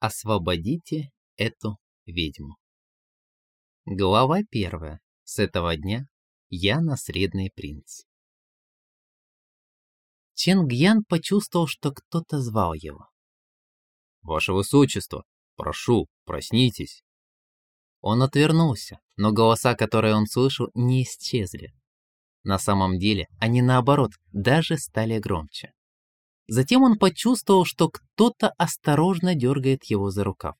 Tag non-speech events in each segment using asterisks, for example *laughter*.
Освободите эту ведьму. Глава первая. С этого дня я наследный принц. Чингьян почувствовал, что кто-то звал его. «Ваше Высочество, прошу, проснитесь!» Он отвернулся, но голоса, которые он слышал, не исчезли. На самом деле, они наоборот, даже стали громче. Затем он почувствовал, что кто-то осторожно дергает его за рукав.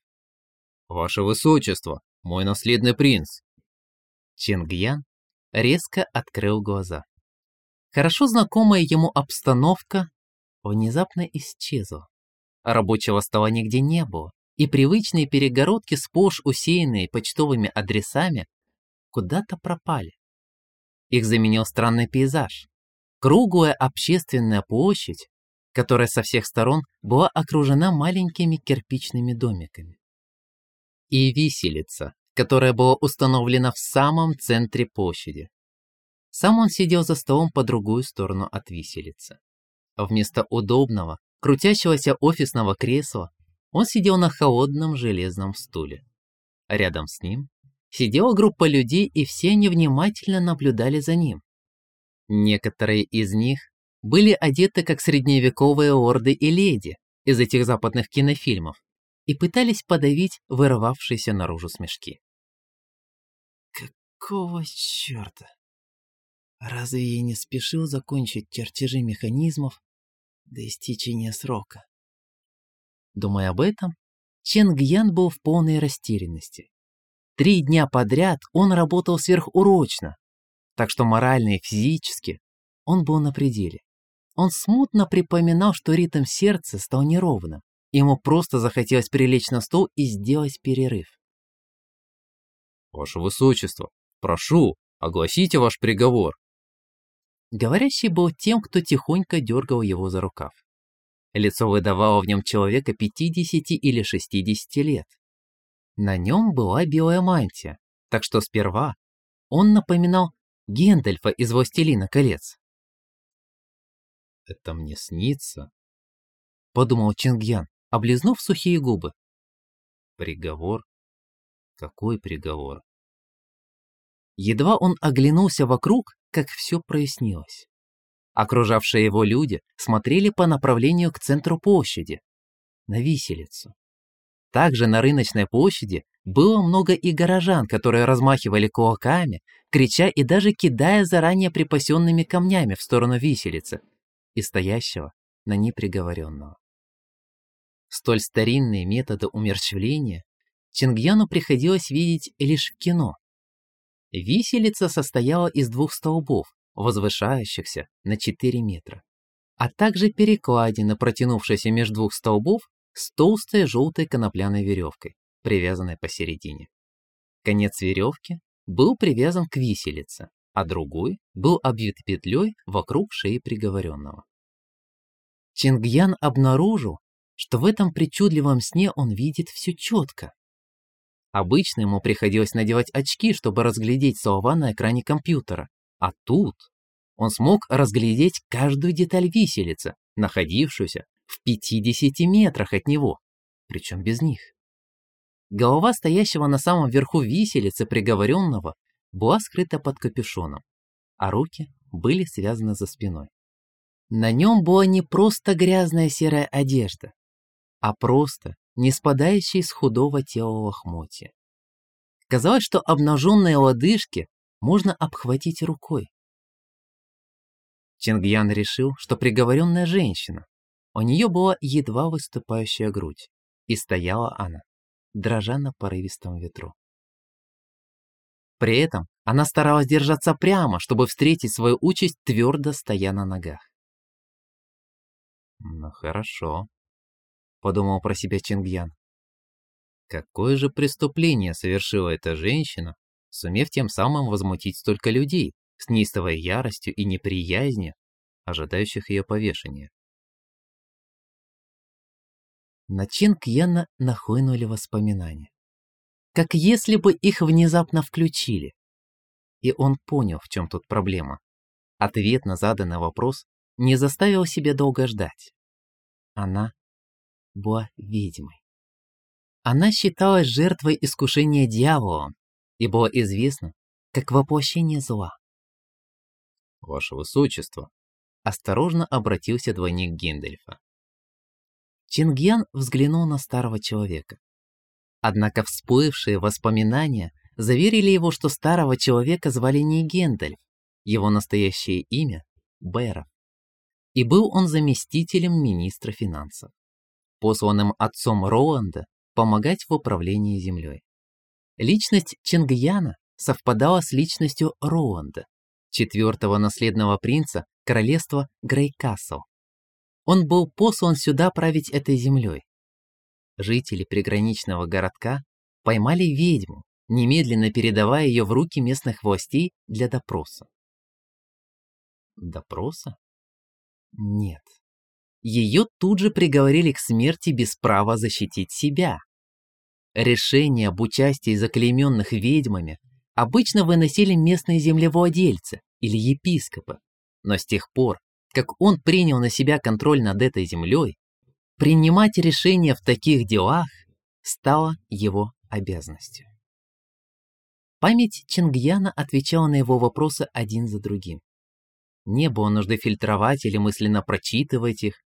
«Ваше Высочество, мой наследный принц!» Чингьян резко открыл глаза. Хорошо знакомая ему обстановка внезапно исчезла. Рабочего стола нигде не было, и привычные перегородки, сплошь усеянные почтовыми адресами, куда-то пропали. Их заменил странный пейзаж. Круглая общественная площадь, которая со всех сторон была окружена маленькими кирпичными домиками. И виселица, которая была установлена в самом центре площади. Сам он сидел за столом по другую сторону от виселицы. Вместо удобного, крутящегося офисного кресла он сидел на холодном железном стуле. Рядом с ним сидела группа людей, и все они внимательно наблюдали за ним. Некоторые из них были одеты как средневековые лорды и леди из этих западных кинофильмов и пытались подавить вырывавшиеся наружу смешки. Какого черта? Разве я не спешил закончить чертежи механизмов до истечения срока? Думая об этом, Чен Гьян был в полной растерянности. Три дня подряд он работал сверхурочно, так что морально и физически он был на пределе. Он смутно припоминал, что ритм сердца стал неровным. Ему просто захотелось прилечь на стол и сделать перерыв. «Ваше Высочество, прошу, огласите ваш приговор». Говорящий был тем, кто тихонько дергал его за рукав. Лицо выдавало в нем человека 50 или 60 лет. На нем была белая мантия, так что сперва он напоминал Гендальфа из «Властелина колец». «Это мне снится?» — подумал Чингьян, облизнув сухие губы. «Приговор? Какой приговор?» Едва он оглянулся вокруг, как все прояснилось. Окружавшие его люди смотрели по направлению к центру площади, на виселицу. Также на рыночной площади было много и горожан, которые размахивали кулаками, крича и даже кидая заранее припасенными камнями в сторону виселицы и стоящего на ней приговоренного. Столь старинные методы умерщвления Чингьяну приходилось видеть лишь в кино. Виселица состояла из двух столбов, возвышающихся на 4 метра, а также перекладина, протянувшаяся между двух столбов с толстой желтой конопляной веревкой, привязанной посередине. Конец веревки был привязан к виселице, а другой был обвит петлей вокруг шеи приговоренного. Чингьян обнаружил, что в этом причудливом сне он видит все четко. Обычно ему приходилось надевать очки, чтобы разглядеть слова на экране компьютера, а тут он смог разглядеть каждую деталь виселицы, находившуюся в 50 метрах от него, причем без них. Голова стоящего на самом верху виселицы приговоренного была скрыта под капюшоном, а руки были связаны за спиной. На нем была не просто грязная серая одежда, а просто не спадающие с худого тела лохмотья. Казалось, что обнаженные лодыжки можно обхватить рукой. Чингьян решил, что приговоренная женщина, у нее была едва выступающая грудь, и стояла она, дрожа на порывистом ветру. При этом она старалась держаться прямо, чтобы встретить свою участь, твердо стоя на ногах. «Ну хорошо», — подумал про себя Чингьян. Какое же преступление совершила эта женщина, сумев тем самым возмутить столько людей с неистовой яростью и неприязнью, ожидающих ее повешения? На Чингьяна нахлынули воспоминания как если бы их внезапно включили. И он понял, в чем тут проблема. Ответ на заданный вопрос не заставил себя долго ждать. Она была ведьмой. Она считалась жертвой искушения дьяволом и было известно как воплощение зла. «Ваше Высочество», — осторожно обратился двойник Гендельфа. Чингьян взглянул на старого человека. Однако всплывшие воспоминания заверили его, что старого человека звали не Гендальф, его настоящее имя — Бэров. И был он заместителем министра финансов, посланным отцом Роланда помогать в управлении землей. Личность Чингьяна совпадала с личностью Роланда, четвертого наследного принца королевства Грейкасл. Он был послан сюда править этой землей. Жители приграничного городка поймали ведьму, немедленно передавая ее в руки местных властей для допроса. Допроса? Нет. Ее тут же приговорили к смерти без права защитить себя. Решение об участии заклейменных ведьмами обычно выносили местные землевладельцы или епископы, но с тех пор, как он принял на себя контроль над этой землей, принимать решения в таких делах стало его обязанностью. Память Чингьяна отвечала на его вопросы один за другим. Не было нужды фильтровать или мысленно прочитывать их.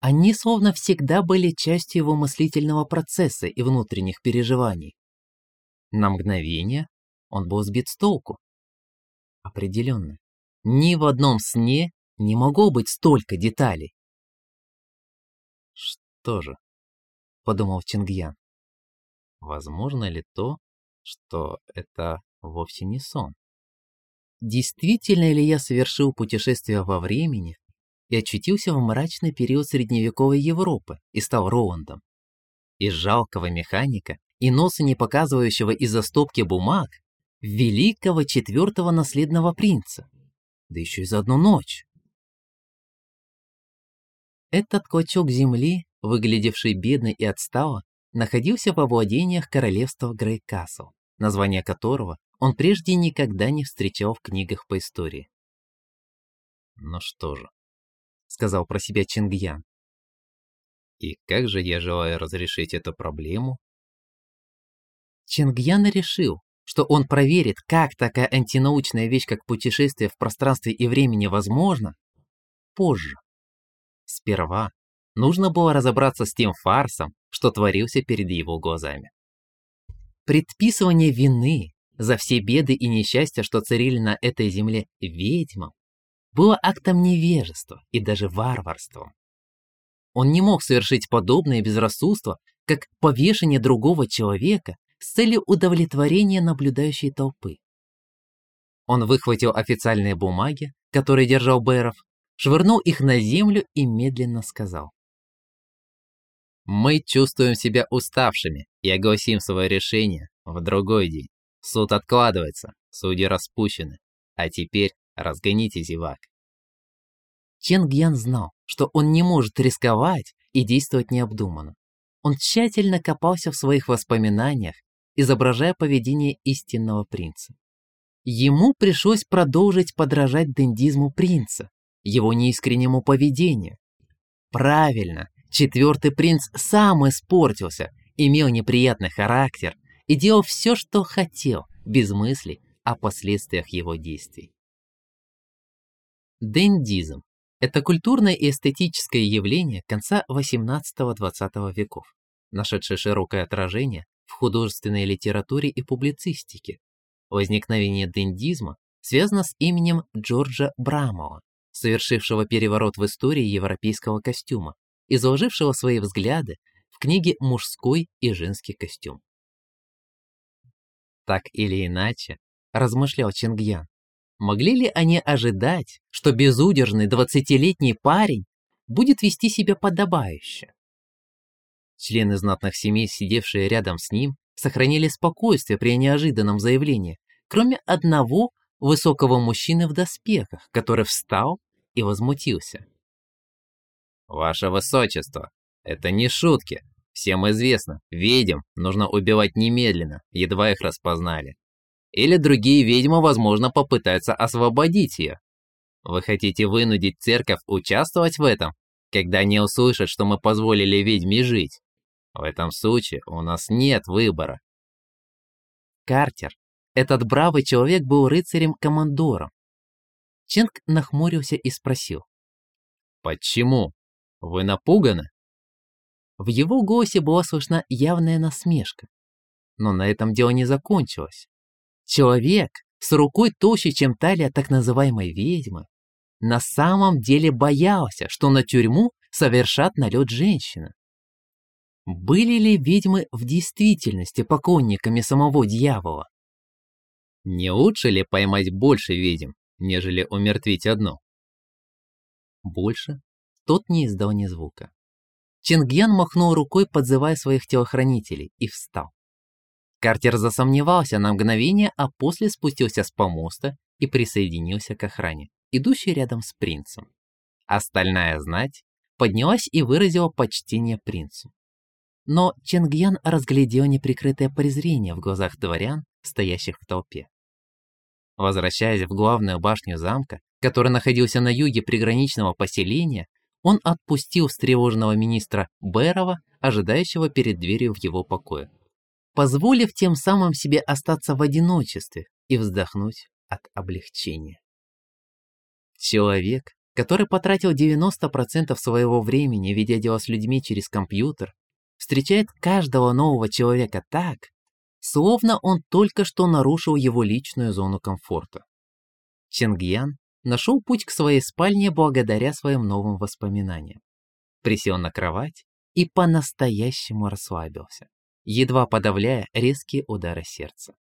Они словно всегда были частью его мыслительного процесса и внутренних переживаний. На мгновение он был сбит с толку. Определенно, ни в одном сне не могло быть столько деталей. «Что же?» — подумал Чингьян. «Возможно ли то, что это вовсе не сон?» Действительно ли я совершил путешествие во времени и очутился в мрачный период средневековой Европы и стал Роландом? Из жалкого механика и носа не показывающего из-за стопки бумаг великого четвертого наследного принца, да еще и за одну ночь. Этот клочок земли, выглядевший бедно и отстало, находился во владениях королевства Грейкасл, название которого он прежде никогда не встречал в книгах по истории. «Ну что же», — сказал про себя Чингьян. «И как же я желаю разрешить эту проблему?» Чингьян решил, что он проверит, как такая антинаучная вещь, как путешествие в пространстве и времени возможно, позже. Сперва нужно было разобраться с тем фарсом, что творился перед его глазами. Предписывание вины за все беды и несчастья, что царили на этой земле ведьмам, было актом невежества и даже варварством. Он не мог совершить подобное безрассудство, как повешение другого человека с целью удовлетворения наблюдающей толпы. Он выхватил официальные бумаги, которые держал Бэров, швырнул их на землю и медленно сказал. «Мы чувствуем себя уставшими и огласим свое решение в другой день. Суд откладывается, судьи распущены, а теперь разгоните зевак». Чен Гьян знал, что он не может рисковать и действовать необдуманно. Он тщательно копался в своих воспоминаниях изображая поведение истинного принца. Ему пришлось продолжить подражать дендизму принца, его неискреннему поведению. Правильно, четвертый принц сам испортился, имел неприятный характер и делал все, что хотел, без мысли о последствиях его действий. Дендизм – это культурное и эстетическое явление конца XVIII-XX веков, нашедшее широкое отражение в художественной литературе и публицистике. Возникновение дендизма связано с именем Джорджа Брамова, совершившего переворот в истории европейского костюма, изложившего свои взгляды в книге «Мужской и женский костюм». Так или иначе, размышлял Чингьян, могли ли они ожидать, что безудержный двадцатилетний парень будет вести себя подобающе? Члены знатных семей, сидевшие рядом с ним, сохранили спокойствие при неожиданном заявлении, кроме одного высокого мужчины в доспехах, который встал и возмутился. «Ваше Высочество, это не шутки. Всем известно, ведьм нужно убивать немедленно, едва их распознали. Или другие ведьмы, возможно, попытаются освободить ее. Вы хотите вынудить церковь участвовать в этом, когда они услышат, что мы позволили ведьме жить? В этом случае у нас нет выбора. Картер, этот бравый человек был рыцарем-командором. Ченг нахмурился и спросил. Почему? Вы напуганы? В его голосе была слышна явная насмешка. Но на этом дело не закончилось. Человек с рукой толще, чем талия так называемой ведьмы, на самом деле боялся, что на тюрьму совершат налет женщины. Были ли ведьмы в действительности поклонниками самого дьявола? Не лучше ли поймать больше ведьм, нежели умертвить одну? Больше тот не издал ни звука. Чингьян махнул рукой, подзывая своих телохранителей, и встал. Картер засомневался на мгновение, а после спустился с помоста и присоединился к охране, идущей рядом с принцем. Остальная знать поднялась и выразила почтение принцу. Но Ченгьян разглядел неприкрытое презрение в глазах дворян, стоящих в толпе. Возвращаясь в главную башню замка, который находился на юге приграничного поселения, он отпустил встревоженного министра Бэрова, ожидающего перед дверью в его покое, позволив тем самым себе остаться в одиночестве и вздохнуть от облегчения. Человек, который потратил 90% своего времени, ведя дела с людьми через компьютер, встречает каждого нового человека так, словно он только что нарушил его личную зону комфорта. Чингьян нашел путь к своей спальне благодаря своим новым воспоминаниям. Присел на кровать и по-настоящему расслабился, едва подавляя резкие удары сердца.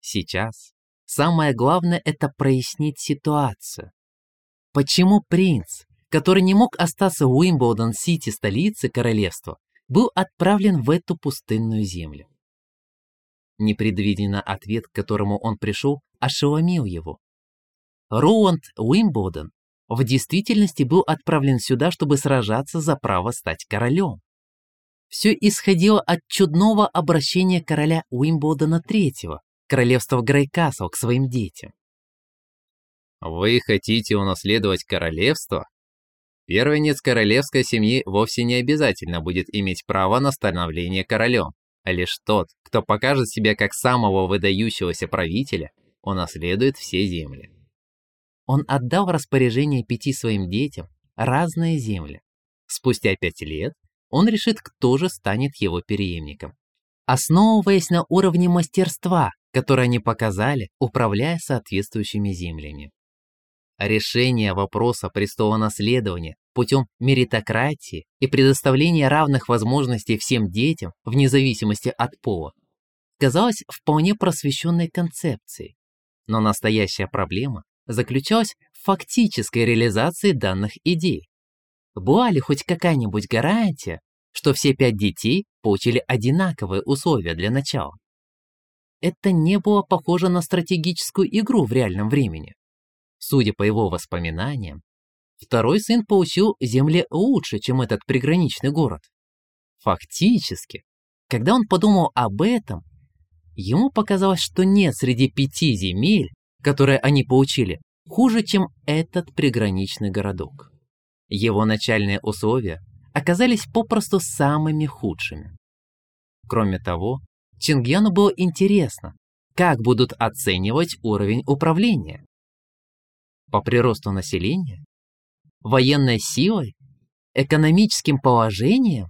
Сейчас самое главное — это прояснить ситуацию. Почему принц, который не мог остаться в Уимблдон-Сити, столице королевства, был отправлен в эту пустынную землю? Непредвиденно ответ, к которому он пришел, ошеломил его. Роуанд Уимблдон в действительности был отправлен сюда, чтобы сражаться за право стать королем. Все исходило от чудного обращения короля Уимблдона III, королевства Грейкасл, к своим детям. «Вы хотите унаследовать королевство?» Первенец королевской семьи вовсе не обязательно будет иметь право на становление королем, а лишь тот, кто покажет себя как самого выдающегося правителя, унаследует все земли. Он отдал в распоряжение пяти своим детям разные земли. Спустя пять лет он решит, кто же станет его преемником. Основываясь на уровне мастерства, которое они показали, управляя соответствующими землями. Решение вопроса престола наследования путем меритократии и предоставления равных возможностей всем детям вне зависимости от пола казалось вполне просвещенной концепцией. Но настоящая проблема заключалась в фактической реализации данных идей. Была ли хоть какая-нибудь гарантия, что все пять детей получили одинаковые условия для начала? Это не было похоже на стратегическую игру в реальном времени. Судя по его воспоминаниям, второй сын получил земли лучше, чем этот приграничный город. Фактически, когда он подумал об этом, ему показалось, что нет среди пяти земель, которые они получили, хуже, чем этот приграничный городок. Его начальные условия оказались попросту самыми худшими. Кроме того, Чингьяну было интересно, как будут оценивать уровень управления. По приросту населения? Военной силой? Экономическим положением?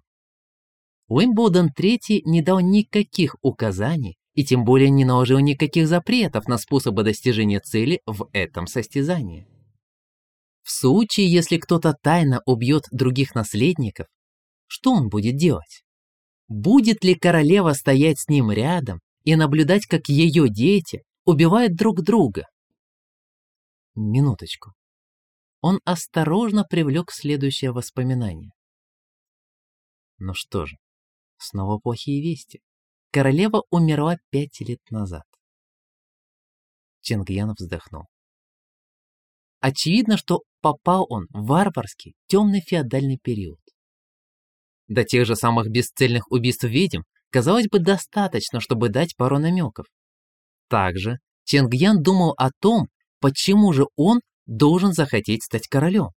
Уимблдон III не дал никаких указаний и тем более не наложил никаких запретов на способы достижения цели в этом состязании. В случае, если кто-то тайно убьет других наследников, что он будет делать? Будет ли королева стоять с ним рядом и наблюдать, как ее дети убивают друг друга? Минуточку. Он осторожно привлек следующее воспоминание. Ну что же, снова плохие вести. Королева умерла пять лет назад. Чингьян вздохнул. Очевидно, что попал он в варварский, темный феодальный период. До тех же самых бесцельных убийств ведьм, казалось бы, достаточно, чтобы дать пару намеков. Также Чингьян думал о том, почему же он должен захотеть стать королем.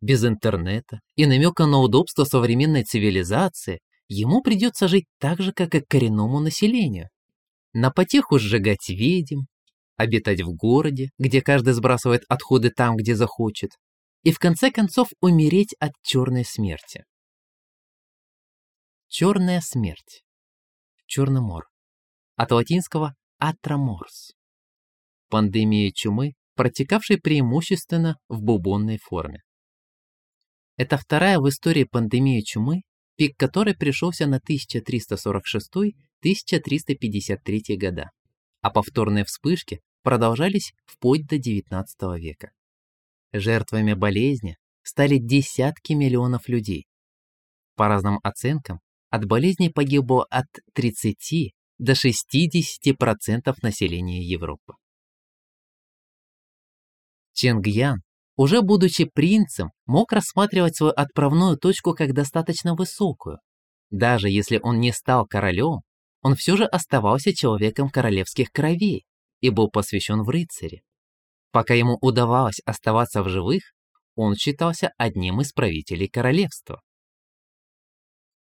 Без интернета и намека на удобство современной цивилизации ему придется жить так же, как и коренному населению. На потеху сжигать ведьм, обитать в городе, где каждый сбрасывает отходы там, где захочет, и в конце концов умереть от черной смерти. Черная смерть. Черномор. От латинского «атроморс». Пандемия чумы, протекавшей преимущественно в бубонной форме. Это вторая в истории пандемия чумы, пик которой пришелся на 1346-1353 года, а повторные вспышки продолжались вплоть до XIX века. Жертвами болезни стали десятки миллионов людей. По разным оценкам, от болезни погибло от 30 до 60% населения Европы. Ченгьян, уже будучи принцем, мог рассматривать свою отправную точку как достаточно высокую. Даже если он не стал королем, он все же оставался человеком королевских кровей и был посвящен в рыцари. Пока ему удавалось оставаться в живых, он считался одним из правителей королевства.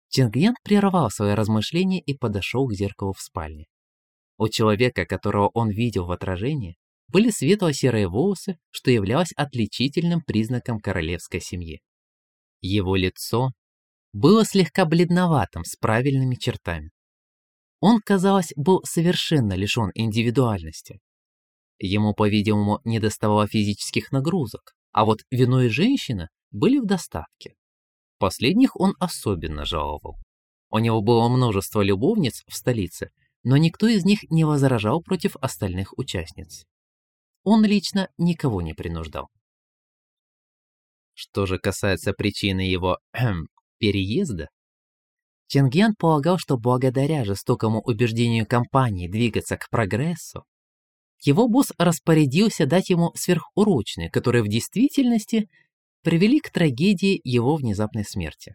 Чингьян прервал свои размышления и подошел к зеркалу в спальне. У человека, которого он видел в отражении, были светло-серые волосы, что являлось отличительным признаком королевской семьи. Его лицо было слегка бледноватым, с правильными чертами. Он, казалось, был совершенно лишен индивидуальности. Ему, по-видимому, не доставало физических нагрузок, а вот вино и женщина были в достатке. Последних он особенно жаловал. У него было множество любовниц в столице, но никто из них не возражал против остальных участниц. Он лично никого не принуждал. Что же касается причины его *clears throat* переезда, Ченгьян полагал, что благодаря жестокому убеждению компании двигаться к прогрессу, его босс распорядился дать ему сверхурочные, которые в действительности привели к трагедии его внезапной смерти.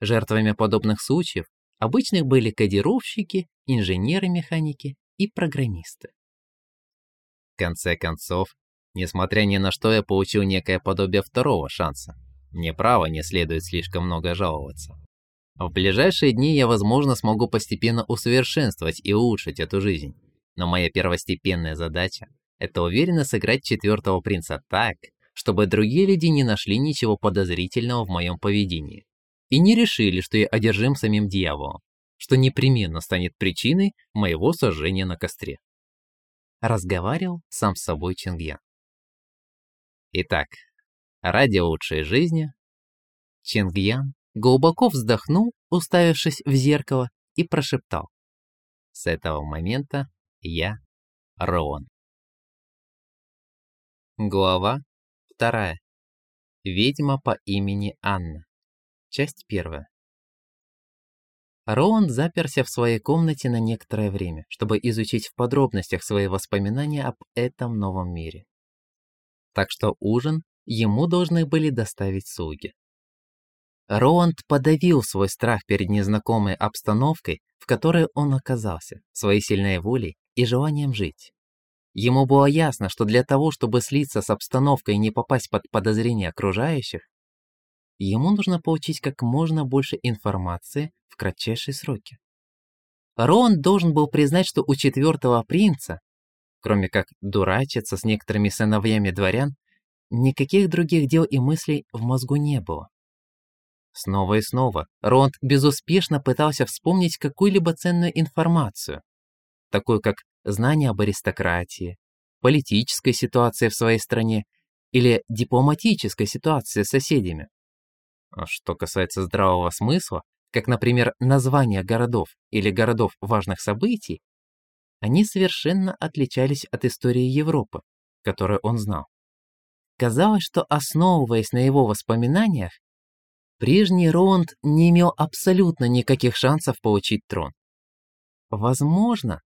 Жертвами подобных случаев обычно были кодировщики, инженеры-механики и программисты. В конце концов, несмотря ни на что, я получил некое подобие второго шанса. Мне право не следует слишком много жаловаться. В ближайшие дни я, возможно, смогу постепенно усовершенствовать и улучшить эту жизнь. Но моя первостепенная задача – это уверенно сыграть четвертого принца так, чтобы другие люди не нашли ничего подозрительного в моем поведении и не решили, что я одержим самим дьяволом, что непременно станет причиной моего сожжения на костре. Разговаривал сам с собой Чингьян. Итак, ради лучшей жизни Чингьян глубоко вздохнул, уставившись в зеркало, и прошептал. С этого момента я Роан. Глава вторая. Ведьма по имени Анна. Часть первая. Роан заперся в своей комнате на некоторое время, чтобы изучить в подробностях свои воспоминания об этом новом мире. Так что ужин ему должны были доставить слуги. Роанд подавил свой страх перед незнакомой обстановкой, в которой он оказался, своей сильной волей и желанием жить. Ему было ясно, что для того, чтобы слиться с обстановкой и не попасть под подозрение окружающих, ему нужно получить как можно больше информации в кратчайшие сроки. Роан должен был признать, что у четвертого принца, кроме как дурачиться с некоторыми сыновьями дворян, никаких других дел и мыслей в мозгу не было. Снова и снова Ронд безуспешно пытался вспомнить какую-либо ценную информацию, такую как знание об аристократии, политической ситуации в своей стране или дипломатической ситуации с соседями. А что касается здравого смысла, как, например, названия городов или городов важных событий, они совершенно отличались от истории Европы, которую он знал. Казалось, что, основываясь на его воспоминаниях, прежний Роланд не имел абсолютно никаких шансов получить трон. Возможно,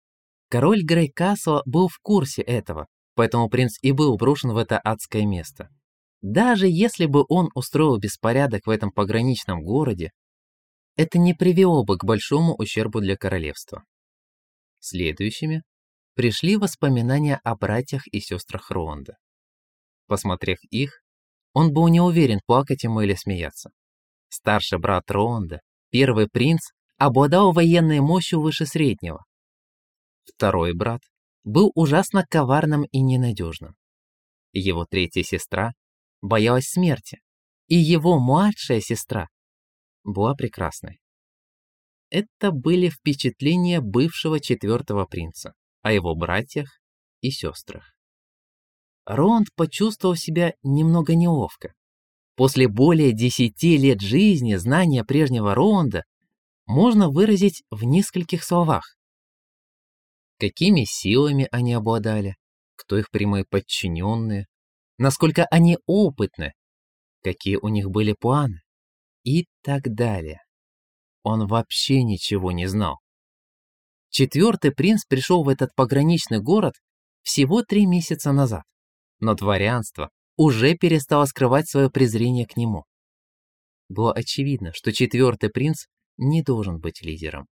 король Грейкасла был в курсе этого, поэтому принц и был брошен в это адское место. Даже если бы он устроил беспорядок в этом пограничном городе, это не привело бы к большому ущербу для королевства. Следующими пришли воспоминания о братьях и сестрах Роланда. Посмотрев их, он был не уверен, плакать ему или смеяться. Старший брат Роланда Первый принц обладал военной мощью выше среднего. Второй брат был ужасно коварным и ненадежным. Его третья сестра боялась смерти, и его младшая сестра была прекрасной. Это были впечатления бывшего четвертого принца о его братьях и сестрах. Роланд почувствовал себя немного неловко. После более десяти лет жизни знания прежнего Роланда можно выразить в нескольких словах. Какими силами они обладали, кто их прямые подчиненные, насколько они опытны, какие у них были планы и так далее. Он вообще ничего не знал. Четвертый принц пришел в этот пограничный город всего три месяца назад, но дворянство уже перестало скрывать свое презрение к нему. Было очевидно, что четвертый принц не должен быть лидером.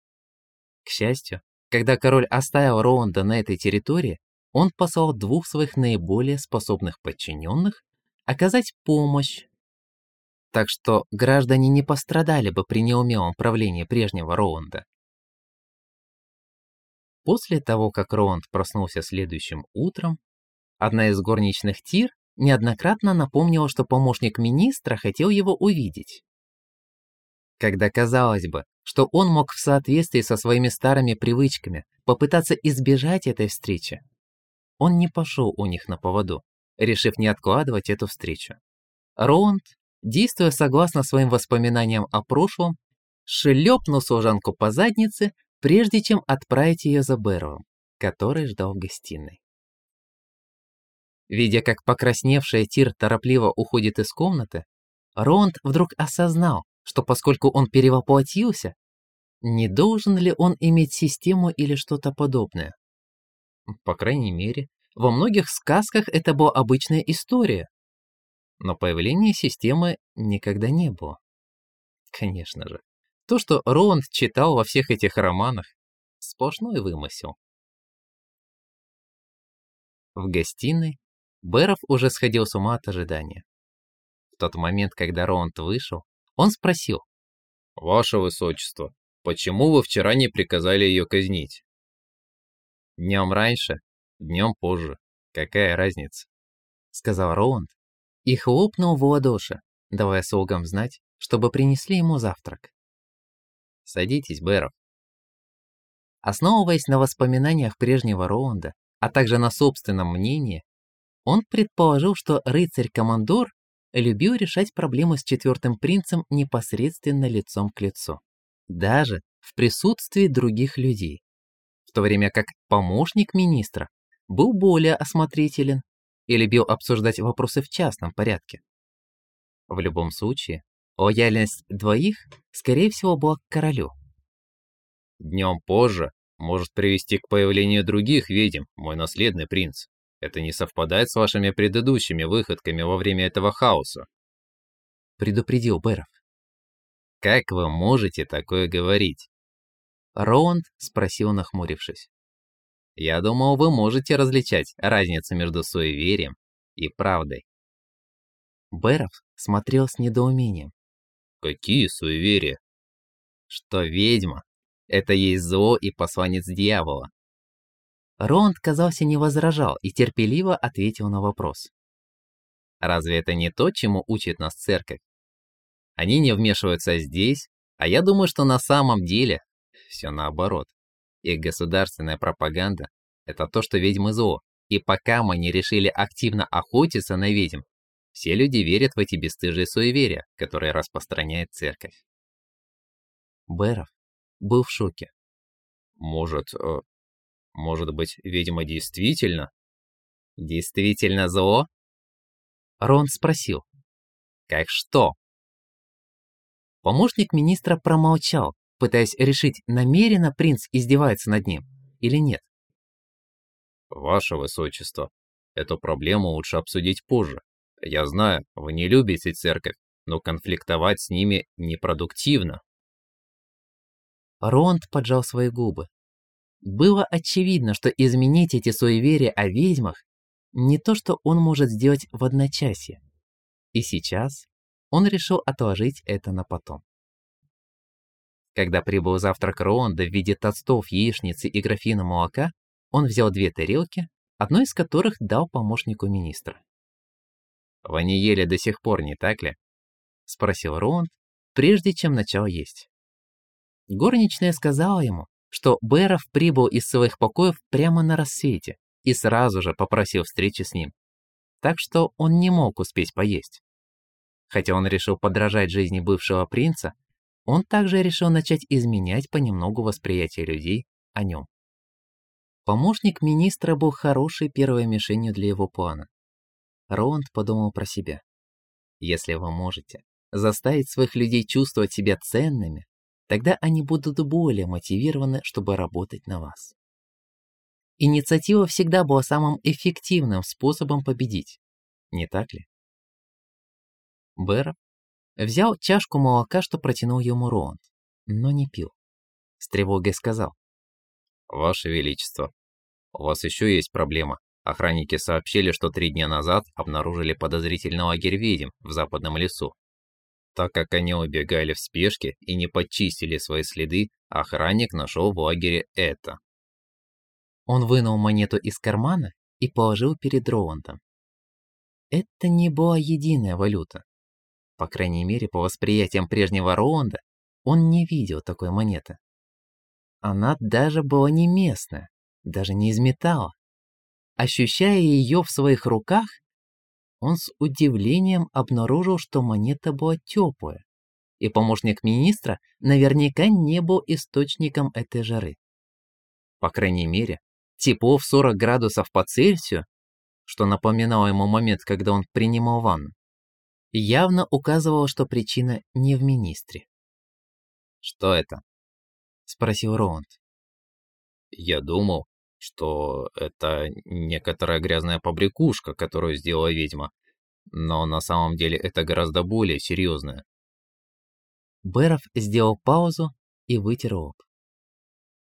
К счастью, когда король оставил Роунда на этой территории, он послал двух своих наиболее способных подчиненных оказать помощь. Так что граждане не пострадали бы при неумелом правлении прежнего Роунда. После того, как Роунд проснулся следующим утром, одна из горничных Тир неоднократно напомнила, что помощник министра хотел его увидеть. Когда казалось бы, что он мог в соответствии со своими старыми привычками попытаться избежать этой встречи, он не пошел у них на поводу, решив не откладывать эту встречу. Роунд, действуя согласно своим воспоминаниям о прошлом, шлепнул служанку по заднице, прежде чем отправить ее за Бэровым, который ждал в гостиной. Видя, как покрасневшая Тир торопливо уходит из комнаты, Ронд вдруг осознал, что поскольку он перевоплотился, не должен ли он иметь систему или что-то подобное? По крайней мере, во многих сказках это была обычная история. Но появления системы никогда не было. Конечно же, то, что Роланд читал во всех этих романах, сплошной вымысел. В гостиной Бэров уже сходил с ума от ожидания. В тот момент, когда Роланд вышел, он спросил. «Ваше Высочество, почему вы вчера не приказали ее казнить?» «Днем раньше, днем позже. Какая разница?» Сказал Роланд и хлопнул в ладоши, давая слугам знать, чтобы принесли ему завтрак. «Садитесь, Бэров». Основываясь на воспоминаниях прежнего Роланда, а также на собственном мнении, он предположил, что рыцарь-командор любил решать проблемы с четвертым принцем непосредственно лицом к лицу, даже в присутствии других людей, в то время как помощник министра был более осмотрителен и любил обсуждать вопросы в частном порядке. В любом случае, лояльность двоих, скорее всего, была к королю. Днем позже может привести к появлению других ведьм, мой наследный принц. Это не совпадает с вашими предыдущими выходками во время этого хаоса. Предупредил Бэров. Как вы можете такое говорить? Роунд спросил, нахмурившись. Я думал, вы можете различать разницу между суеверием и правдой. Бэров смотрел с недоумением. Какие суеверия? Что ведьма — это есть зло и посланец дьявола. Роланд, казался, не возражал и терпеливо ответил на вопрос. Разве это не то, чему учит нас церковь? Они не вмешиваются здесь, а я думаю, что на самом деле все наоборот. Их государственная пропаганда – это то, что ведьмы зло, и пока мы не решили активно охотиться на ведьм, все люди верят в эти бесстыжие суеверия, которые распространяет церковь. Бэров был в шоке. Может, э, может быть, видимо, действительно? Действительно зло? Рон спросил. Как что? Помощник министра промолчал, пытаясь решить, намеренно принц издевается над ним или нет. Ваше Высочество, эту проблему лучше обсудить позже. Я знаю, вы не любите церковь, но конфликтовать с ними непродуктивно. Ронд поджал свои губы. Было очевидно, что изменить эти суеверия о ведьмах не то, что он может сделать в одночасье. И сейчас он решил отложить это на потом. Когда прибыл завтрак Ронда в виде тостов, яичницы и графина молока, он взял две тарелки, одну из которых дал помощнику министра. «Вы не ели до сих пор, не так ли?» — спросил Роунд, прежде чем начал есть. Горничная сказала ему, что Бэров прибыл из своих покоев прямо на рассвете и сразу же попросил встречи с ним, так что он не мог успеть поесть. Хотя он решил подражать жизни бывшего принца, он также решил начать изменять понемногу восприятие людей о нем. Помощник министра был хорошей первой мишенью для его плана. Роланд подумал про себя. Если вы можете заставить своих людей чувствовать себя ценными, тогда они будут более мотивированы, чтобы работать на вас. Инициатива всегда была самым эффективным способом победить, не так ли? Бэров взял чашку молока, что протянул ему Роланд, но не пил. С тревогой сказал. «Ваше Величество, у вас еще есть проблема. Охранники сообщили, что три дня назад обнаружили подозрительный лагерь ведьм в западном лесу. Так как они убегали в спешке и не подчистили свои следы, охранник нашел в лагере это. Он вынул монету из кармана и положил перед Роландом. Это не была единая валюта. По крайней мере, по восприятиям прежнего Роланда, он не видел такой монеты. Она даже была не местная, даже не из металла. Ощущая ее в своих руках, он с удивлением обнаружил, что монета была теплая, и помощник министра наверняка не был источником этой жары. По крайней мере, тепло в 40 градусов по Цельсию, что напоминало ему момент, когда он принимал ванну, явно указывало, что причина не в министре. «Что это?» — спросил Роланд. «Я думал, что это некоторая грязная побрякушка, которую сделала ведьма. Но на самом деле это гораздо более серьезное. Беров сделал паузу и вытер лоб.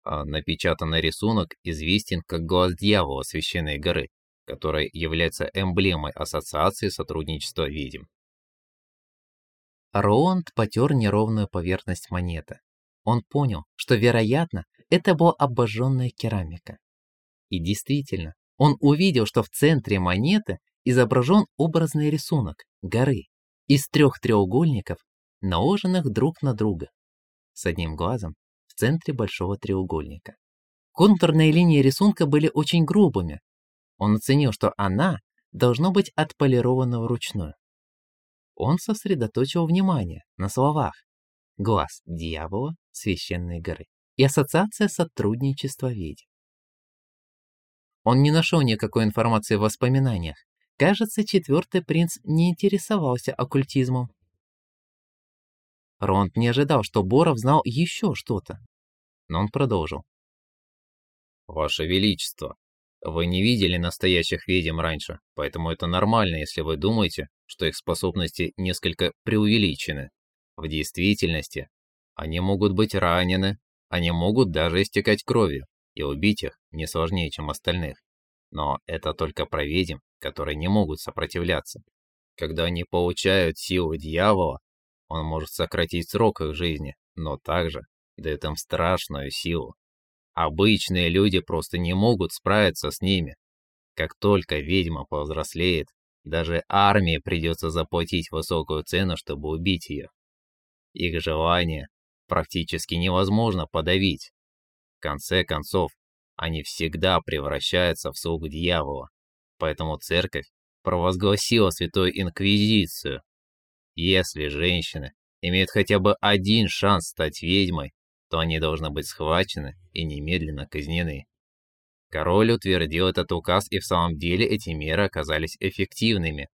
А напечатанный рисунок известен как глаз дьявола священной горы, который является эмблемой Ассоциации сотрудничества ведьм. Роланд потер неровную поверхность монеты. Он понял, что, вероятно, это была обожженная керамика. И действительно, он увидел, что в центре монеты изображен образный рисунок горы из трех треугольников, наложенных друг на друга, с одним глазом в центре большого треугольника. Контурные линии рисунка были очень грубыми. Он оценил, что она должно быть отполирована вручную. Он сосредоточил внимание на словах «Глаз дьявола священной горы» и Ассоциация сотрудничества ведьм. Он не нашел никакой информации в воспоминаниях. Кажется, четвертый принц не интересовался оккультизмом. Ронд не ожидал, что Боров знал еще что-то. Но он продолжил. «Ваше Величество, вы не видели настоящих ведьм раньше, поэтому это нормально, если вы думаете, что их способности несколько преувеличены. В действительности, они могут быть ранены, они могут даже истекать кровью, и убить их не сложнее, чем остальных. Но это только про ведьм, которые не могут сопротивляться. Когда они получают силу дьявола, он может сократить срок их жизни, но также дает им страшную силу. Обычные люди просто не могут справиться с ними. Как только ведьма повзрослеет, даже армии придется заплатить высокую цену, чтобы убить ее. Их желание практически невозможно подавить. В конце концов, они всегда превращаются в слуг дьявола. Поэтому церковь провозгласила Святую Инквизицию. Если женщины имеют хотя бы один шанс стать ведьмой, то они должны быть схвачены и немедленно казнены. Король утвердил этот указ, и в самом деле эти меры оказались эффективными.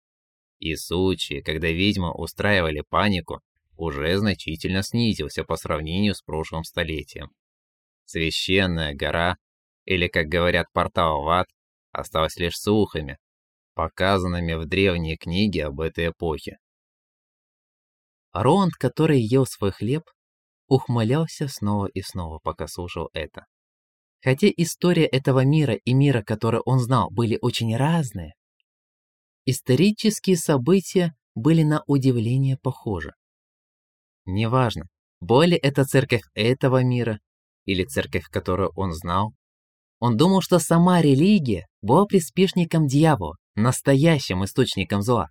И случаи, когда ведьмы устраивали панику, уже значительно снизился по сравнению с прошлым столетием. Священная гора, или, как говорят, портал в ад, осталась лишь слухами, показанными в древней книге об этой эпохе. Роланд, который ел свой хлеб, ухмылялся снова и снова, пока слушал это. Хотя история этого мира и мира, который он знал, были очень разные, исторические события были на удивление похожи. Неважно, ли это церковь этого мира или церковь, которую он знал? Он думал, что сама религия была приспешником дьявола, настоящим источником зла.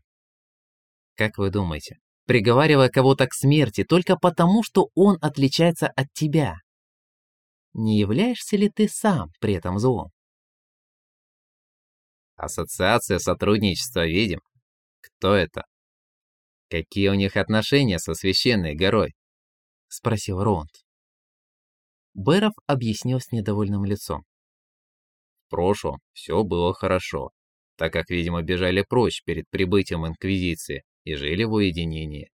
Как вы думаете, приговаривая кого-то к смерти только потому, что он отличается от тебя, не являешься ли ты сам при этом злом? Ассоциация сотрудничества видим. Кто это? Какие у них отношения со священной горой? Спросил Ронд. Бэров объяснил с недовольным лицом. В прошлом все было хорошо, так как, видимо, бежали прочь перед прибытием Инквизиции и жили в уединении.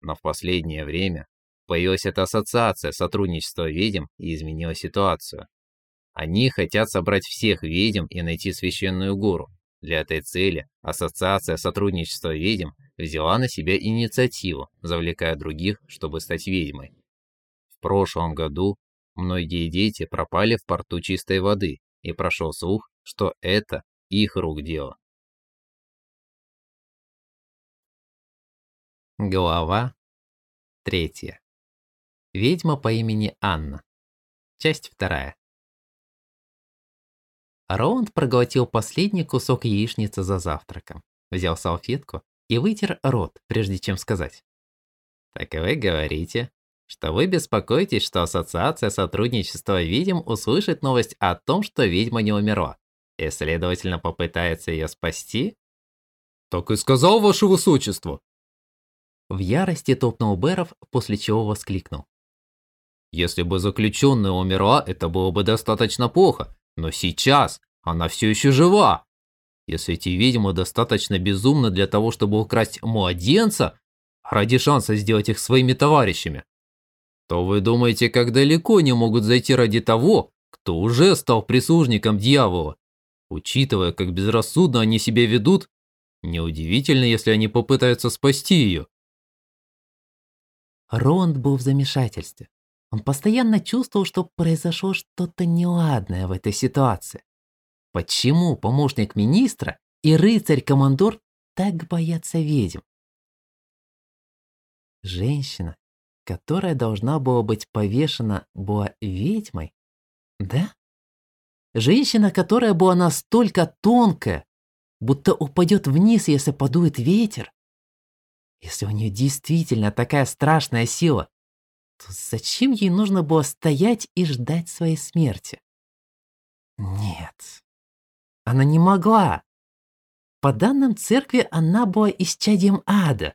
Но в последнее время появилась эта ассоциация сотрудничества ведьм и изменила ситуацию. Они хотят собрать всех ведьм и найти священную гору. Для этой цели Ассоциация сотрудничества ведьм взяла на себя инициативу, завлекая других, чтобы стать ведьмой. В прошлом году многие дети пропали в порту чистой воды, и прошел слух, что это их рук дело. Глава третья. Ведьма по имени Анна. Часть вторая. Роланд проглотил последний кусок яичницы за завтраком, взял салфетку и вытер рот, прежде чем сказать. «Так вы говорите, что вы беспокоитесь, что Ассоциация сотрудничества ведьм услышит новость о том, что ведьма не умерла, и, следовательно, попытается ее спасти?» «Так и сказал, ваше высочество!» В ярости топнул Беров, после чего воскликнул. «Если бы заключенная умерла, это было бы достаточно плохо, но сейчас она все еще жива. Если эти ведьмы достаточно безумны для того, чтобы украсть младенца, ради шанса сделать их своими товарищами, то вы думаете, как далеко они могут зайти ради того, кто уже стал прислужником дьявола? Учитывая, как безрассудно они себя ведут, неудивительно, если они попытаются спасти ее. Ронд был в замешательстве. Он постоянно чувствовал, что произошло что-то неладное в этой ситуации. Почему помощник министра и рыцарь-командор так боятся ведьм? Женщина, которая должна была быть повешена, была ведьмой? Да? Женщина, которая была настолько тонкая, будто упадет вниз, если подует ветер? Если у нее действительно такая страшная сила, то зачем ей нужно было стоять и ждать своей смерти? Нет, она не могла. По данным церкви, она была исчадием ада.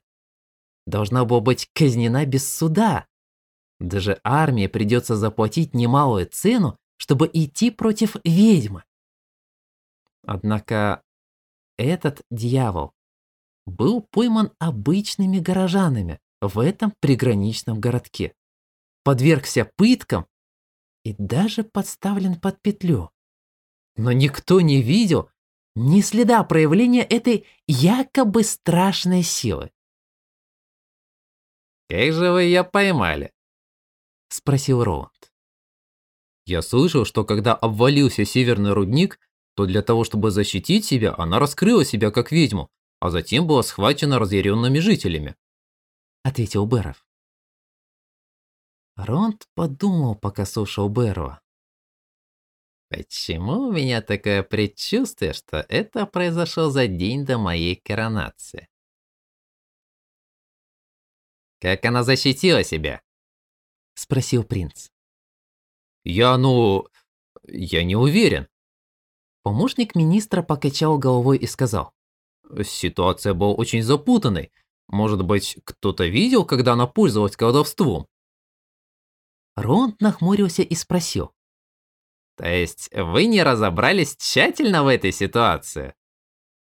Должна была быть казнена без суда. Даже армии придется заплатить немалую цену, чтобы идти против ведьмы. Однако этот дьявол был пойман обычными горожанами в этом приграничном городке подвергся пыткам и даже подставлен под петлю. Но никто не видел ни следа проявления этой якобы страшной силы. «Как же вы ее поймали?» — спросил Роланд. «Я слышал, что когда обвалился северный рудник, то для того, чтобы защитить себя, она раскрыла себя как ведьму, а затем была схвачена разъяренными жителями», — ответил Беров. Ронд подумал, пока слушал Берва. «Почему у меня такое предчувствие, что это произошло за день до моей коронации?» «Как она защитила себя?» — спросил принц. «Я, ну... я не уверен». Помощник министра покачал головой и сказал. «Ситуация была очень запутанной. Может быть, кто-то видел, когда она пользовалась колдовством?» Ронд нахмурился и спросил. «То есть вы не разобрались тщательно в этой ситуации?»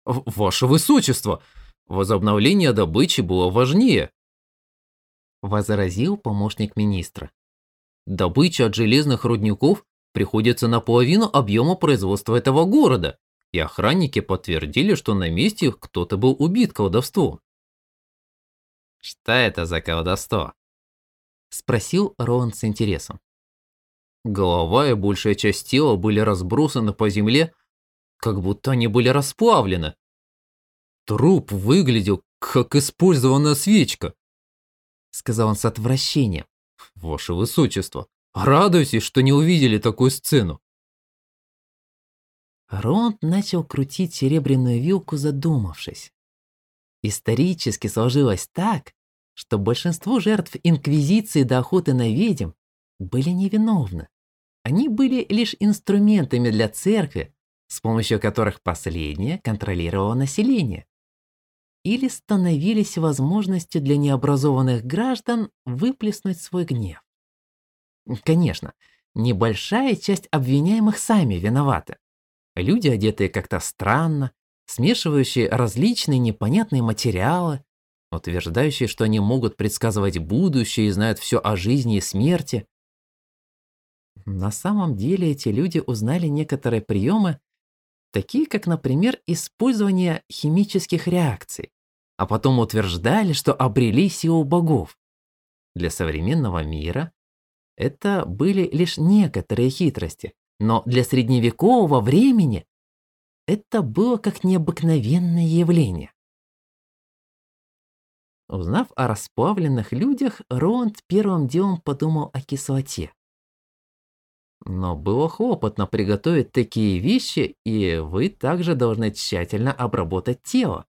«Ваше Высочество, возобновление добычи было важнее», возразил помощник министра. «Добыча от железных рудников приходится на половину объема производства этого города, и охранники подтвердили, что на месте кто-то был убит колдовством». «Что это за колдовство?» Спросил Роан с интересом. Голова и большая часть тела были разбросаны по земле, как будто они были расплавлены. Труп выглядел, как использованная свечка. Сказал он с отвращением. Ваше Высочество, радуйтесь, что не увидели такую сцену. Ронд начал крутить серебряную вилку, задумавшись. Исторически сложилось так, что большинство жертв Инквизиции до охоты на ведьм были невиновны. Они были лишь инструментами для церкви, с помощью которых последняя контролировала население. Или становились возможностью для необразованных граждан выплеснуть свой гнев. Конечно, небольшая часть обвиняемых сами виноваты. Люди, одетые как-то странно, смешивающие различные непонятные материалы, утверждающие, что они могут предсказывать будущее и знают все о жизни и смерти. На самом деле эти люди узнали некоторые приемы, такие как, например, использование химических реакций, а потом утверждали, что обрели силу богов. Для современного мира это были лишь некоторые хитрости, но для средневекового времени это было как необыкновенное явление. Узнав о расплавленных людях, Роланд первым делом подумал о кислоте. Но было хлопотно приготовить такие вещи, и вы также должны тщательно обработать тело.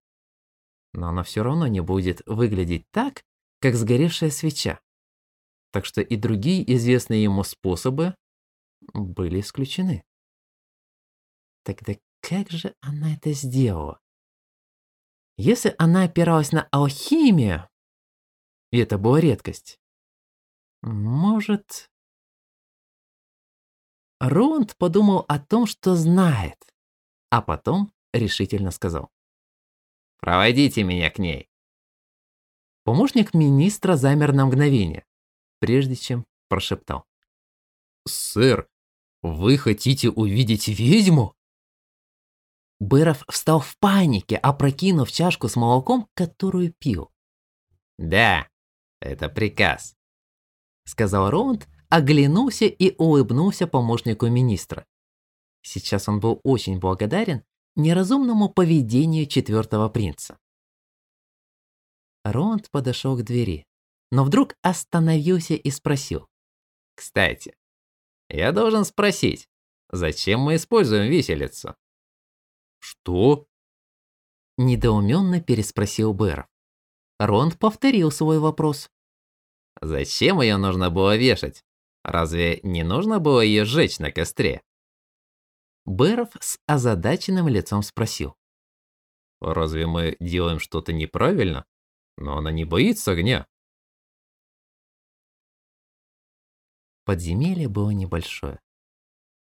Но оно все равно не будет выглядеть так, как сгоревшая свеча. Так что и другие известные ему способы были исключены. Тогда как же она это сделала? Если она опиралась на алхимию, и это была редкость, может... Ронд подумал о том, что знает, а потом решительно сказал. «Проводите меня к ней». Помощник министра замер на мгновение, прежде чем прошептал. «Сэр, вы хотите увидеть ведьму?» Быров встал в панике, опрокинув чашку с молоком, которую пил. «Да, это приказ», — сказал Роунд, оглянулся и улыбнулся помощнику министра. Сейчас он был очень благодарен неразумному поведению четвертого принца. Роунд подошел к двери, но вдруг остановился и спросил. «Кстати, я должен спросить, зачем мы используем виселицу?» «Что?» Недоуменно переспросил Бэр. Ронд повторил свой вопрос. «Зачем ее нужно было вешать? Разве не нужно было ее сжечь на костре?» Бэров с озадаченным лицом спросил. «Разве мы делаем что-то неправильно? Но она не боится огня». Подземелье было небольшое.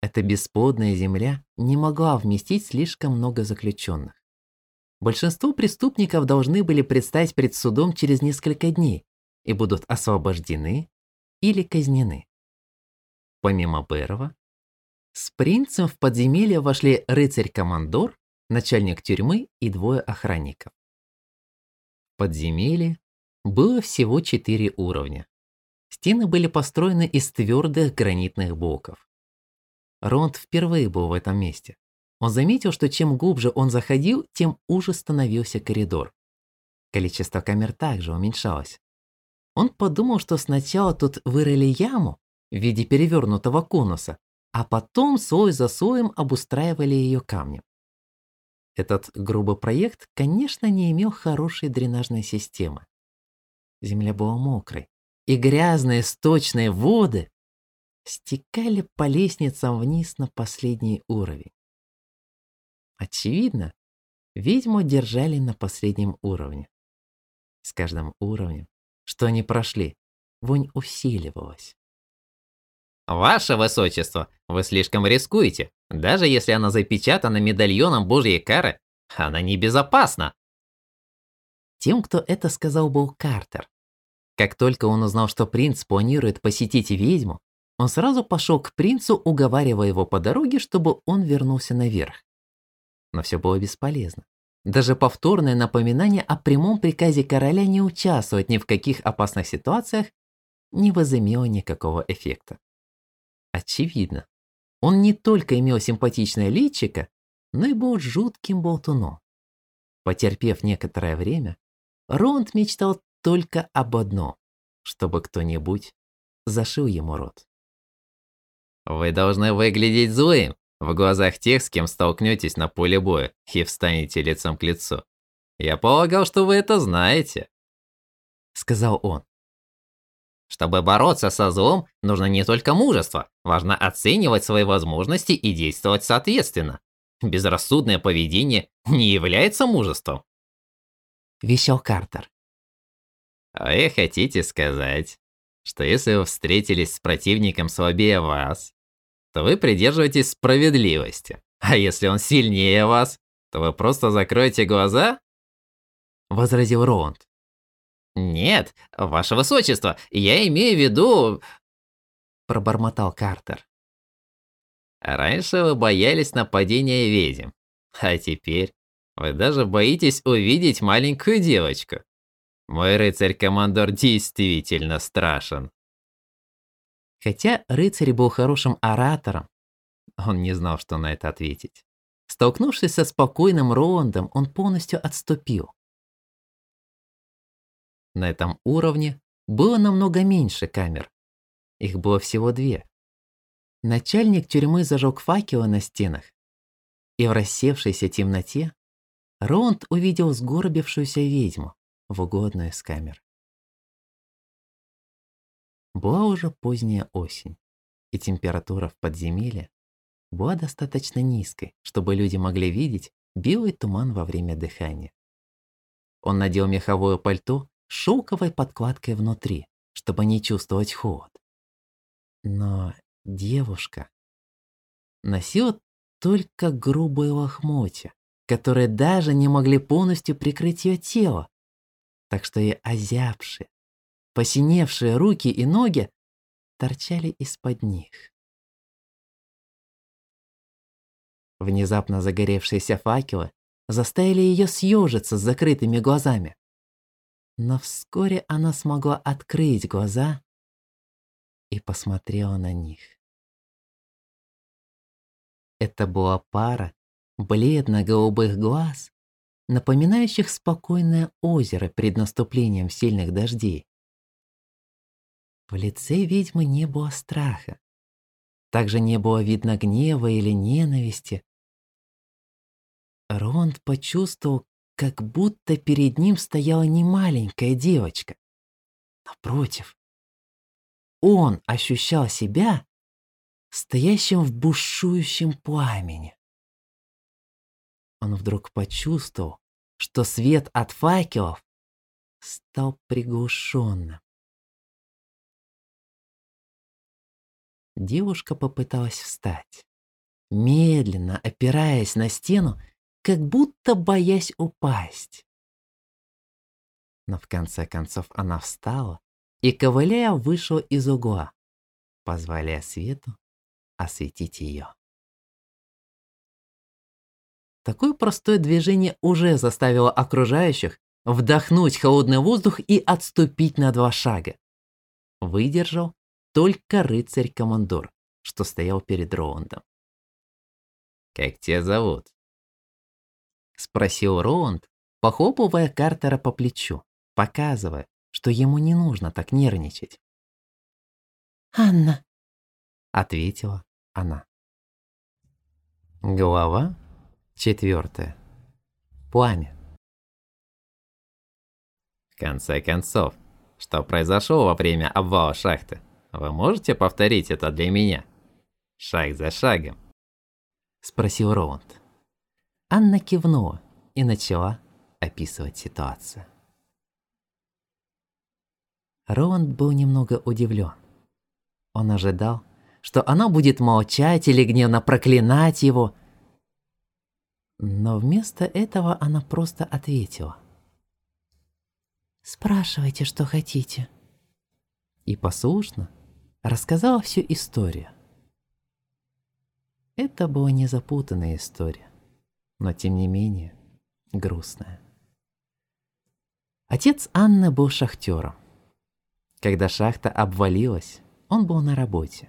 Эта бесплодная земля не могла вместить слишком много заключенных. Большинство преступников должны были предстать перед судом через несколько дней и будут освобождены или казнены. Помимо Берова, с принцем в подземелье вошли рыцарь-командор, начальник тюрьмы и двое охранников. В подземелье было всего четыре уровня. Стены были построены из твердых гранитных блоков. Ронд впервые был в этом месте. Он заметил, что чем глубже он заходил, тем уже становился коридор. Количество камер также уменьшалось. Он подумал, что сначала тут вырыли яму в виде перевернутого конуса, а потом слой за слоем обустраивали ее камнем. Этот грубый проект, конечно, не имел хорошей дренажной системы. Земля была мокрой, и грязные сточные воды стекали по лестницам вниз на последний уровень. Очевидно, ведьму держали на последнем уровне. С каждым уровнем, что они прошли, вонь усиливалась. «Ваше Высочество, вы слишком рискуете. Даже если она запечатана медальоном Божьей кары, она небезопасна». Тем, кто это сказал, был Картер. Как только он узнал, что принц планирует посетить ведьму, он сразу пошел к принцу, уговаривая его по дороге, чтобы он вернулся наверх. Но все было бесполезно. Даже повторное напоминание о прямом приказе короля не участвовать ни в каких опасных ситуациях не возымело никакого эффекта. Очевидно, он не только имел симпатичное личико, но и был жутким болтуном. Потерпев некоторое время, Ронд мечтал только об одном, чтобы кто-нибудь зашил ему рот. Вы должны выглядеть злым в глазах тех, с кем столкнетесь на поле боя и встанете лицом к лицу. Я полагал, что вы это знаете, сказал он. Чтобы бороться со злом, нужно не только мужество, важно оценивать свои возможности и действовать соответственно. Безрассудное поведение не является мужеством. Вещал Картер. А вы хотите сказать, что если вы встретились с противником слабее вас, то вы придерживаетесь справедливости. А если он сильнее вас, то вы просто закроете глаза? Возразил Роланд. Нет, ваше высочество, я имею в виду... Пробормотал Картер. Раньше вы боялись нападения ведьм, а теперь вы даже боитесь увидеть маленькую девочку. Мой рыцарь-командор действительно страшен. Хотя рыцарь был хорошим оратором, он не знал, что на это ответить. Столкнувшись со спокойным Роландом, он полностью отступил. На этом уровне было намного меньше камер. Их было всего две. Начальник тюрьмы зажег факелы на стенах, и в рассевшейся темноте Роланд увидел сгорбившуюся ведьму в угодную из камер. Была уже поздняя осень, и температура в подземелье была достаточно низкой, чтобы люди могли видеть белый туман во время дыхания. Он надел меховое пальто с шелковой подкладкой внутри, чтобы не чувствовать холод. Но девушка носила только грубые лохмотья, которые даже не могли полностью прикрыть ее тело, так что и озябшие, Посиневшие руки и ноги торчали из-под них. Внезапно загоревшиеся факелы заставили ее съежиться с закрытыми глазами. Но вскоре она смогла открыть глаза и посмотрела на них. Это была пара бледно-голубых глаз, напоминающих спокойное озеро перед наступлением сильных дождей. В лице ведьмы не было страха. Также не было видно гнева или ненависти. Ронд почувствовал, как будто перед ним стояла не маленькая девочка. Напротив, он ощущал себя стоящим в бушующем пламени. Он вдруг почувствовал, что свет от факелов стал приглушенным. Девушка попыталась встать, медленно опираясь на стену, как будто боясь упасть. Но в конце концов она встала и, ковыляя, вышла из угла, позволяя свету осветить ее. Такое простое движение уже заставило окружающих вдохнуть холодный воздух и отступить на два шага. Выдержал только рыцарь-командор, что стоял перед Роундом. «Как тебя зовут?» Спросил Роунд, похлопывая Картера по плечу, показывая, что ему не нужно так нервничать. «Анна», — ответила она. Глава четвертая. Пламя. В конце концов, что произошло во время обвала шахты? Вы можете повторить это для меня? Шаг за шагом. Спросил Роланд. Анна кивнула и начала описывать ситуацию. Роланд был немного удивлен. Он ожидал, что она будет молчать или гневно проклинать его. Но вместо этого она просто ответила. «Спрашивайте, что хотите». И послушно рассказала всю историю. Это была не запутанная история, но тем не менее грустная. Отец Анны был шахтером. Когда шахта обвалилась, он был на работе.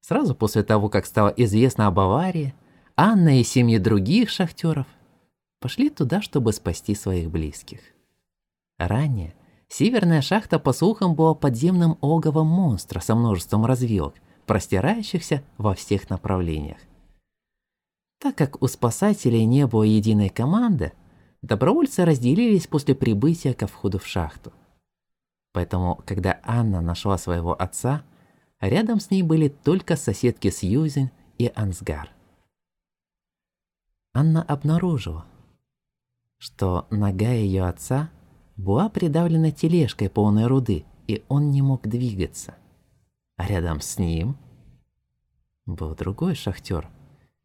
Сразу после того, как стало известно об аварии, Анна и семьи других шахтеров пошли туда, чтобы спасти своих близких. Ранее Северная шахта, по слухам, была подземным олговом монстра со множеством развилок, простирающихся во всех направлениях. Так как у спасателей не было единой команды, добровольцы разделились после прибытия ко входу в шахту. Поэтому, когда Анна нашла своего отца, рядом с ней были только соседки Сьюзен и Ансгар. Анна обнаружила, что нога ее отца была придавлена тележкой полной руды, и он не мог двигаться. А рядом с ним был другой шахтер,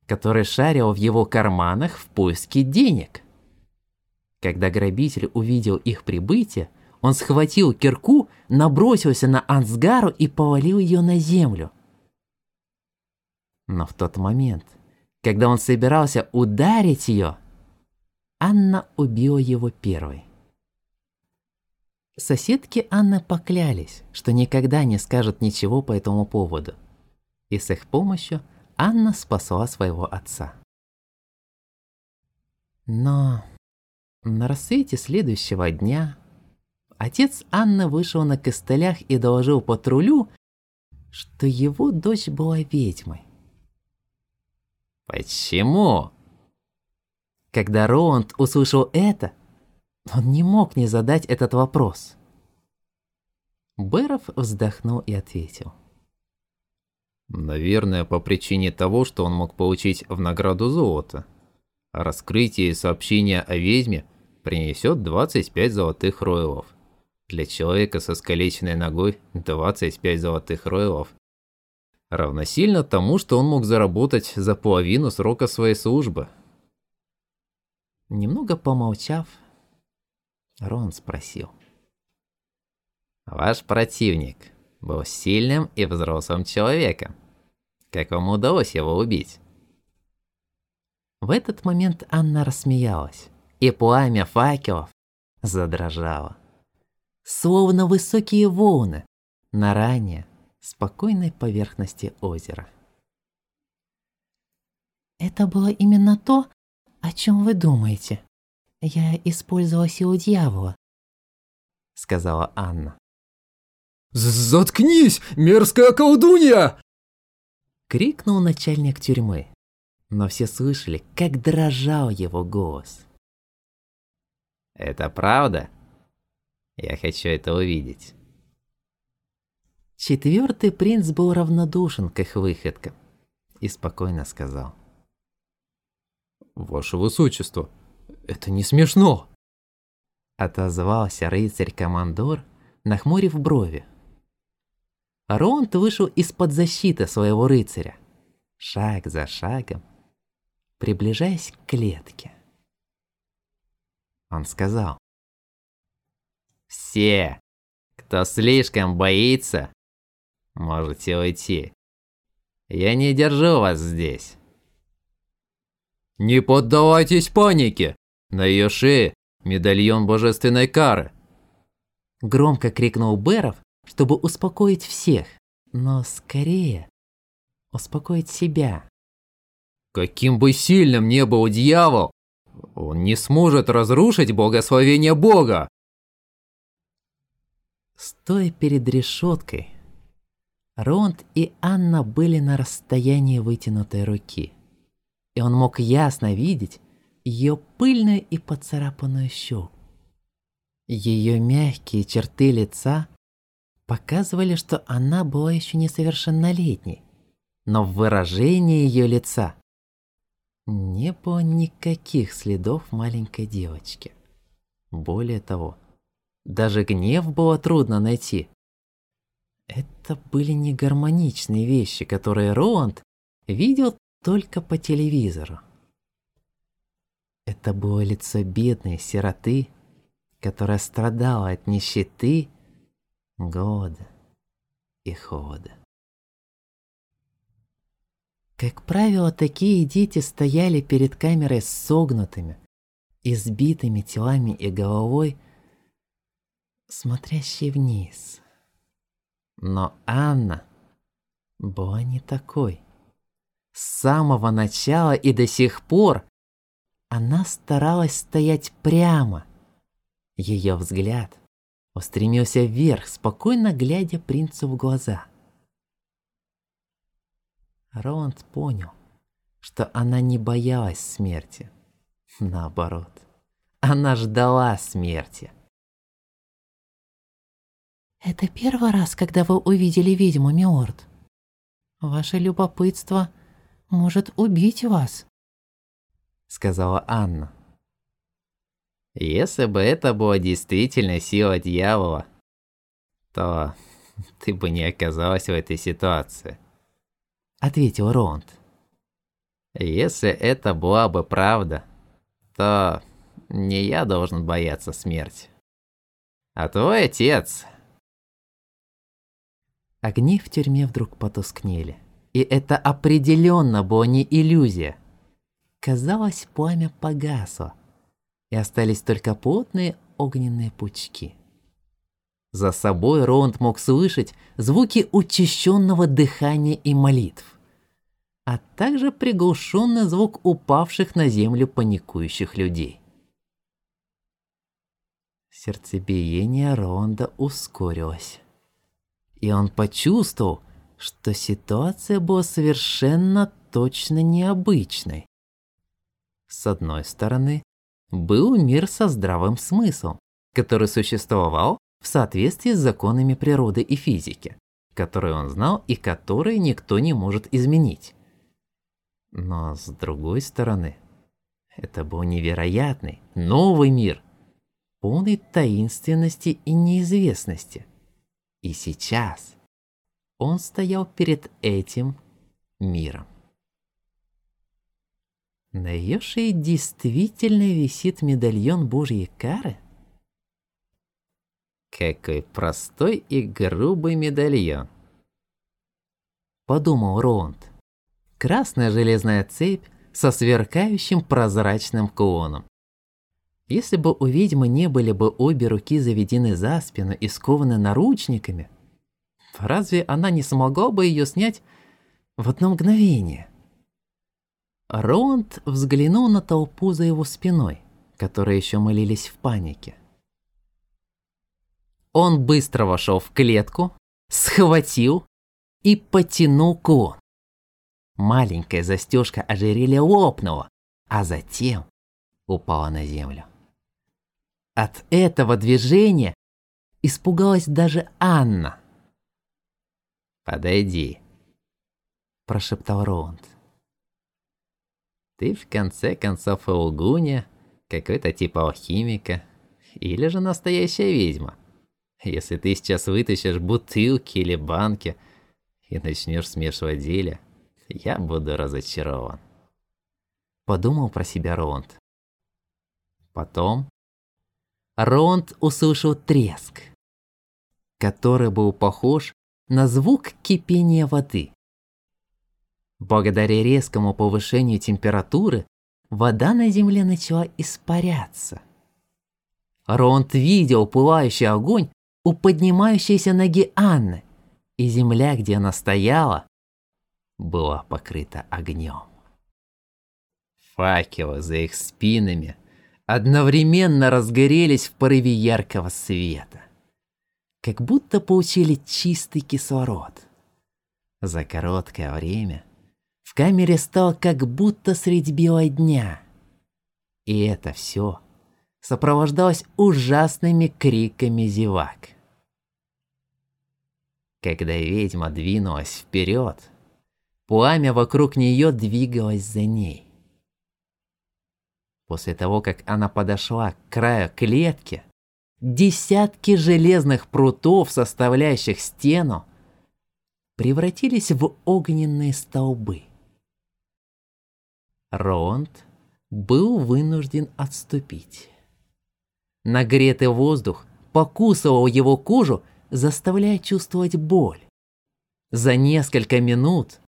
который шарил в его карманах в поиске денег. Когда грабитель увидел их прибытие, он схватил кирку, набросился на Ансгару и повалил ее на землю. Но в тот момент, когда он собирался ударить ее, Анна убила его первой. Соседки Анны поклялись, что никогда не скажут ничего по этому поводу. И с их помощью Анна спасла своего отца. Но на рассвете следующего дня отец Анны вышел на костылях и доложил патрулю, что его дочь была ведьмой. Почему? Когда Роланд услышал это, он не мог не задать этот вопрос. Бэров вздохнул и ответил. Наверное, по причине того, что он мог получить в награду золото. Раскрытие и сообщение о ведьме принесет 25 золотых ройлов. Для человека со скалеченной ногой 25 золотых ройлов. Равносильно тому, что он мог заработать за половину срока своей службы. Немного помолчав, Рон спросил. Ваш противник был сильным и взрослым человеком. Как вам удалось его убить? В этот момент Анна рассмеялась, и пламя факелов задрожало. Словно высокие волны на ранее спокойной поверхности озера. Это было именно то, о чем вы думаете. Я использовала силу дьявола, сказала Анна. «Заткнись, мерзкая колдунья!» Крикнул начальник тюрьмы, но все слышали, как дрожал его голос. Это правда? Я хочу это увидеть. Четвертый принц был равнодушен к их выходкам и спокойно сказал. «Ваше высочество, это не смешно!» Отозвался рыцарь-командор, нахмурив брови. Ронд вышел из-под защиты своего рыцаря, шаг за шагом, приближаясь к клетке. Он сказал. «Все, кто слишком боится, можете уйти. Я не держу вас здесь». «Не поддавайтесь панике! На ее шее медальон божественной кары!» Громко крикнул Беров, чтобы успокоить всех, но скорее успокоить себя. Каким бы сильным ни был дьявол, он не сможет разрушить благословение Бога. Стоя перед решеткой, Ронд и Анна были на расстоянии вытянутой руки, и он мог ясно видеть ее пыльную и поцарапанную щеку. Ее мягкие черты лица показывали, что она была еще несовершеннолетней, но в выражении ее лица не было никаких следов маленькой девочки. Более того, даже гнев было трудно найти. Это были не гармоничные вещи, которые Роланд видел только по телевизору. Это было лицо бедной сироты, которая страдала от нищеты, голода и холода. Как правило, такие дети стояли перед камерой с согнутыми, избитыми телами и головой, смотрящей вниз. Но Анна была не такой. С самого начала и до сих пор она старалась стоять прямо. Ее взгляд устремился вверх, спокойно глядя принцу в глаза. Роланд понял, что она не боялась смерти. Наоборот, она ждала смерти. Это первый раз, когда вы увидели ведьму, милорд. Ваше любопытство может убить вас, сказала Анна. Если бы это была действительно сила дьявола, то *laughs* ты бы не оказалась в этой ситуации. Ответил Ронд. Если это была бы правда, то не я должен бояться смерти. А твой отец... Огни в тюрьме вдруг потускнели. И это определенно была не иллюзия. Казалось, пламя погасло и остались только плотные огненные пучки. За собой Роланд мог слышать звуки учащенного дыхания и молитв, а также приглушенный звук упавших на землю паникующих людей. Сердцебиение Роланда ускорилось, и он почувствовал, что ситуация была совершенно точно необычной. С одной стороны, был мир со здравым смыслом, который существовал в соответствии с законами природы и физики, которые он знал и которые никто не может изменить. Но с другой стороны, это был невероятный, новый мир, полный таинственности и неизвестности. И сейчас он стоял перед этим миром. На ее шее действительно висит медальон Божьей кары? Какой простой и грубый медальон. Подумал Роланд. Красная железная цепь со сверкающим прозрачным кулоном. Если бы у ведьмы не были бы обе руки заведены за спину и скованы наручниками, разве она не смогла бы ее снять в одно мгновение? Роланд взглянул на толпу за его спиной, которые еще молились в панике. Он быстро вошел в клетку, схватил и потянул клон. Маленькая застежка ожерелья лопнула, а затем упала на землю. От этого движения испугалась даже Анна. «Подойди», – прошептал Роланд. Ты в конце концов лгуня, какой-то типа алхимика, или же настоящая ведьма. Если ты сейчас вытащишь бутылки или банки и начнешь смешивать зелья, я буду разочарован. Подумал про себя Роланд. Потом Роланд услышал треск, который был похож на звук кипения воды. Благодаря резкому повышению температуры вода на земле начала испаряться. Ронд видел пылающий огонь у поднимающейся ноги Анны, и земля, где она стояла, была покрыта огнем. Факелы за их спинами одновременно разгорелись в порыве яркого света, как будто получили чистый кислород. За короткое время в камере стало как будто средь бела дня. И это все сопровождалось ужасными криками зевак. Когда ведьма двинулась вперед, пламя вокруг нее двигалось за ней. После того, как она подошла к краю клетки, десятки железных прутов, составляющих стену, превратились в огненные столбы. Ронд был вынужден отступить. Нагретый воздух покусывал его кожу, заставляя чувствовать боль. За несколько минут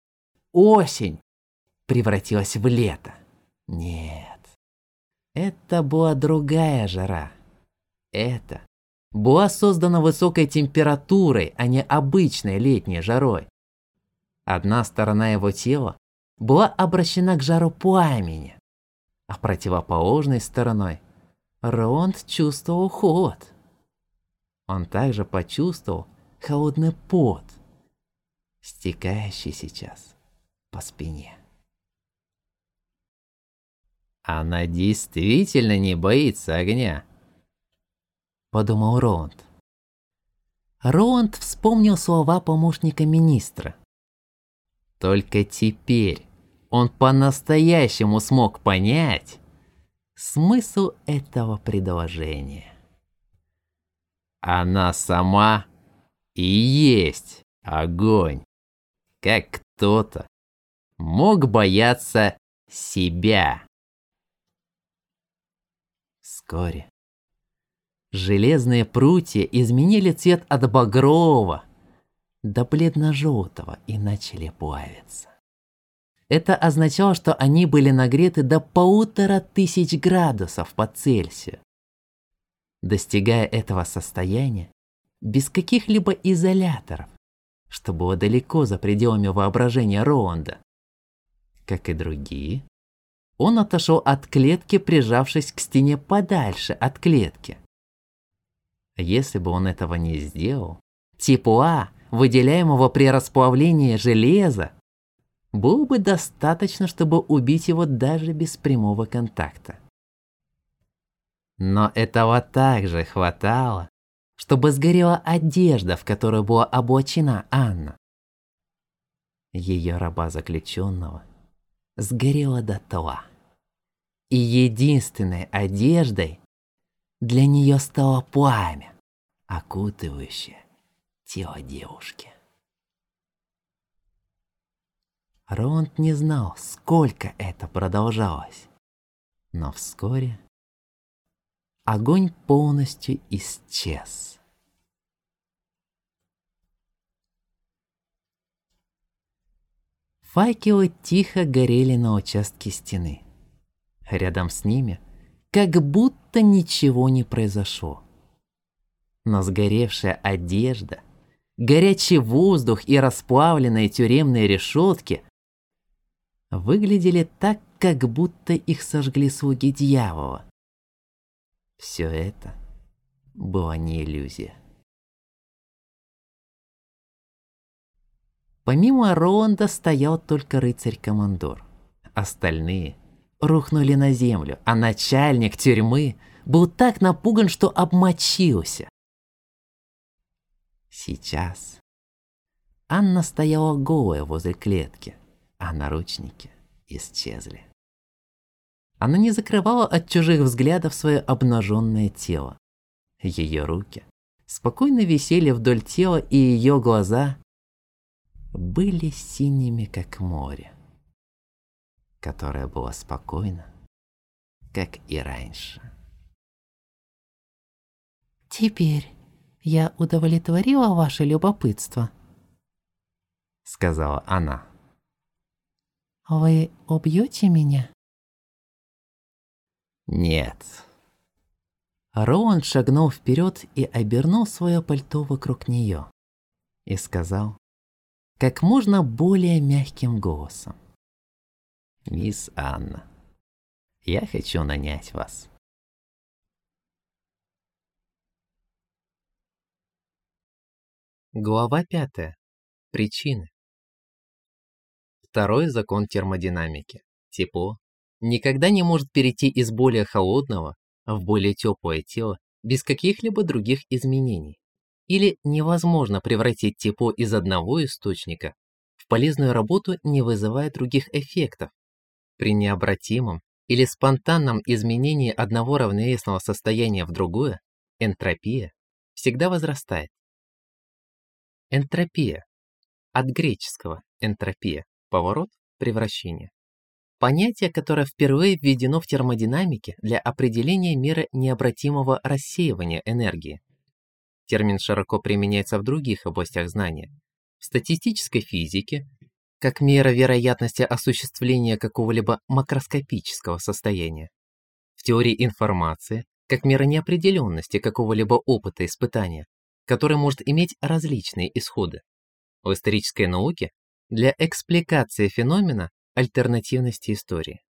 осень превратилась в лето. Нет, это была другая жара. Это была создана высокой температурой, а не обычной летней жарой. Одна сторона его тела была обращена к жару пламени, а противоположной стороной Ронд чувствовал холод. он также почувствовал холодный пот, стекающий сейчас по спине. Она действительно не боится огня, подумал Роланд. Роланд вспомнил слова помощника министра. Только теперь он по-настоящему смог понять смысл этого предложения. Она сама и есть огонь, как кто-то мог бояться себя. Вскоре железные прутья изменили цвет от багрового до бледно-желтого и начали плавиться. Это означало, что они были нагреты до полутора тысяч градусов по Цельсию. Достигая этого состояния, без каких-либо изоляторов, что было далеко за пределами воображения Роланда, как и другие, он отошел от клетки, прижавшись к стене подальше от клетки. Если бы он этого не сделал, тепла, выделяемого при расплавлении железа, было бы достаточно, чтобы убить его даже без прямого контакта. Но этого также хватало, чтобы сгорела одежда, в которую была облачена Анна. Ее раба заключенного сгорела дотла. И единственной одеждой для нее стало пламя, окутывающее тело девушки. Роланд не знал, сколько это продолжалось. Но вскоре огонь полностью исчез. Факелы тихо горели на участке стены. Рядом с ними как будто ничего не произошло. Но сгоревшая одежда, горячий воздух и расплавленные тюремные решетки выглядели так, как будто их сожгли слуги дьявола. Все это была не иллюзия. Помимо Роланда стоял только рыцарь-командор. Остальные рухнули на землю, а начальник тюрьмы был так напуган, что обмочился. Сейчас Анна стояла голая возле клетки, а наручники исчезли. Она не закрывала от чужих взглядов свое обнаженное тело. Ее руки спокойно висели вдоль тела, и ее глаза были синими, как море, которое было спокойно, как и раньше. «Теперь я удовлетворила ваше любопытство», — сказала она. «Вы убьете меня?» «Нет». Роуан шагнул вперед и обернул свое пальто вокруг нее и сказал как можно более мягким голосом. «Мисс Анна, я хочу нанять вас». Глава пятая. Причины. Второй закон термодинамики. Тепло никогда не может перейти из более холодного в более теплое тело без каких-либо других изменений. Или невозможно превратить тепло из одного источника в полезную работу, не вызывая других эффектов. При необратимом или спонтанном изменении одного равновесного состояния в другое, энтропия всегда возрастает. Энтропия. От греческого энтропия – поворот, превращение. Понятие, которое впервые введено в термодинамике для определения меры необратимого рассеивания энергии. Термин широко применяется в других областях знания. В статистической физике, как мера вероятности осуществления какого-либо макроскопического состояния. В теории информации, как мера неопределенности какого-либо опыта испытания, который может иметь различные исходы. В исторической науке для экспликации феномена альтернативности истории.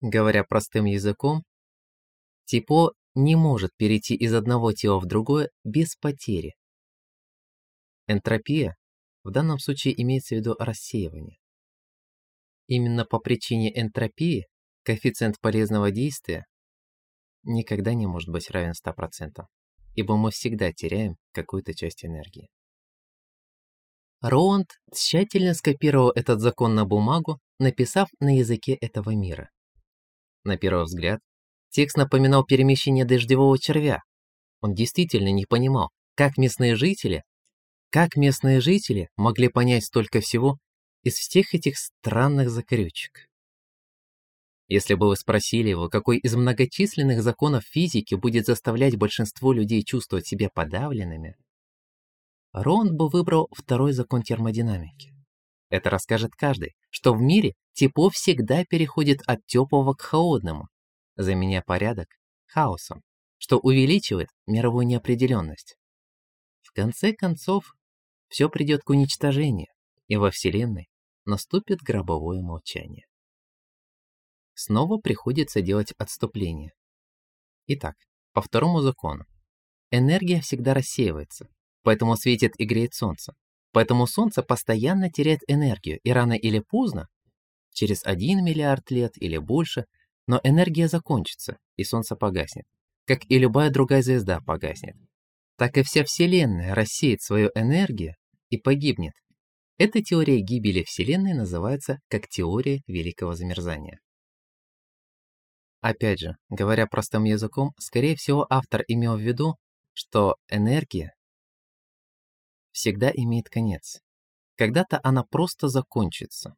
Говоря простым языком, тепло не может перейти из одного тела в другое без потери. Энтропия в данном случае имеется в виду рассеивание. Именно по причине энтропии коэффициент полезного действия никогда не может быть равен 100%, ибо мы всегда теряем какую-то часть энергии. Роунд тщательно скопировал этот закон на бумагу, написав на языке этого мира. На первый взгляд, текст напоминал перемещение дождевого червя. Он действительно не понимал, как местные жители, как местные жители могли понять столько всего из всех этих странных закорючек. Если бы вы спросили его, какой из многочисленных законов физики будет заставлять большинство людей чувствовать себя подавленными, Ронд бы выбрал второй закон термодинамики. Это расскажет каждый, что в мире тепло всегда переходит от теплого к холодному, заменяя порядок хаосом, что увеличивает мировую неопределенность. В конце концов, все придет к уничтожению, и во Вселенной наступит гробовое молчание. Снова приходится делать отступление. Итак, по второму закону. Энергия всегда рассеивается, поэтому светит и греет солнце. Поэтому солнце постоянно теряет энергию, и рано или поздно, через 1 миллиард лет или больше, но энергия закончится, и солнце погаснет. Как и любая другая звезда погаснет. Так и вся Вселенная рассеет свою энергию и погибнет. Эта теория гибели Вселенной называется как теория великого замерзания. Опять же, говоря простым языком, скорее всего автор имел в виду, что энергия всегда имеет конец. Когда-то она просто закончится.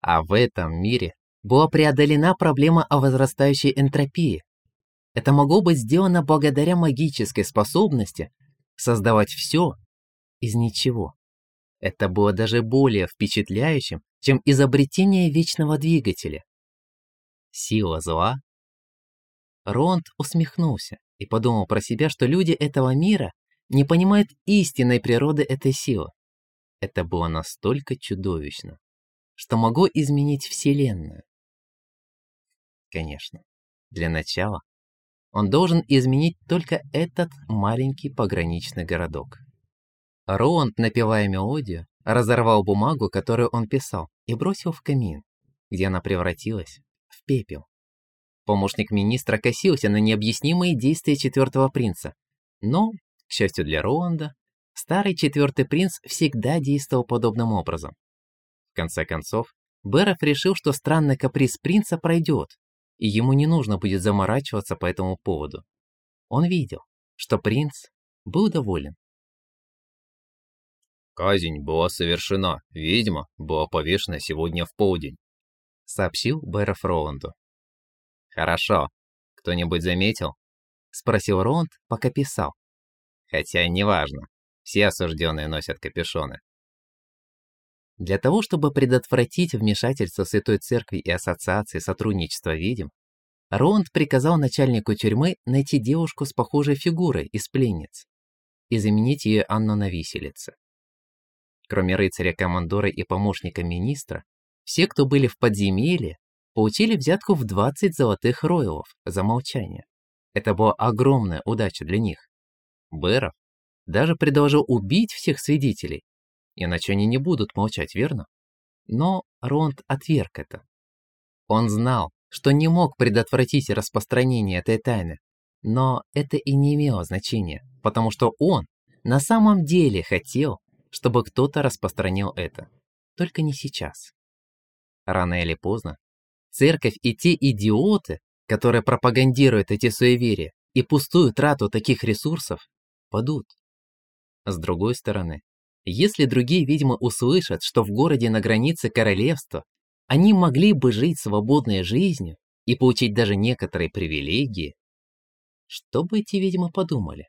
А в этом мире была преодолена проблема о возрастающей энтропии. Это могло быть сделано благодаря магической способности создавать все из ничего. Это было даже более впечатляющим, чем изобретение вечного двигателя. Сила зла? Ронд усмехнулся и подумал про себя, что люди этого мира не понимает истинной природы этой силы. Это было настолько чудовищно, что могло изменить Вселенную. Конечно, для начала он должен изменить только этот маленький пограничный городок. Роунд, напевая мелодию, разорвал бумагу, которую он писал, и бросил в камин, где она превратилась в пепел. Помощник министра косился на необъяснимые действия четвертого принца, но к счастью для Роланда, старый четвертый принц всегда действовал подобным образом. В конце концов, Беров решил, что странный каприз принца пройдет, и ему не нужно будет заморачиваться по этому поводу. Он видел, что принц был доволен. «Казнь была совершена, ведьма была повешена сегодня в полдень», сообщил Беров Роланду. «Хорошо. Кто-нибудь заметил?» спросил Роланд, пока писал. Хотя неважно, все осужденные носят капюшоны. Для того, чтобы предотвратить вмешательство Святой Церкви и Ассоциации сотрудничества ведьм, Роланд приказал начальнику тюрьмы найти девушку с похожей фигурой из пленниц и заменить ее Анну на виселице. Кроме рыцаря-командора и помощника министра, все, кто были в подземелье, получили взятку в 20 золотых ройлов за молчание. Это была огромная удача для них. Бэров даже предложил убить всех свидетелей, иначе они не будут молчать, верно? Но Ронд отверг это. Он знал, что не мог предотвратить распространение этой тайны, но это и не имело значения, потому что он на самом деле хотел, чтобы кто-то распространил это, только не сейчас. Рано или поздно церковь и те идиоты, которые пропагандируют эти суеверия и пустую трату таких ресурсов, падут. С другой стороны, если другие ведьмы услышат, что в городе на границе королевства они могли бы жить свободной жизнью и получить даже некоторые привилегии, что бы эти ведьмы подумали?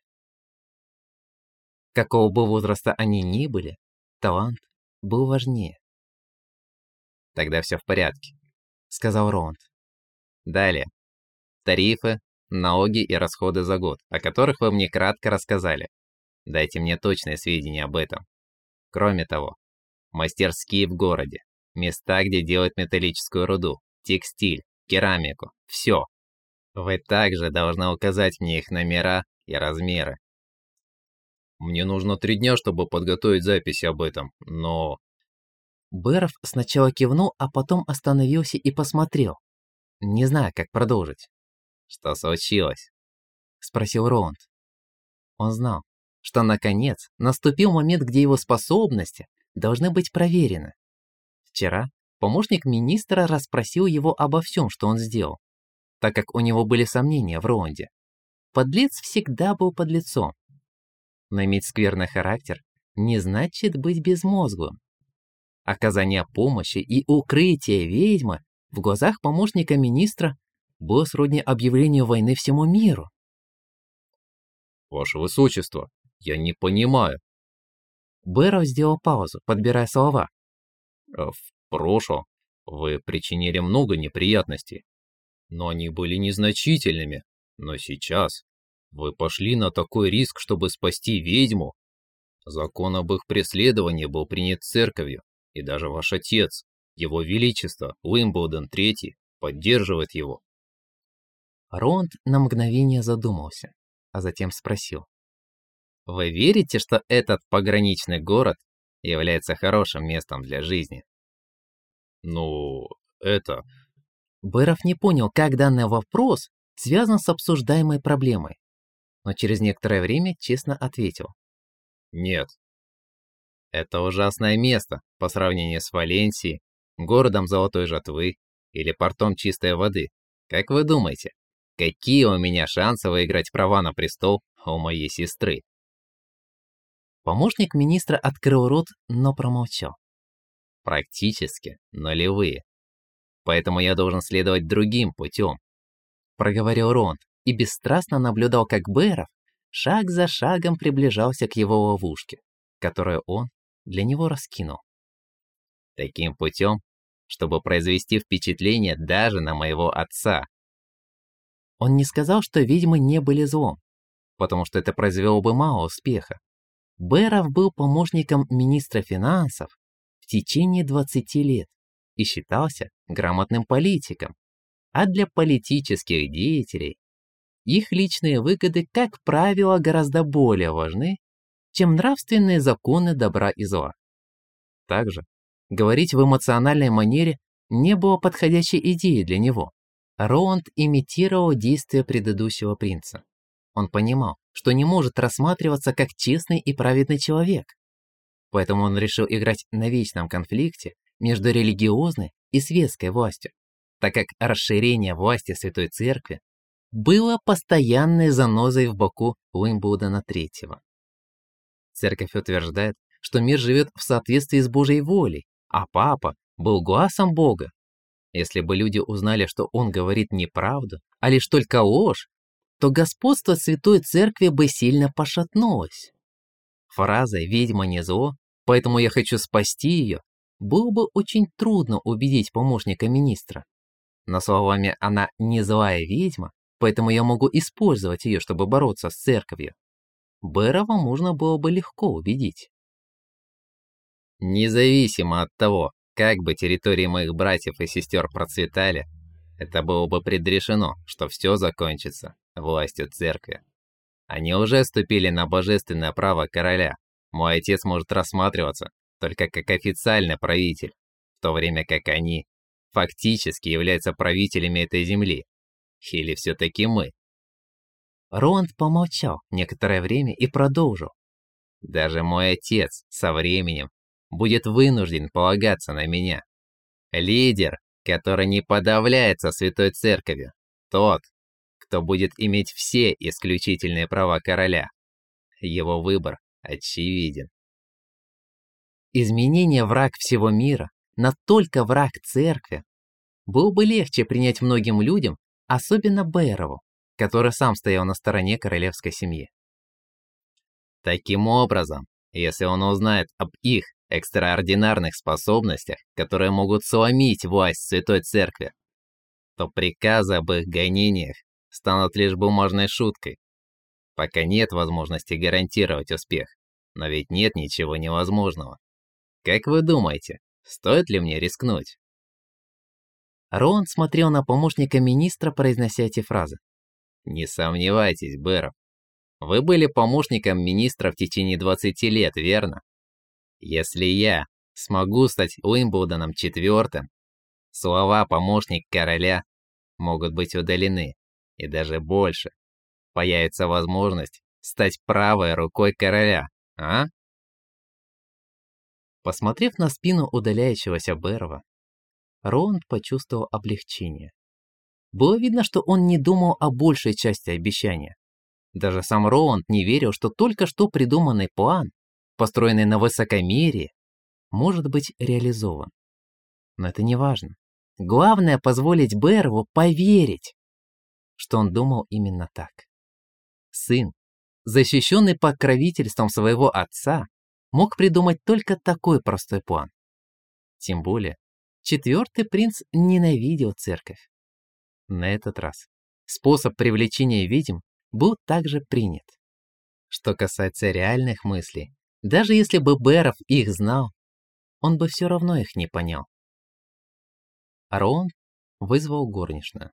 Какого бы возраста они ни были, талант был важнее. «Тогда все в порядке», — сказал Роунд. «Далее. Тарифы, налоги и расходы за год, о которых вы мне кратко рассказали. Дайте мне точные сведения об этом. Кроме того, мастерские в городе, места, где делают металлическую руду, текстиль, керамику, все. Вы также должны указать мне их номера и размеры. Мне нужно три дня, чтобы подготовить записи об этом, но... Бэров сначала кивнул, а потом остановился и посмотрел. Не знаю, как продолжить. Что случилось? Спросил Роланд. Он знал, что, наконец, наступил момент, где его способности должны быть проверены. Вчера помощник министра расспросил его обо всем, что он сделал, так как у него были сомнения в Роланде. Подлец всегда был подлецом. Но иметь скверный характер не значит быть безмозглым. Оказание помощи и укрытие ведьмы в глазах помощника министра было сродни объявлению войны всему миру. «Ваше Высочество, я не понимаю». Бэрроу сделал паузу, подбирая слова. «В прошлом вы причинили много неприятностей, но они были незначительными. Но сейчас вы пошли на такой риск, чтобы спасти ведьму. Закон об их преследовании был принят церковью, и даже ваш отец, его величество, Уимблдон III, поддерживает его. Ронд на мгновение задумался, а затем спросил. «Вы верите, что этот пограничный город является хорошим местом для жизни?» «Ну, это...» Бэров не понял, как данный вопрос связан с обсуждаемой проблемой, но через некоторое время честно ответил. «Нет». «Это ужасное место по сравнению с Валенсией, городом золотой жатвы или портом чистой воды. Как вы думаете, какие у меня шансы выиграть права на престол у моей сестры?» Помощник министра открыл рот, но промолчал. «Практически нулевые. Поэтому я должен следовать другим путем», — проговорил Ронд и бесстрастно наблюдал, как Бэров шаг за шагом приближался к его ловушке, которую он для него раскинул. «Таким путем, чтобы произвести впечатление даже на моего отца». Он не сказал, что ведьмы не были злом, потому что это произвело бы мало успеха. Бэров был помощником министра финансов в течение 20 лет и считался грамотным политиком. А для политических деятелей их личные выгоды, как правило, гораздо более важны, чем нравственные законы добра и зла. Также говорить в эмоциональной манере не было подходящей идеей для него. Роунд имитировал действия предыдущего принца. Он понимал, что не может рассматриваться как честный и праведный человек. Поэтому он решил играть на вечном конфликте между религиозной и светской властью, так как расширение власти Святой Церкви было постоянной занозой в боку Уимблдона III. Церковь утверждает, что мир живет в соответствии с Божьей волей, а Папа был глазом Бога. Если бы люди узнали, что он говорит неправду, а лишь только ложь, то господство Святой Церкви бы сильно пошатнулось. Фразой «ведьма не зло», поэтому я хочу спасти ее, было бы очень трудно убедить помощника министра. Но словами «она не злая ведьма», поэтому я могу использовать ее, чтобы бороться с церковью. Бэрова можно было бы легко убедить. Независимо от того, как бы территории моих братьев и сестер процветали, это было бы предрешено, что все закончится властью церкви. Они уже ступили на божественное право короля. Мой отец может рассматриваться только как официальный правитель, в то время как они фактически являются правителями этой земли. Или все-таки мы? Роланд помолчал некоторое время и продолжил. Даже мой отец со временем будет вынужден полагаться на меня. Лидер, который не подавляется Святой Церковью. Тот, кто будет иметь все исключительные права короля. Его выбор очевиден. Изменение враг всего мира на только враг церкви. Было бы легче принять многим людям, особенно Бэрову, который сам стоял на стороне королевской семьи. Таким образом, если он узнает об их экстраординарных способностях, которые могут сломить власть Святой Церкви, то приказы об их гонениях станут лишь бумажной шуткой. Пока нет возможности гарантировать успех, но ведь нет ничего невозможного. Как вы думаете, стоит ли мне рискнуть? Роланд смотрел на помощника министра, произнося эти фразы, Не сомневайтесь, Бэров. Вы были помощником министра в течение 20 лет, верно? Если я смогу стать Уимблдоном четвертым, слова «помощник короля» могут быть удалены, и даже больше. Появится возможность стать правой рукой короля, а? Посмотрев на спину удаляющегося Берова, Роланд почувствовал облегчение. Было видно, что он не думал о большей части обещания. Даже сам Роланд не верил, что только что придуманный план, построенный на высокомерии, может быть реализован. Но это не важно. Главное позволить Берву поверить, что он думал именно так. Сын, защищенный покровительством своего отца, мог придумать только такой простой план. Тем более, четвертый принц ненавидел церковь. На этот раз способ привлечения ведьм был также принят. Что касается реальных мыслей, даже если бы Беров их знал, он бы все равно их не понял. Рон вызвал горничную.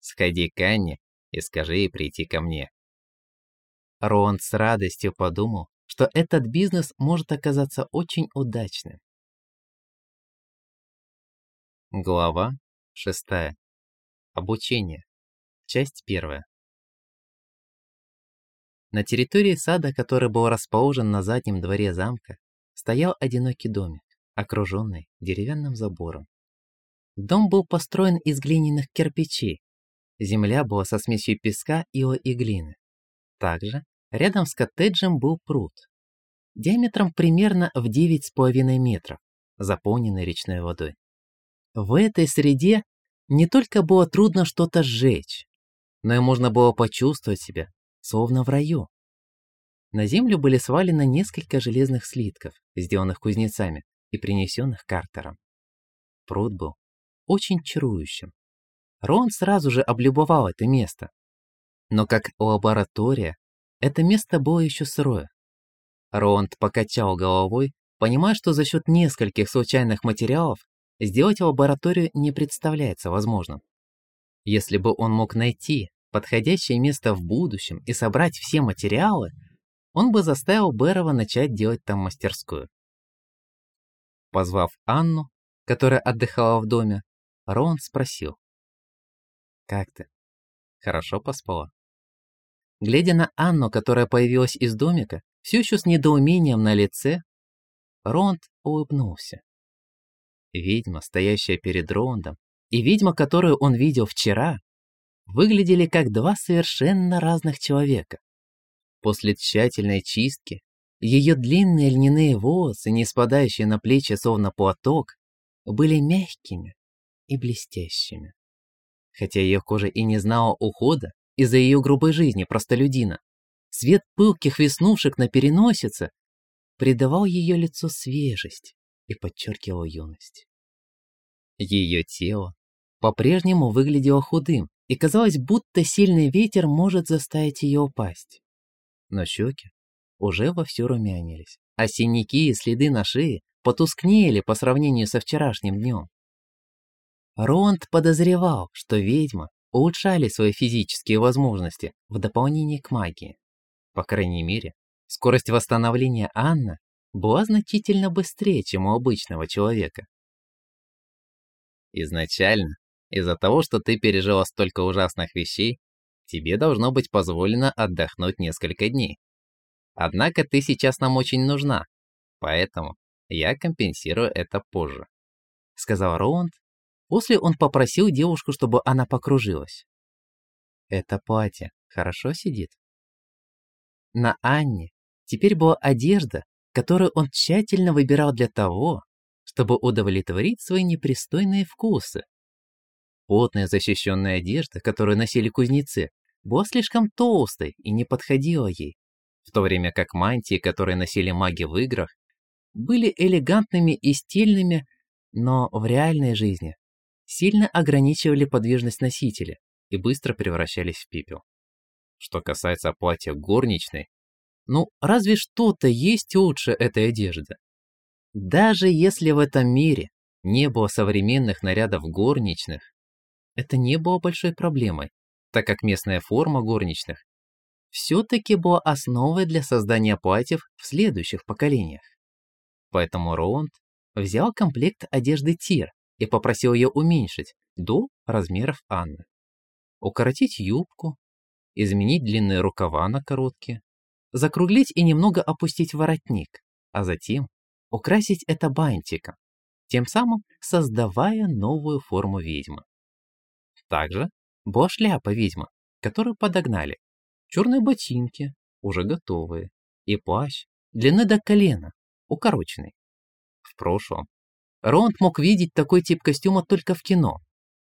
«Сходи к Анне и скажи ей прийти ко мне». Рон с радостью подумал, что этот бизнес может оказаться очень удачным. Глава 6. Обучение. Часть 1. На территории сада, который был расположен на заднем дворе замка, стоял одинокий домик, окруженный деревянным забором. Дом был построен из глиняных кирпичей. Земля была со смесью песка, ила и глины. Также рядом с коттеджем был пруд, диаметром примерно в 9,5 метров, заполненный речной водой. В этой среде не только было трудно что-то сжечь, но и можно было почувствовать себя, словно в раю. На землю были свалены несколько железных слитков, сделанных кузнецами и принесенных Картером. Пруд был очень чарующим. Рон сразу же облюбовал это место. Но как лаборатория, это место было еще сырое. Ронд покачал головой, понимая, что за счет нескольких случайных материалов сделать лабораторию не представляется возможным. Если бы он мог найти подходящее место в будущем и собрать все материалы, он бы заставил Бэрова начать делать там мастерскую. Позвав Анну, которая отдыхала в доме, Рон спросил. «Как ты? Хорошо поспала?» Глядя на Анну, которая появилась из домика, все еще с недоумением на лице, Ронд улыбнулся. Ведьма, стоящая перед Рондом, и ведьма, которую он видел вчера, выглядели как два совершенно разных человека. После тщательной чистки ее длинные льняные волосы, не спадающие на плечи словно платок, были мягкими и блестящими. Хотя ее кожа и не знала ухода из-за ее грубой жизни простолюдина, свет пылких веснушек на переносице придавал ее лицу свежесть и подчеркивал юность. Ее тело по-прежнему выглядело худым, и казалось, будто сильный ветер может заставить ее упасть. Но щеки уже вовсю румянились, а синяки и следы на шее потускнели по сравнению со вчерашним днем. Ронд подозревал, что ведьма улучшали свои физические возможности в дополнение к магии. По крайней мере, скорость восстановления Анна была значительно быстрее, чем у обычного человека. Изначально из-за того, что ты пережила столько ужасных вещей, тебе должно быть позволено отдохнуть несколько дней. Однако ты сейчас нам очень нужна, поэтому я компенсирую это позже», — сказал Роунд. После он попросил девушку, чтобы она покружилась. «Это платье хорошо сидит?» На Анне теперь была одежда, которую он тщательно выбирал для того, чтобы удовлетворить свои непристойные вкусы. Плотная защищенная одежда, которую носили кузнецы, была слишком толстой и не подходила ей, в то время как мантии, которые носили маги в играх, были элегантными и стильными, но в реальной жизни сильно ограничивали подвижность носителя и быстро превращались в пепел. Что касается платья горничной, ну, разве что-то есть лучше этой одежды? Даже если в этом мире не было современных нарядов горничных, это не было большой проблемой, так как местная форма горничных все-таки была основой для создания платьев в следующих поколениях. Поэтому Роланд взял комплект одежды Тир и попросил ее уменьшить до размеров Анны. Укоротить юбку, изменить длинные рукава на короткие, закруглить и немного опустить воротник, а затем украсить это бантиком, тем самым создавая новую форму ведьмы. Также была шляпа ведьмы, которую подогнали, черные ботинки, уже готовые, и плащ длины до колена, укороченный. В прошлом Роланд мог видеть такой тип костюма только в кино,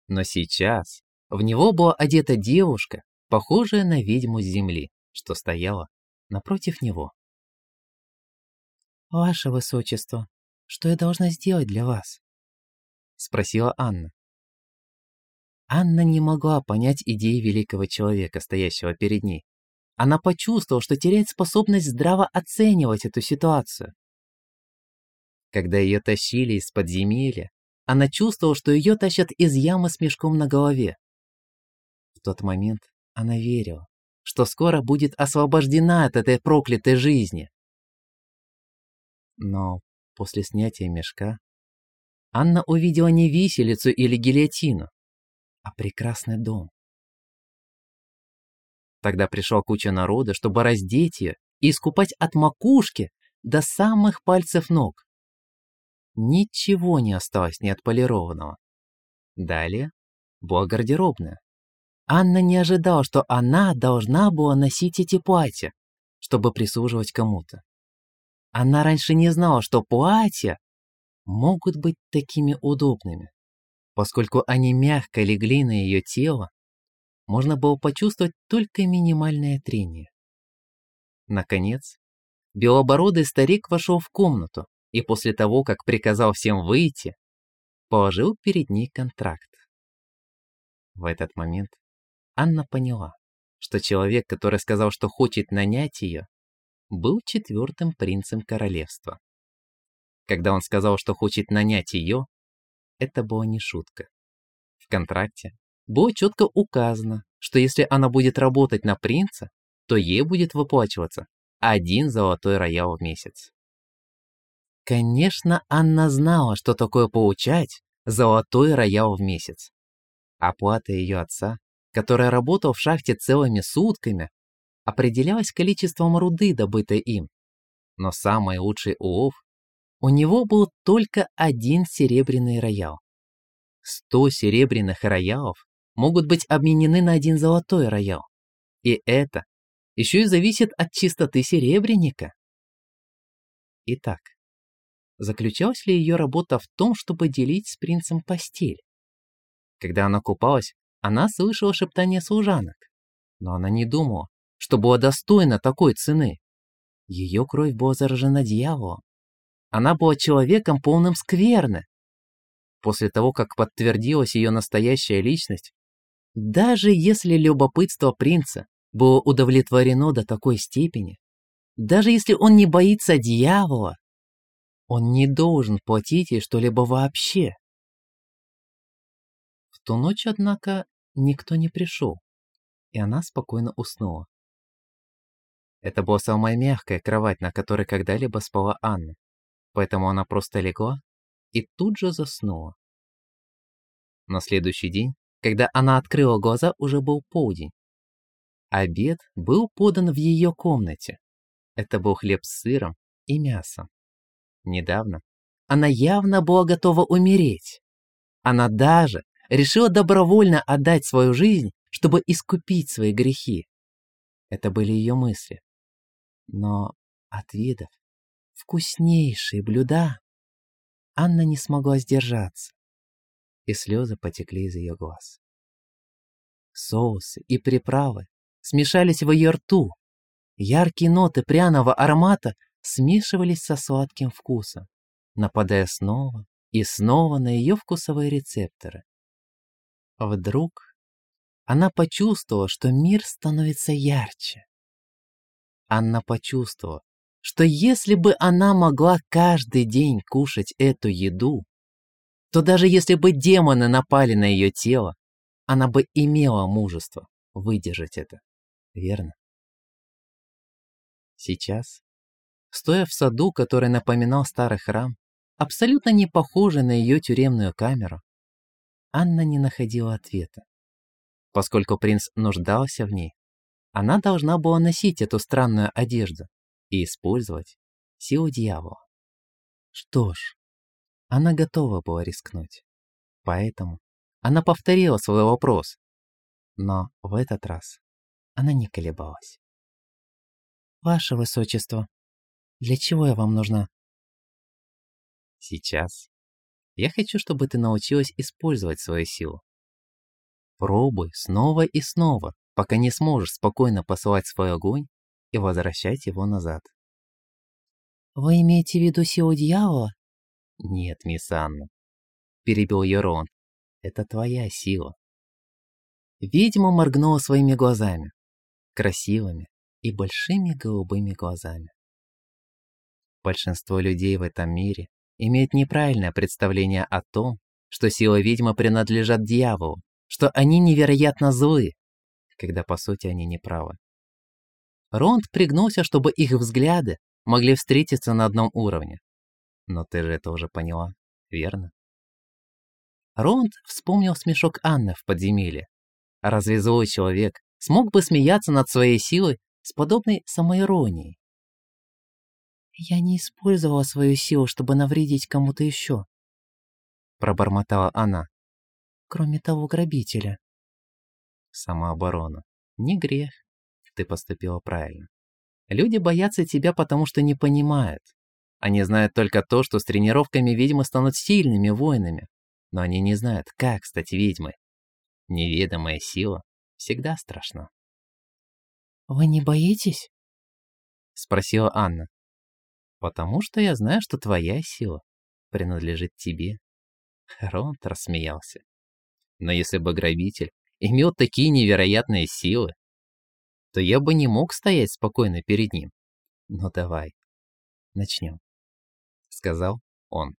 но сейчас в него была одета девушка, похожая на ведьму с земли, что стояла напротив него. «Ваше Высочество, что я должна сделать для вас?» — спросила Анна. Анна не могла понять идеи великого человека, стоящего перед ней. Она почувствовала, что теряет способность здраво оценивать эту ситуацию. Когда ее тащили из подземелья, она чувствовала, что ее тащат из ямы с мешком на голове. В тот момент она верила, что скоро будет освобождена от этой проклятой жизни. Но после снятия мешка Анна увидела не виселицу или гильотину, а прекрасный дом. Тогда пришла куча народа, чтобы раздеть ее и искупать от макушки до самых пальцев ног. Ничего не осталось неотполированного. Далее была гардеробная. Анна не ожидала, что она должна была носить эти платья, чтобы прислуживать кому-то. Она раньше не знала, что платья могут быть такими удобными. Поскольку они мягко легли на ее тело, можно было почувствовать только минимальное трение. Наконец, белобородый старик вошел в комнату и после того, как приказал всем выйти, положил перед ней контракт. В этот момент Анна поняла, что человек, который сказал, что хочет нанять ее, был четвертым принцем королевства. Когда он сказал, что хочет нанять ее, это была не шутка. В контракте было четко указано, что если она будет работать на принца, то ей будет выплачиваться один золотой роял в месяц. Конечно, Анна знала, что такое получать золотой роял в месяц. Оплата ее отца, который работал в шахте целыми сутками, определялась количеством руды, добытой им. Но самый лучший улов у него был только один серебряный роял. Сто серебряных роялов могут быть обменены на один золотой роял. И это еще и зависит от чистоты серебряника. Итак, заключалась ли ее работа в том, чтобы делить с принцем постель? Когда она купалась, она слышала шептание служанок, но она не думала, что была достойна такой цены. Ее кровь была заражена дьяволом. Она была человеком полным скверны. После того, как подтвердилась ее настоящая личность, даже если любопытство принца было удовлетворено до такой степени, даже если он не боится дьявола, он не должен платить ей что-либо вообще. В ту ночь, однако, никто не пришел, и она спокойно уснула. Это была самая мягкая кровать, на которой когда-либо спала Анна, поэтому она просто легла и тут же заснула. На следующий день когда она открыла глаза, уже был полдень. Обед был подан в ее комнате. Это был хлеб с сыром и мясом. Недавно она явно была готова умереть. Она даже решила добровольно отдать свою жизнь, чтобы искупить свои грехи. Это были ее мысли. Но от видов вкуснейшие блюда Анна не смогла сдержаться и слезы потекли из ее глаз. Соусы и приправы смешались в ее рту. Яркие ноты пряного аромата смешивались со сладким вкусом, нападая снова и снова на ее вкусовые рецепторы. Вдруг она почувствовала, что мир становится ярче. Анна почувствовала, что если бы она могла каждый день кушать эту еду, то даже если бы демоны напали на ее тело, она бы имела мужество выдержать это, верно? Сейчас, стоя в саду, который напоминал старый храм, абсолютно не похожий на ее тюремную камеру, Анна не находила ответа. Поскольку принц нуждался в ней, она должна была носить эту странную одежду и использовать силу дьявола. Что ж, она готова была рискнуть. Поэтому она повторила свой вопрос. Но в этот раз она не колебалась. «Ваше Высочество, для чего я вам нужна?» «Сейчас я хочу, чтобы ты научилась использовать свою силу. Пробуй снова и снова, пока не сможешь спокойно посылать свой огонь и возвращать его назад. «Вы имеете в виду силу дьявола?» «Нет, мисс Анна», — перебил ее Рон. «Это твоя сила». Ведьма моргнула своими глазами, красивыми и большими голубыми глазами. Большинство людей в этом мире имеют неправильное представление о том, что сила ведьмы принадлежат дьяволу, что они невероятно злы, когда по сути они не правы. Ронд пригнулся, чтобы их взгляды могли встретиться на одном уровне. Но ты же это уже поняла, верно? Ронд вспомнил смешок Анны в подземелье. Разве злой человек смог бы смеяться над своей силой с подобной самоиронией? «Я не использовала свою силу, чтобы навредить кому-то еще», — пробормотала она. «Кроме того грабителя». Самооборона. Не грех. Ты поступила правильно. Люди боятся тебя, потому что не понимают. Они знают только то, что с тренировками ведьмы станут сильными воинами, но они не знают, как стать ведьмой. Неведомая сила всегда страшна. «Вы не боитесь?» — спросила Анна. «Потому что я знаю, что твоя сила принадлежит тебе». Ронт рассмеялся. «Но если бы грабитель имел такие невероятные силы, то я бы не мог стоять спокойно перед ним. Ну давай, начнем, сказал он.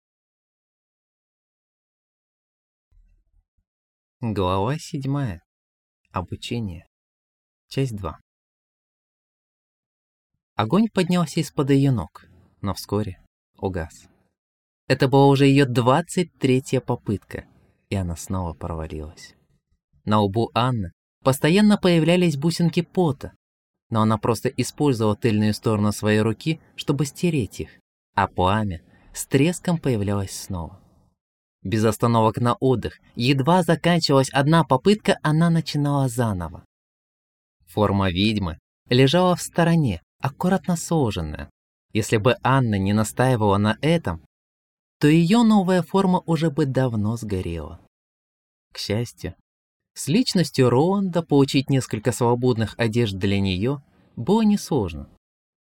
Глава седьмая. Обучение. Часть 2. Огонь поднялся из-под ее ног, но вскоре угас. Это была уже ее двадцать третья попытка, и она снова провалилась. На лбу Анны Постоянно появлялись бусинки пота, но она просто использовала тыльную сторону своей руки, чтобы стереть их, а пламя с треском появлялось снова. Без остановок на отдых, едва заканчивалась одна попытка, она начинала заново. Форма ведьмы лежала в стороне, аккуратно сложенная. Если бы Анна не настаивала на этом, то ее новая форма уже бы давно сгорела. К счастью, с личностью Роланда получить несколько свободных одежд для нее было несложно.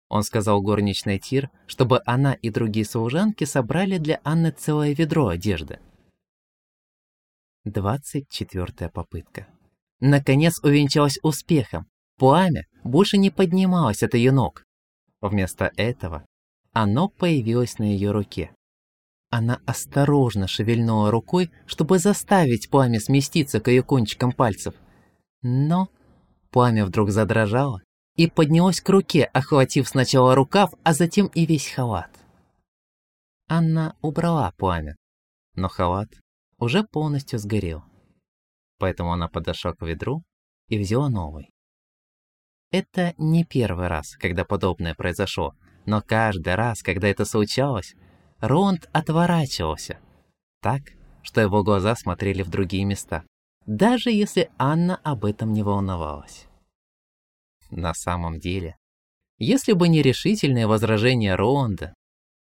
Он сказал горничной Тир, чтобы она и другие служанки собрали для Анны целое ведро одежды. Двадцать четвертая попытка. Наконец увенчалась успехом. Пламя больше не поднималось от ее ног. Вместо этого оно появилось на ее руке. Она осторожно шевельнула рукой, чтобы заставить пламя сместиться к ее кончикам пальцев. Но пламя вдруг задрожало и поднялось к руке, охватив сначала рукав, а затем и весь халат. Анна убрала пламя, но халат уже полностью сгорел. Поэтому она подошла к ведру и взяла новый. Это не первый раз, когда подобное произошло, но каждый раз, когда это случалось, Ронд отворачивался, так, что его глаза смотрели в другие места, даже если Анна об этом не волновалась. На самом деле, если бы не решительные возражения Ронда,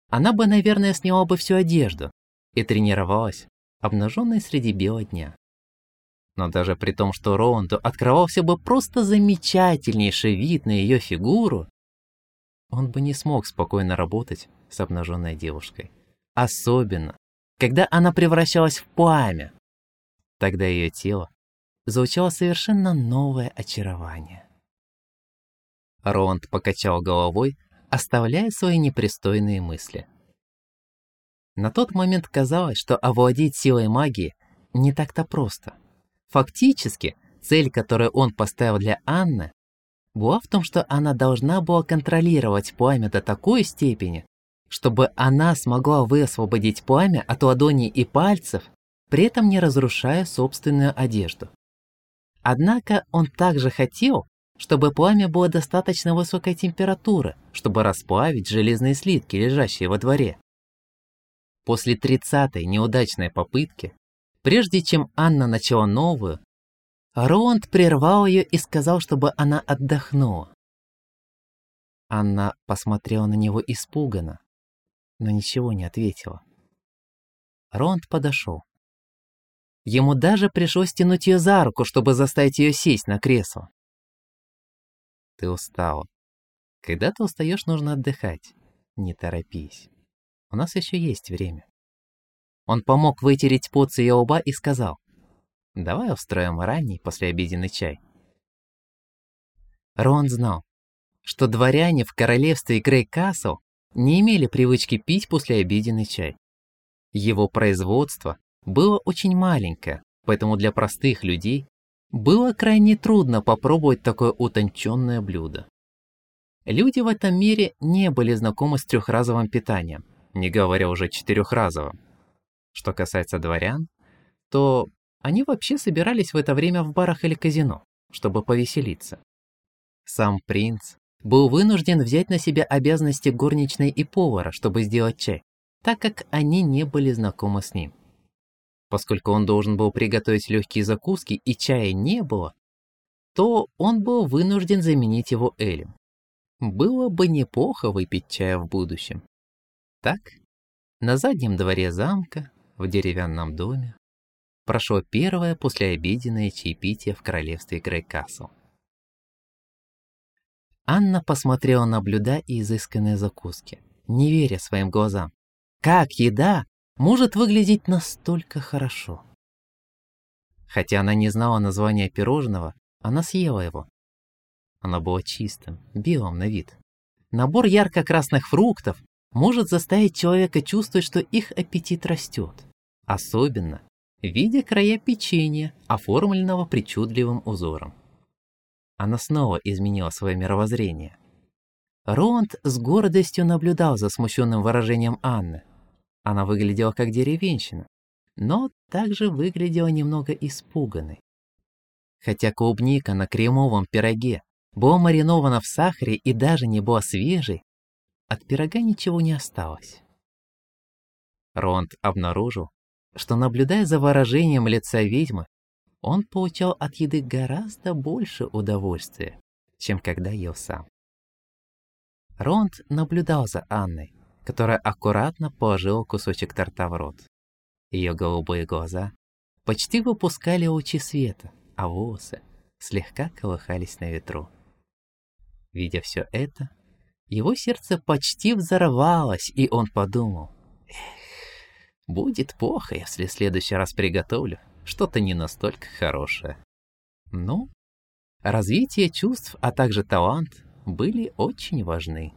она бы, наверное, сняла бы всю одежду и тренировалась, обнаженной среди бела дня. Но даже при том, что Роунду открывался бы просто замечательнейший вид на ее фигуру, он бы не смог спокойно работать с обнаженной девушкой. Особенно, когда она превращалась в пламя. Тогда ее тело звучало совершенно новое очарование. Ронд покачал головой, оставляя свои непристойные мысли. На тот момент казалось, что овладеть силой магии не так-то просто. Фактически, Цель, которую он поставил для Анны, была в том, что она должна была контролировать пламя до такой степени, чтобы она смогла высвободить пламя от ладоней и пальцев, при этом не разрушая собственную одежду. Однако он также хотел, чтобы пламя было достаточно высокой температуры, чтобы расплавить железные слитки, лежащие во дворе. После 30-й неудачной попытки, прежде чем Анна начала новую, Роланд прервал ее и сказал, чтобы она отдохнула. Анна посмотрела на него испуганно, но ничего не ответила. Роланд подошел. Ему даже пришлось тянуть ее за руку, чтобы заставить ее сесть на кресло. Ты устала. Когда ты устаешь, нужно отдыхать. Не торопись. У нас еще есть время. Он помог вытереть пот с ее лба и сказал, «Давай устроим ранний послеобеденный чай». Рон знал, что дворяне в королевстве Грей Касл не имели привычки пить послеобеденный чай. Его производство было очень маленькое, поэтому для простых людей было крайне трудно попробовать такое утонченное блюдо. Люди в этом мире не были знакомы с трехразовым питанием, не говоря уже четырехразовым. Что касается дворян, то они вообще собирались в это время в барах или казино, чтобы повеселиться. Сам принц был вынужден взять на себя обязанности горничной и повара, чтобы сделать чай, так как они не были знакомы с ним. Поскольку он должен был приготовить легкие закуски и чая не было, то он был вынужден заменить его Элем. Было бы неплохо выпить чая в будущем. Так, на заднем дворе замка, в деревянном доме, прошло первое послеобеденное чаепитие в королевстве Грейкасл. Анна посмотрела на блюда и изысканные закуски, не веря своим глазам. Как еда может выглядеть настолько хорошо. Хотя она не знала названия пирожного, она съела его. Оно было чистым, белым на вид. Набор ярко-красных фруктов может заставить человека чувствовать, что их аппетит растет. Особенно, видя края печенья, оформленного причудливым узором. Она снова изменила свое мировоззрение. Роланд с гордостью наблюдал за смущенным выражением Анны, она выглядела как деревенщина, но также выглядела немного испуганной. Хотя клубника на кремовом пироге была маринована в сахаре и даже не была свежей, от пирога ничего не осталось. Ронд обнаружил, что, наблюдая за выражением лица ведьмы, он получал от еды гораздо больше удовольствия, чем когда ел сам. Ронд наблюдал за Анной, которая аккуратно положила кусочек торта в рот. Ее голубые глаза почти выпускали лучи света, а волосы слегка колыхались на ветру. Видя все это, его сердце почти взорвалось, и он подумал, «Эх, будет плохо, если в следующий раз приготовлю что-то не настолько хорошее». Ну, развитие чувств, а также талант были очень важны.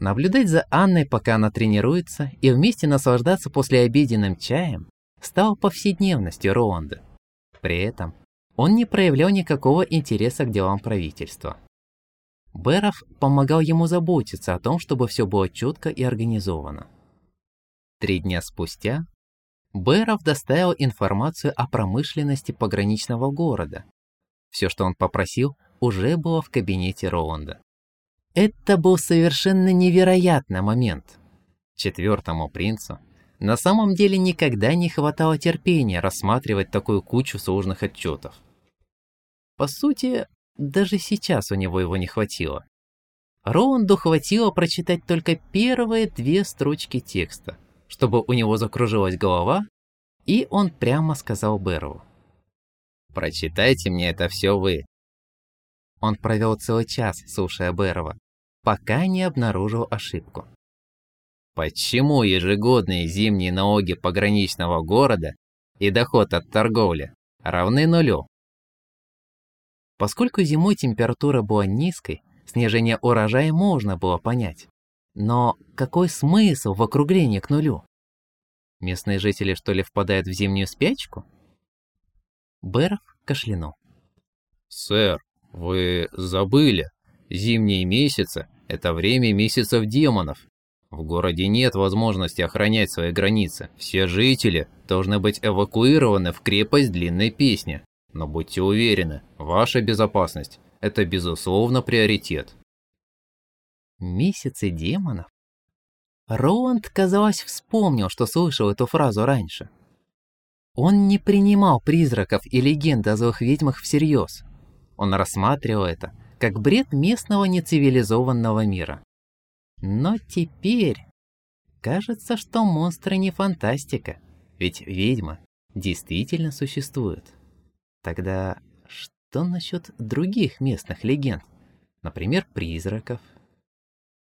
Наблюдать за Анной, пока она тренируется, и вместе наслаждаться послеобеденным чаем стало повседневностью Роланда. При этом он не проявлял никакого интереса к делам правительства. Беров помогал ему заботиться о том, чтобы все было четко и организовано. Три дня спустя Беров доставил информацию о промышленности пограничного города. Все, что он попросил, уже было в кабинете Роланда. Это был совершенно невероятный момент. Четвертому принцу на самом деле никогда не хватало терпения рассматривать такую кучу сложных отчетов. По сути, даже сейчас у него его не хватило. Роланду хватило прочитать только первые две строчки текста, чтобы у него закружилась голова, и он прямо сказал Берову. «Прочитайте мне это все вы». Он провел целый час, слушая Берова, пока не обнаружил ошибку. Почему ежегодные зимние налоги пограничного города и доход от торговли равны нулю? Поскольку зимой температура была низкой, снижение урожая можно было понять. Но какой смысл в округлении к нулю? Местные жители что ли впадают в зимнюю спячку? Беров кашлянул. «Сэр, вы забыли. Зимние месяцы – это время месяцев демонов. В городе нет возможности охранять свои границы. Все жители должны быть эвакуированы в крепость Длинной Песни. Но будьте уверены, ваша безопасность – это безусловно приоритет. Месяцы демонов? Роланд, казалось, вспомнил, что слышал эту фразу раньше. Он не принимал призраков и легенды о злых ведьмах всерьез. Он рассматривал это как бред местного нецивилизованного мира. Но теперь кажется, что монстры не фантастика, ведь ведьмы действительно существуют. Тогда что насчет других местных легенд, например, призраков?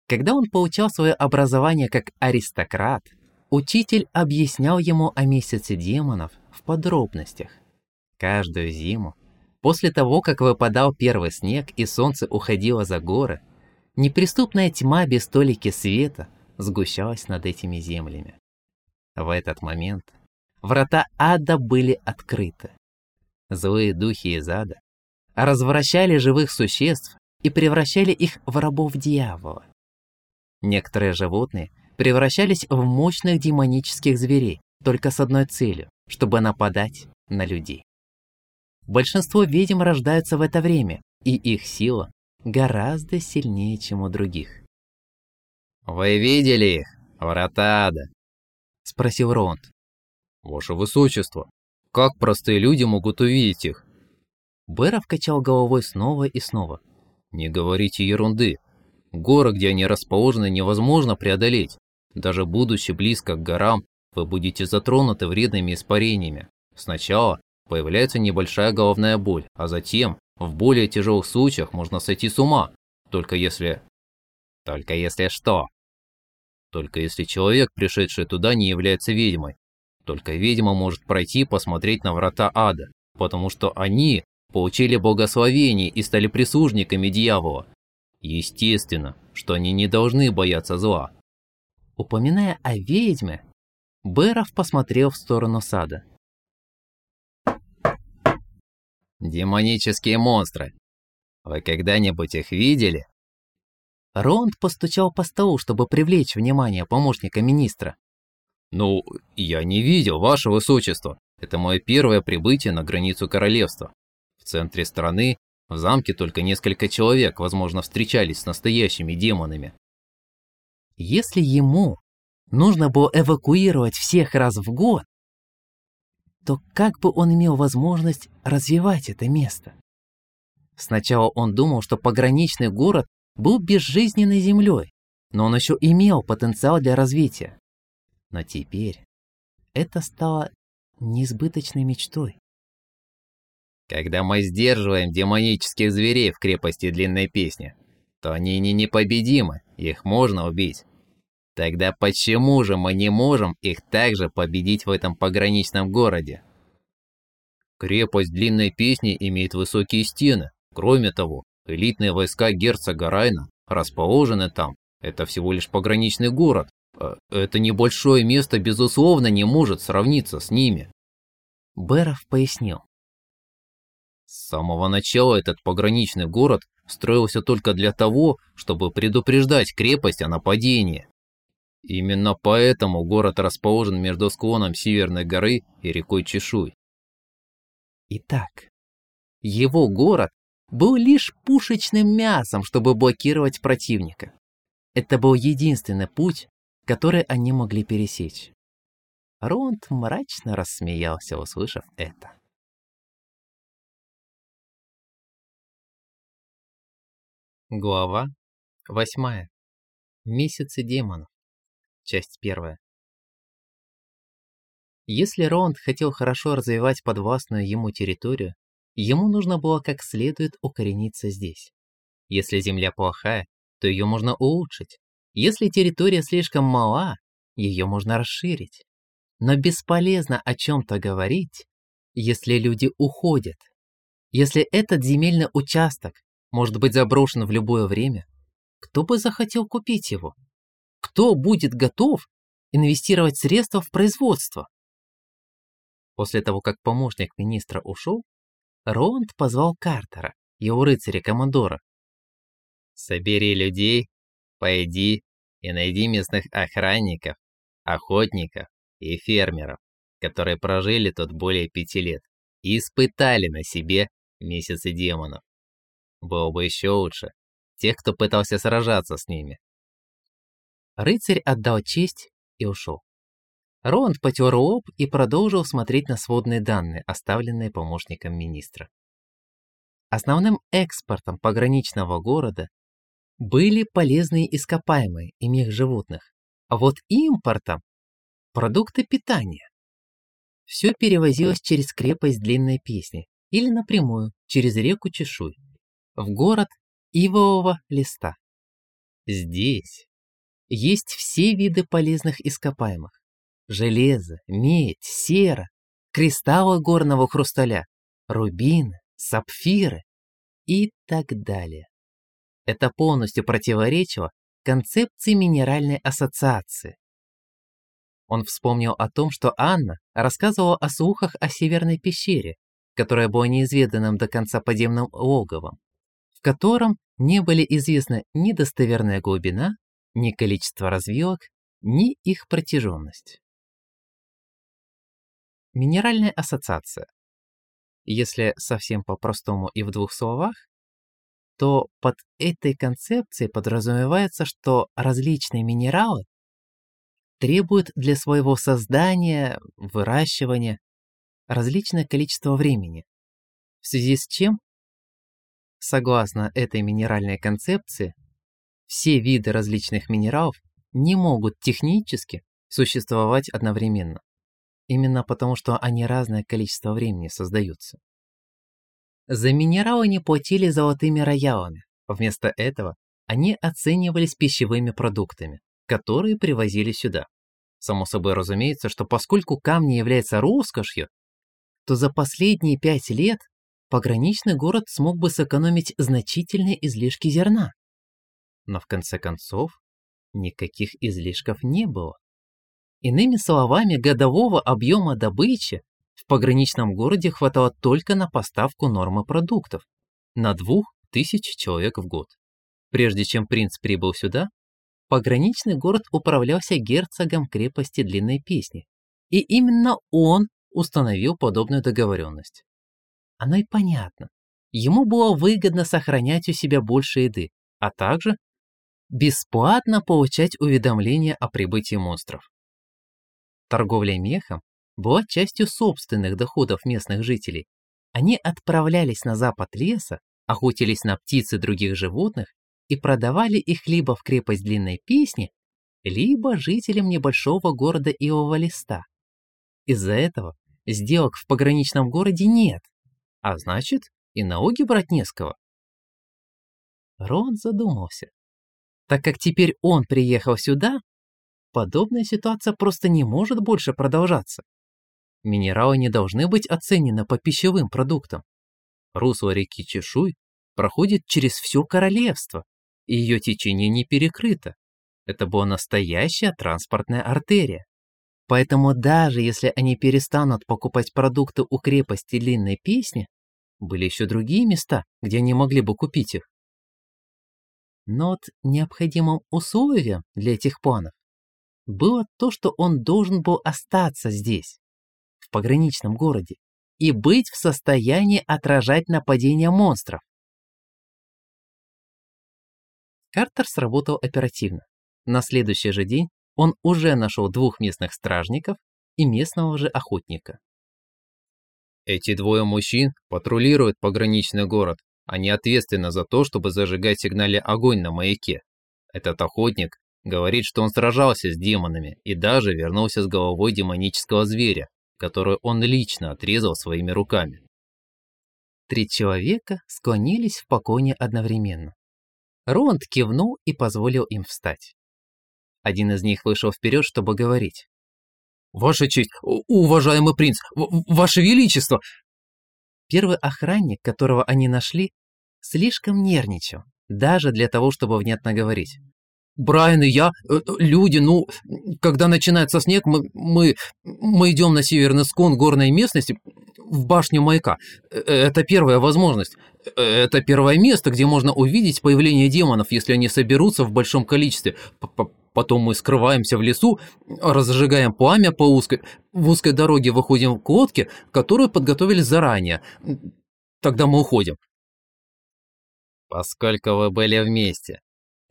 Когда он получал свое образование как аристократ, учитель объяснял ему о месяце демонов в подробностях. Каждую зиму, после того, как выпадал первый снег и солнце уходило за горы, Неприступная тьма без толики света сгущалась над этими землями. В этот момент врата ада были открыты. Злые духи из ада развращали живых существ и превращали их в рабов дьявола. Некоторые животные превращались в мощных демонических зверей только с одной целью, чтобы нападать на людей. Большинство ведьм рождаются в это время, и их сила гораздо сильнее, чем у других. «Вы видели их, врата ада?» — спросил Ронд. «Ваше Высочество, как простые люди могут увидеть их?» Бэров качал головой снова и снова. «Не говорите ерунды. Горы, где они расположены, невозможно преодолеть. Даже будучи близко к горам, вы будете затронуты вредными испарениями. Сначала появляется небольшая головная боль, а затем в более тяжелых случаях можно сойти с ума, только если... Только если что? Только если человек, пришедший туда, не является ведьмой. Только ведьма может пройти посмотреть на врата ада, потому что они получили благословение и стали прислужниками дьявола. Естественно, что они не должны бояться зла. Упоминая о ведьме, Бэров посмотрел в сторону сада. Демонические монстры. Вы когда-нибудь их видели? Ронд постучал по столу, чтобы привлечь внимание помощника министра. Ну, я не видел, ваше высочество. Это мое первое прибытие на границу королевства. В центре страны, в замке только несколько человек, возможно, встречались с настоящими демонами. Если ему нужно было эвакуировать всех раз в год, то как бы он имел возможность развивать это место? Сначала он думал, что пограничный город был безжизненной землей, но он еще имел потенциал для развития. Но теперь это стало несбыточной мечтой. Когда мы сдерживаем демонических зверей в крепости Длинной Песни, то они не непобедимы, их можно убить. Тогда почему же мы не можем их также победить в этом пограничном городе? Крепость Длинной Песни имеет высокие стены. Кроме того, элитные войска герцога Райна расположены там. Это всего лишь пограничный город. А это небольшое место, безусловно, не может сравниться с ними. Беров пояснил. С самого начала этот пограничный город строился только для того, чтобы предупреждать крепость о нападении. Именно поэтому город расположен между склоном Северной горы и рекой Чешуй. Итак, его город был лишь пушечным мясом, чтобы блокировать противника. Это был единственный путь, который они могли пересечь. Ронд мрачно рассмеялся, услышав это. Глава восьмая. Месяцы демонов. Часть первая. Если Роунд хотел хорошо развивать подвластную ему территорию, ему нужно было как следует укорениться здесь. Если земля плохая, то ее можно улучшить. Если территория слишком мала, ее можно расширить. Но бесполезно о чем-то говорить, если люди уходят. Если этот земельный участок может быть заброшен в любое время, кто бы захотел купить его? Кто будет готов инвестировать средства в производство? После того, как помощник министра ушел, Роланд позвал Картера, его рыцаря-командора. «Собери людей, пойди и найди местных охранников, охотников и фермеров, которые прожили тут более пяти лет и испытали на себе месяцы демонов. Было бы еще лучше тех, кто пытался сражаться с ними. Рыцарь отдал честь и ушел. Роланд потер лоб и продолжил смотреть на сводные данные, оставленные помощником министра. Основным экспортом пограничного города были полезные ископаемые и мех животных, а вот импортом – продукты питания. Все перевозилось через крепость Длинной Песни или напрямую через реку Чешуй в город ивового листа. Здесь есть все виды полезных ископаемых. Железо, медь, сера, кристаллы горного хрусталя, рубины, сапфиры и так далее. Это полностью противоречило концепции Минеральной ассоциации. Он вспомнил о том, что Анна рассказывала о слухах о Северной пещере, которая была неизведанным до конца подземным логовом, в котором не были известны ни достоверная глубина, ни количество развилок, ни их протяженность. Минеральная ассоциация. Если совсем по-простому и в двух словах, то под этой концепцией подразумевается, что различные минералы требуют для своего создания, выращивания различное количество времени, в связи с чем, согласно этой минеральной концепции, все виды различных минералов не могут технически существовать одновременно, именно потому что они разное количество времени создаются. За минералы не платили золотыми роялами. Вместо этого они оценивались пищевыми продуктами, которые привозили сюда. Само собой разумеется, что поскольку камни являются роскошью, то за последние пять лет пограничный город смог бы сэкономить значительные излишки зерна. Но в конце концов, никаких излишков не было. Иными словами, годового объема добычи в пограничном городе хватало только на поставку нормы продуктов на двух тысяч человек в год. Прежде чем принц прибыл сюда, пограничный город управлялся герцогом крепости Длинной Песни, и именно он установил подобную договоренность. Оно и понятно. Ему было выгодно сохранять у себя больше еды, а также бесплатно получать уведомления о прибытии монстров. Торговля мехом была частью собственных доходов местных жителей. Они отправлялись на запад леса, охотились на птиц и других животных и продавали их либо в крепость Длинной Песни, либо жителям небольшого города Иова Листа. Из-за этого сделок в пограничном городе нет, а значит и налоги брать не с кого. Рон задумался. Так как теперь он приехал сюда, подобная ситуация просто не может больше продолжаться. Минералы не должны быть оценены по пищевым продуктам. Русло реки Чешуй проходит через все королевство, и ее течение не перекрыто. Это была настоящая транспортная артерия. Поэтому даже если они перестанут покупать продукты у крепости Длинной Песни, были еще другие места, где они могли бы купить их. Но вот необходимым условием для этих планов было то, что он должен был остаться здесь пограничном городе и быть в состоянии отражать нападения монстров. Картер сработал оперативно. На следующий же день он уже нашел двух местных стражников и местного же охотника. Эти двое мужчин патрулируют пограничный город. Они ответственны за то, чтобы зажигать сигнале огонь на маяке. Этот охотник говорит, что он сражался с демонами и даже вернулся с головой демонического зверя, которую он лично отрезал своими руками. Три человека склонились в поклоне одновременно. Роланд кивнул и позволил им встать. Один из них вышел вперед, чтобы говорить. «Ваша честь, уважаемый принц, ваше величество!» Первый охранник, которого они нашли, слишком нервничал, даже для того, чтобы внятно говорить. Брайан и я, э, люди, ну, когда начинается снег, мы, мы, мы идем на северный склон горной местности в башню маяка. Э, это первая возможность. Э, это первое место, где можно увидеть появление демонов, если они соберутся в большом количестве. Потом мы скрываемся в лесу, разжигаем пламя по узкой, в узкой дороге выходим к лодке, которую подготовили заранее. Тогда мы уходим. Поскольку вы были вместе,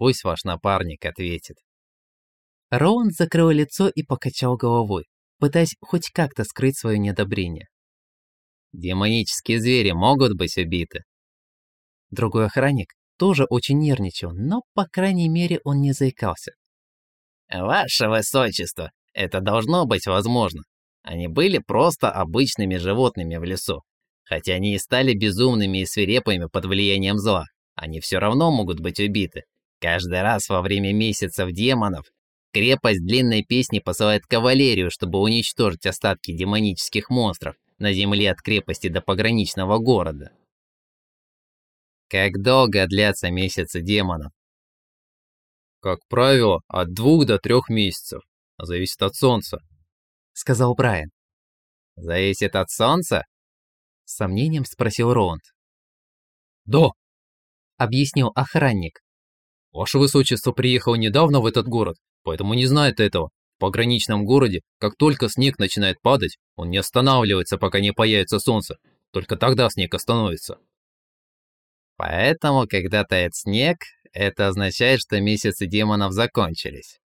пусть ваш напарник ответит. Роунд закрыл лицо и покачал головой, пытаясь хоть как-то скрыть свое неодобрение. Демонические звери могут быть убиты. Другой охранник тоже очень нервничал, но, по крайней мере, он не заикался. «Ваше Высочество, это должно быть возможно. Они были просто обычными животными в лесу. Хотя они и стали безумными и свирепыми под влиянием зла, они все равно могут быть убиты. Каждый раз во время месяцев демонов крепость длинной песни посылает кавалерию, чтобы уничтожить остатки демонических монстров на земле от крепости до пограничного города. Как долго длятся месяцы демонов? Как правило, от двух до трех месяцев. Зависит от солнца. Сказал Брайан. Зависит от солнца? С сомнением спросил Роунд. «Да», — объяснил охранник. «Ваше Высочество приехало недавно в этот город, поэтому не знает этого. В пограничном городе, как только снег начинает падать, он не останавливается, пока не появится солнце. Только тогда снег остановится». Поэтому, когда тает снег, это означает, что месяцы демонов закончились.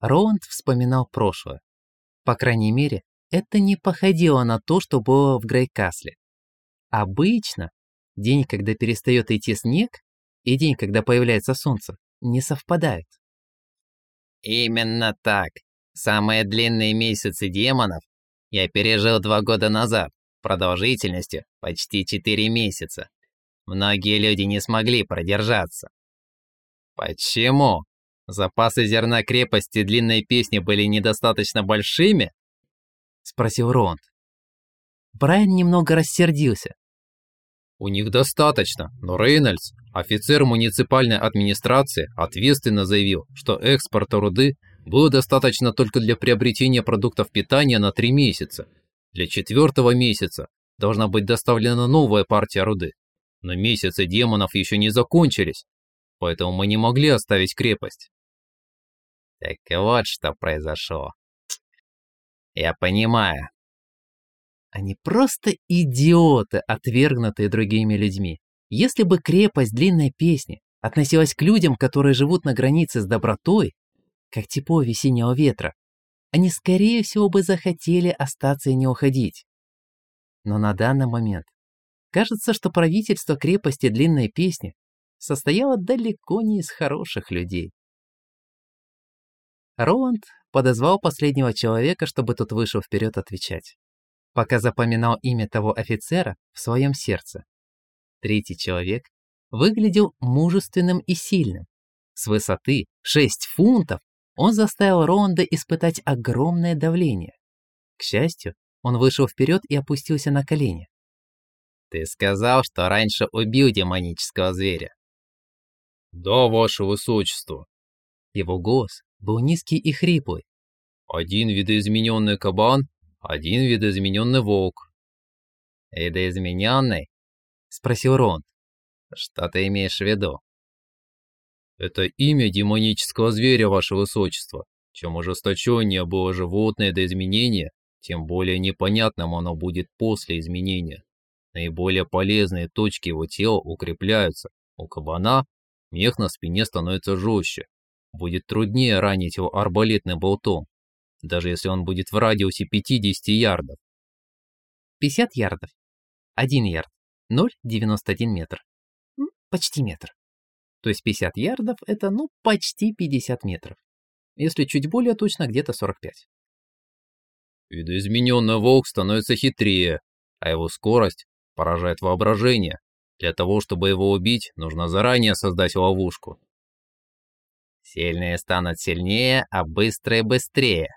Роунд вспоминал прошлое. По крайней мере, это не походило на то, что было в Грейкасле. Обычно день, когда перестает идти снег, и день, когда появляется солнце, не совпадают. Именно так. Самые длинные месяцы демонов я пережил два года назад, продолжительностью почти четыре месяца. Многие люди не смогли продержаться. Почему? Запасы зерна крепости длинной песни были недостаточно большими? — спросил Ронд. Брайан немного рассердился. «У них достаточно, но Рейнольдс, офицер муниципальной администрации, ответственно заявил, что экспорта руды было достаточно только для приобретения продуктов питания на три месяца. Для четвертого месяца должна быть доставлена новая партия руды. Но месяцы демонов еще не закончились, поэтому мы не могли оставить крепость». Так вот что произошло. Я понимаю. Они просто идиоты, отвергнутые другими людьми. Если бы крепость длинной песни относилась к людям, которые живут на границе с добротой, как тепло весеннего ветра, они, скорее всего, бы захотели остаться и не уходить. Но на данный момент кажется, что правительство крепости длинной песни состояло далеко не из хороших людей. Роланд подозвал последнего человека, чтобы тот вышел вперед отвечать. Пока запоминал имя того офицера в своем сердце. Третий человек выглядел мужественным и сильным. С высоты 6 фунтов он заставил Роланда испытать огромное давление. К счастью, он вышел вперед и опустился на колени. «Ты сказал, что раньше убил демонического зверя». «Да, ваше высочество». Его голос был низкий и хриплый, один видоизмененный кабан, один видоизмененный волк. Видоизмененный? Спросил Рон. Что ты имеешь в виду? Это имя демонического зверя, ваше высочество. Чем ужесточеннее было животное до изменения, тем более непонятным оно будет после изменения. Наиболее полезные точки его тела укрепляются. У кабана мех на спине становится жестче. Будет труднее ранить его арбалетным болтом даже если он будет в радиусе 50 ярдов. 50 ярдов. 1 ярд. 0,91 метр. Почти метр. То есть 50 ярдов – это, ну, почти 50 метров. Если чуть более точно, где-то 45. Видоизмененный волк становится хитрее, а его скорость поражает воображение. Для того, чтобы его убить, нужно заранее создать ловушку. Сильные станут сильнее, а быстрые быстрее.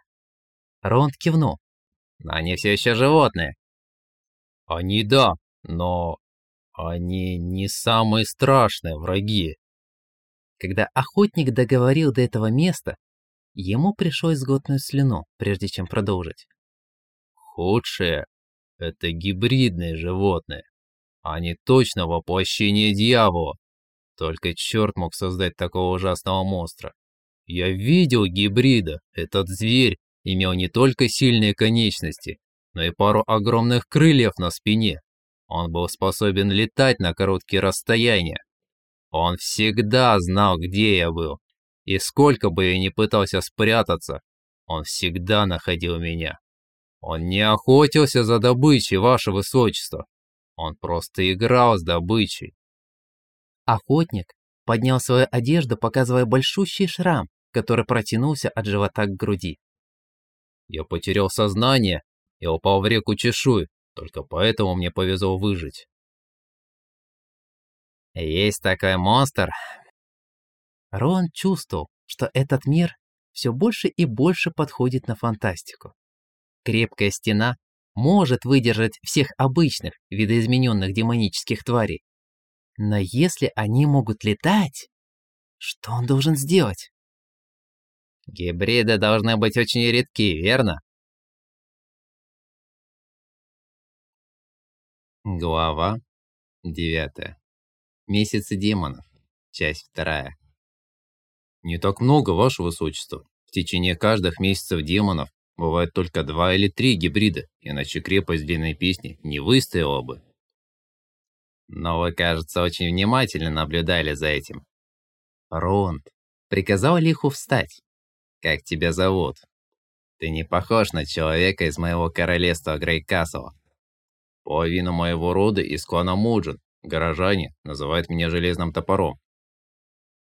Ронд кивнул. Но они все еще животные. Они да, но они не самые страшные враги. Когда охотник договорил до этого места, ему пришлось сглотнуть слюну, прежде чем продолжить. Худшее – это гибридные животные. Они точно воплощение дьявола. Только черт мог создать такого ужасного монстра. Я видел гибрида. Этот зверь имел не только сильные конечности, но и пару огромных крыльев на спине. Он был способен летать на короткие расстояния. Он всегда знал, где я был. И сколько бы я ни пытался спрятаться, он всегда находил меня. Он не охотился за добычей, ваше высочество. Он просто играл с добычей. Охотник поднял свою одежду, показывая большущий шрам, который протянулся от живота к груди. Я потерял сознание и упал в реку Чешуй, только поэтому мне повезло выжить. Есть такой монстр. Рон чувствовал, что этот мир все больше и больше подходит на фантастику. Крепкая стена может выдержать всех обычных, видоизмененных демонических тварей. Но если они могут летать, что он должен сделать? Гибриды должны быть очень редки, верно? Глава 9. Месяцы демонов. Часть вторая. Не так много, ваше высочество. В течение каждых месяцев демонов бывает только два или три гибрида, иначе крепость длинной песни не выстояла бы. Но вы, кажется, очень внимательно наблюдали за этим. Ронд приказал Лиху встать. Как тебя зовут? Ты не похож на человека из моего королевства Грейкасла. Половина моего рода из клана Моджин. Горожане называют меня Железным Топором.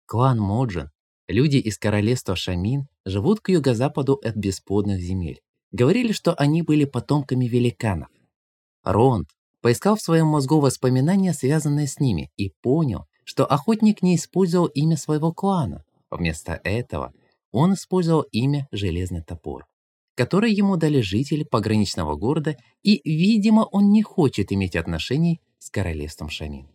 Клан Моджин, люди из королевства Шамин, живут к юго-западу от бесплодных земель. Говорили, что они были потомками великанов. Ронд поискал в своем мозгу воспоминания, связанные с ними, и понял, что охотник не использовал имя своего клана. Вместо этого он использовал имя Железный Топор, которое ему дали жители пограничного города, и, видимо, он не хочет иметь отношений с королевством Шамин.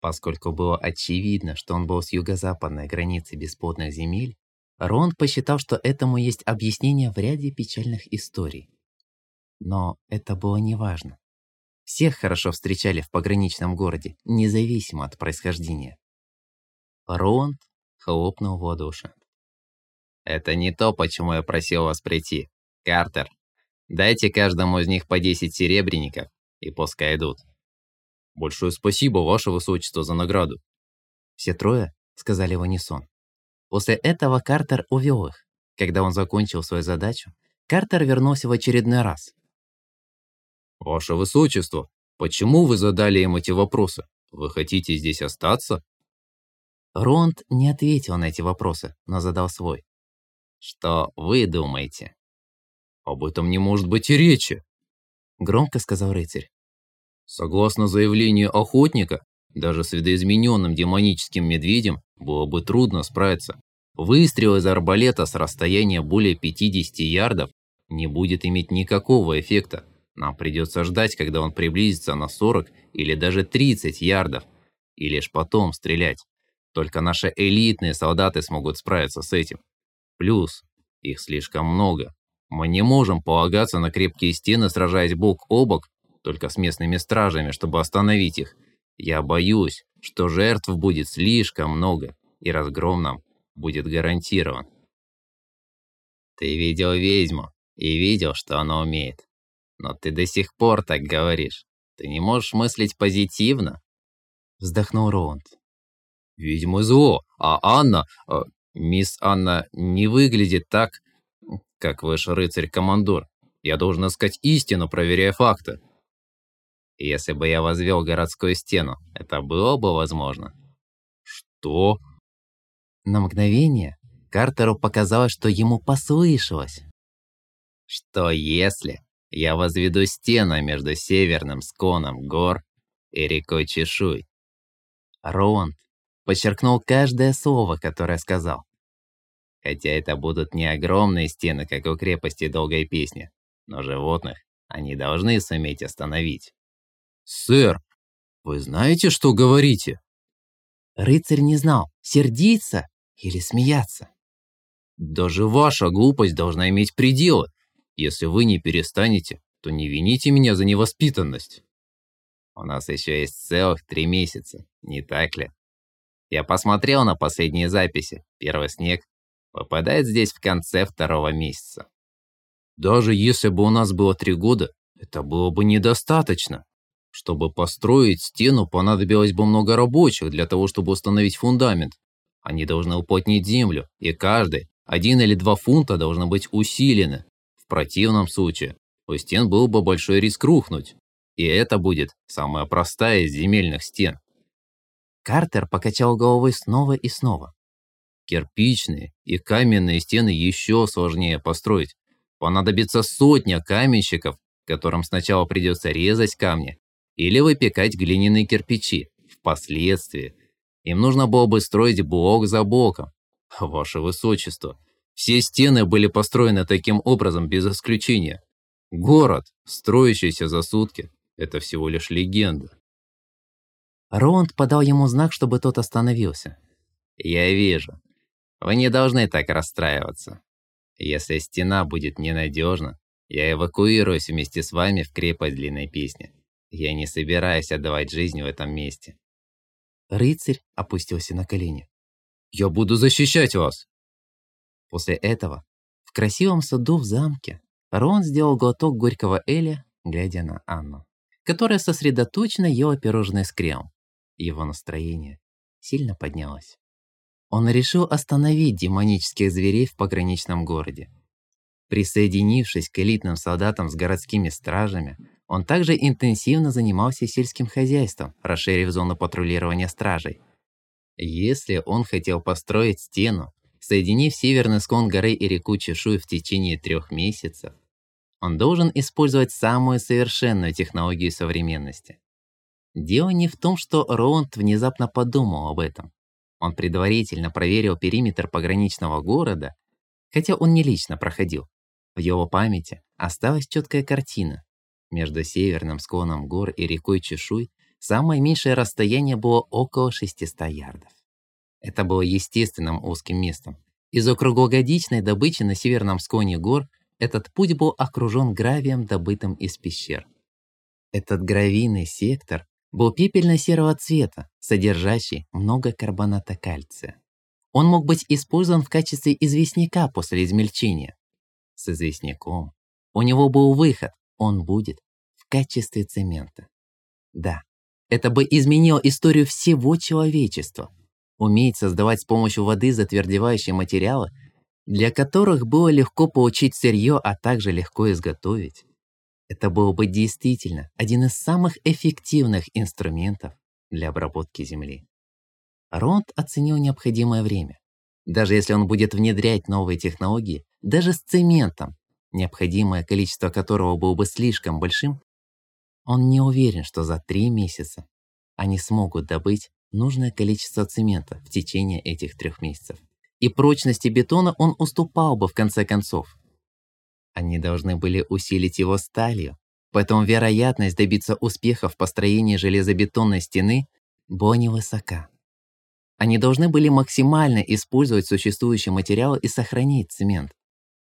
Поскольку было очевидно, что он был с юго-западной границы бесплодных земель, Ронд посчитал, что этому есть объяснение в ряде печальных историй. Но это было неважно. Всех хорошо встречали в пограничном городе, независимо от происхождения. Ронд хлопнул в ладоши. Это не то, почему я просил вас прийти. Картер, дайте каждому из них по 10 серебряников, и пускай идут. Большое спасибо, ваше высочество, за награду. Все трое сказали в унисон. После этого Картер увел их. Когда он закончил свою задачу, Картер вернулся в очередной раз. «Ваше Высочество, почему вы задали им эти вопросы? Вы хотите здесь остаться?» Ронд не ответил на эти вопросы, но задал свой. Что вы думаете? Об этом не может быть и речи, громко сказал рыцарь. Согласно заявлению охотника, даже с видоизмененным демоническим медведем было бы трудно справиться. Выстрел из арбалета с расстояния более 50 ярдов не будет иметь никакого эффекта. Нам придется ждать, когда он приблизится на 40 или даже 30 ярдов, и лишь потом стрелять. Только наши элитные солдаты смогут справиться с этим. Плюс, их слишком много. Мы не можем полагаться на крепкие стены, сражаясь бок о бок, только с местными стражами, чтобы остановить их. Я боюсь, что жертв будет слишком много, и разгром нам будет гарантирован. Ты видел ведьму и видел, что она умеет. Но ты до сих пор так говоришь. Ты не можешь мыслить позитивно? Вздохнул Роунд. Ведьмы зло, а Анна... Э, Мисс Анна не выглядит так, как ваш рыцарь-командор. Я должен искать истину, проверяя факты. Если бы я возвел городскую стену, это было бы возможно? Что? На мгновение Картеру показалось, что ему послышалось. Что если я возведу стену между северным склоном гор и рекой Чешуй? Роунд подчеркнул каждое слово, которое сказал. Хотя это будут не огромные стены, как у крепости Долгой Песни, но животных они должны суметь остановить. «Сэр, вы знаете, что говорите?» Рыцарь не знал, сердиться или смеяться. Даже ваша глупость должна иметь пределы. Если вы не перестанете, то не вините меня за невоспитанность. У нас еще есть целых три месяца, не так ли? Я посмотрел на последние записи. Первый снег попадает здесь в конце второго месяца. Даже если бы у нас было три года, это было бы недостаточно. Чтобы построить стену, понадобилось бы много рабочих для того, чтобы установить фундамент. Они должны уплотнить землю, и каждый, один или два фунта должны быть усилены. В противном случае, у стен был бы большой риск рухнуть. И это будет самая простая из земельных стен. Картер покачал головой снова и снова. Кирпичные и каменные стены еще сложнее построить. Понадобится сотня каменщиков, которым сначала придется резать камни или выпекать глиняные кирпичи. Впоследствии им нужно было бы строить блок за блоком. Ваше Высочество, все стены были построены таким образом без исключения. Город, строящийся за сутки, это всего лишь легенда. Роланд подал ему знак, чтобы тот остановился. «Я вижу. Вы не должны так расстраиваться. Если стена будет ненадежна, я эвакуируюсь вместе с вами в крепость Длинной Песни. Я не собираюсь отдавать жизнь в этом месте». Рыцарь опустился на колени. «Я буду защищать вас!» После этого в красивом саду в замке Рон сделал глоток горького эля, глядя на Анну, которая сосредоточенно ела пирожное с кремом. Его настроение сильно поднялось. Он решил остановить демонических зверей в пограничном городе. Присоединившись к элитным солдатам с городскими стражами, он также интенсивно занимался сельским хозяйством, расширив зону патрулирования стражей. Если он хотел построить стену, соединив северный склон горы и реку Чешуй в течение трех месяцев, он должен использовать самую совершенную технологию современности. Дело не в том, что Роланд внезапно подумал об этом. Он предварительно проверил периметр пограничного города, хотя он не лично проходил. В его памяти осталась четкая картина. Между северным склоном гор и рекой Чешуй самое меньшее расстояние было около 600 ярдов. Это было естественным узким местом. Из-за круглогодичной добычи на северном склоне гор этот путь был окружен гравием, добытым из пещер. Этот гравийный сектор был пепельно-серого цвета, содержащий много карбоната кальция. Он мог быть использован в качестве известняка после измельчения. С известняком у него был выход, он будет в качестве цемента. Да, это бы изменило историю всего человечества. Уметь создавать с помощью воды затвердевающие материалы для которых было легко получить сырье, а также легко изготовить. Это был бы действительно один из самых эффективных инструментов для обработки земли. Ронд оценил необходимое время. Даже если он будет внедрять новые технологии, даже с цементом, необходимое количество которого было бы слишком большим, он не уверен, что за три месяца они смогут добыть нужное количество цемента в течение этих трех месяцев и прочности бетона он уступал бы в конце концов. Они должны были усилить его сталью, поэтому вероятность добиться успеха в построении железобетонной стены была невысока. Они должны были максимально использовать существующие материалы и сохранить цемент.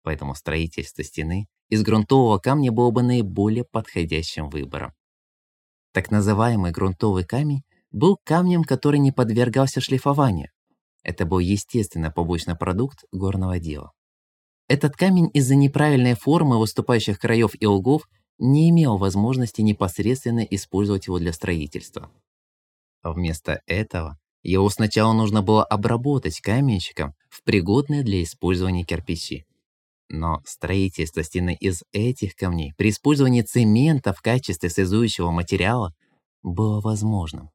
Поэтому строительство стены из грунтового камня было бы наиболее подходящим выбором. Так называемый грунтовый камень был камнем, который не подвергался шлифованию, это был естественный побочный продукт горного дела. Этот камень из-за неправильной формы выступающих краев и углов не имел возможности непосредственно использовать его для строительства. Вместо этого его сначала нужно было обработать каменщиком в пригодные для использования кирпичи. Но строительство стены из этих камней при использовании цемента в качестве связующего материала было возможным.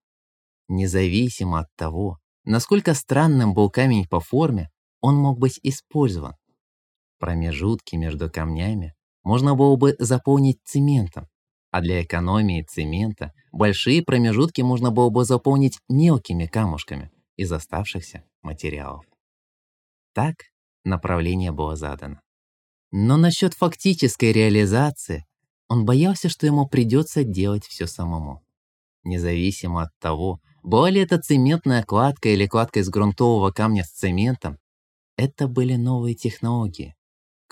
Независимо от того, Насколько странным был камень по форме, он мог быть использован. Промежутки между камнями можно было бы заполнить цементом, а для экономии цемента большие промежутки можно было бы заполнить мелкими камушками из оставшихся материалов. Так направление было задано. Но насчет фактической реализации он боялся, что ему придется делать все самому. Независимо от того, Была ли это цементная кладка или кладка из грунтового камня с цементом, это были новые технологии.